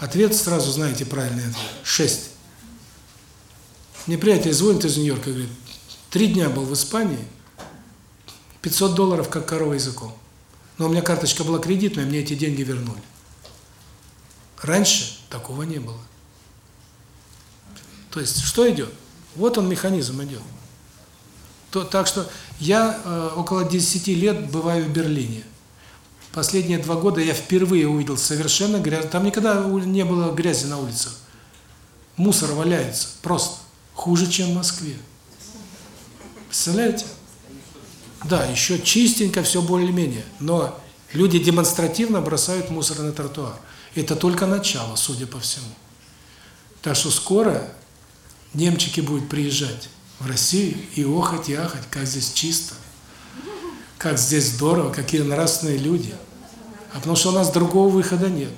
Ответ сразу знаете правильный. Шесть. Мне приятель звонит из Нью-Йорка и говорит, три дня был в Испании, 500 долларов как корова языком. Но у меня карточка была кредитная, мне эти деньги вернули. Раньше такого не было. То есть, что идет? Вот он механизм идет. То, так что я э, около 10 лет бываю в Берлине. Последние два года я впервые увидел совершенно грязь. Там никогда не было грязи на улицах. Мусор валяется. Просто. Хуже, чем в Москве. Представляете? Да, еще чистенько, все более-менее. Но люди демонстративно бросают мусор на тротуар. Это только начало, судя по всему. Так что скоро немчики будут приезжать в Россию и охать и ахать, как здесь чисто, как здесь здорово, какие нравственные люди. А потому что у нас другого выхода нет.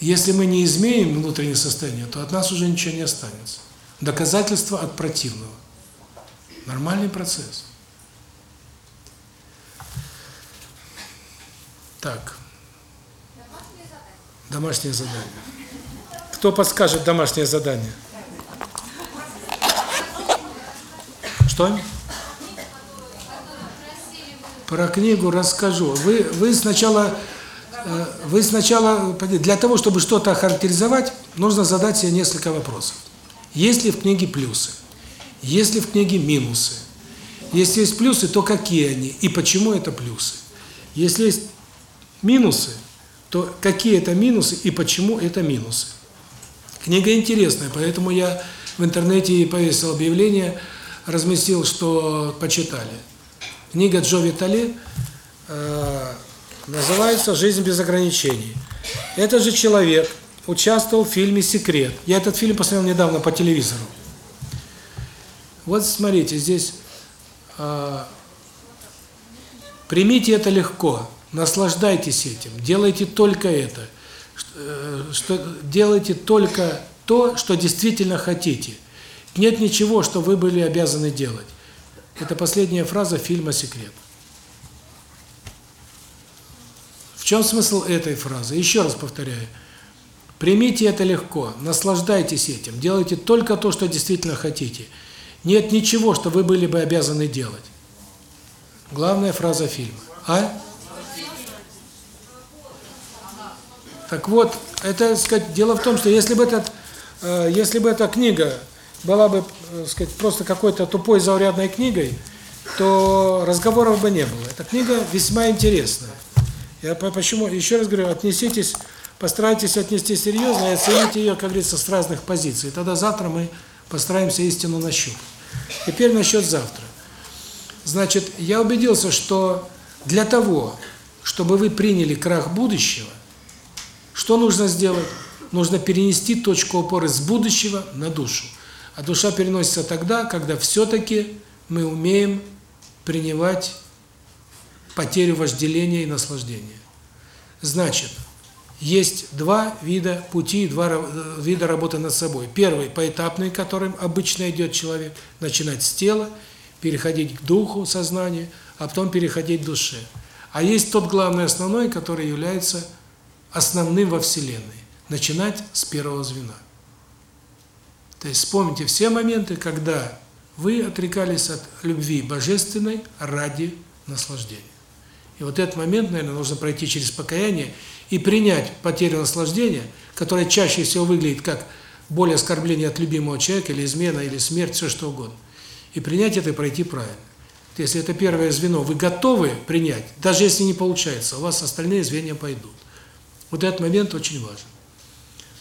Если мы не изменим внутреннее состояние, то от нас уже ничего не останется. Доказательство от противного. Нормальный процесс. Так. Домашнее задание. Кто подскажет домашнее задание? Что? Про книгу расскажу. Вы, вы сначала, э, вы сначала, для того, чтобы что-то охарактеризовать, нужно задать себе несколько вопросов. Есть ли в книге плюсы? Есть ли в книге минусы? Если есть плюсы, то какие они и почему это плюсы? Если есть минусы, то какие это минусы и почему это минусы? Книга интересная, поэтому я в интернете повесил объявление, разместил, что почитали. Книга Джо Витали э, называется «Жизнь без ограничений». Этот же человек участвовал в фильме «Секрет». Я этот фильм посмотрел недавно по телевизору. Вот смотрите, здесь э, примите это легко, наслаждайтесь этим, делайте только это, э, что делайте только то, что действительно хотите. Нет ничего, что вы были обязаны делать. Это последняя фраза фильма «Секрет». В чем смысл этой фразы? Еще раз повторяю. Примите это легко, наслаждайтесь этим, делайте только то, что действительно хотите. Нет ничего, что вы были бы обязаны делать. Главная фраза фильма. А? Так вот, это, сказать, дело в том, что если бы этот, э, если бы эта книга была бы, э, сказать, просто какой-то тупой заурядной книгой, то разговоров бы не было. Эта книга весьма интересная. Я почему, еще раз говорю, отнеситесь, постарайтесь отнести серьезно и оцените ее, как говорится, с разных позиций. Тогда завтра мы постараемся истину нащупать. Теперь насчет завтра. Значит, я убедился, что для того, чтобы вы приняли крах будущего, что нужно сделать? Нужно перенести точку опоры с будущего на душу. А душа переносится тогда, когда все-таки мы умеем принимать потерю вожделения и наслаждения. Значит, есть два вида пути, два вида работы над собой. Первый – поэтапный, которым обычно идет человек, начинать с тела, переходить к духу, сознанию, а потом переходить к душе. А есть тот главный основной, который является основным во Вселенной. Начинать с первого звена. То есть вспомните все моменты, когда вы отрекались от любви божественной ради наслаждения. И вот этот момент, наверное, нужно пройти через покаяние и принять потерю наслаждения, которая чаще всего выглядит как боль оскорбления от любимого человека, или измена, или смерть, все что угодно. И принять это и пройти правильно. Если это первое звено, вы готовы принять, даже если не получается, у вас остальные звенья пойдут. Вот этот момент очень важен.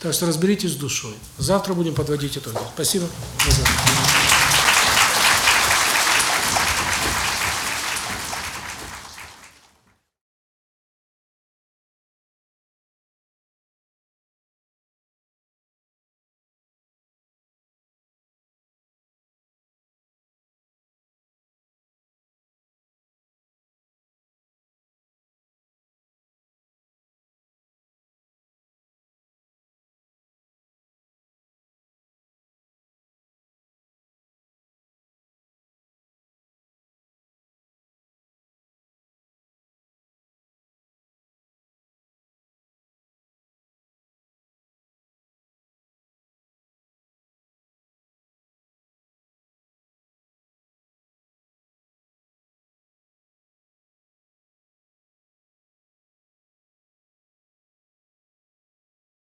Так что разберитесь с душой. Завтра будем подводить итоги. Спасибо. До завтра.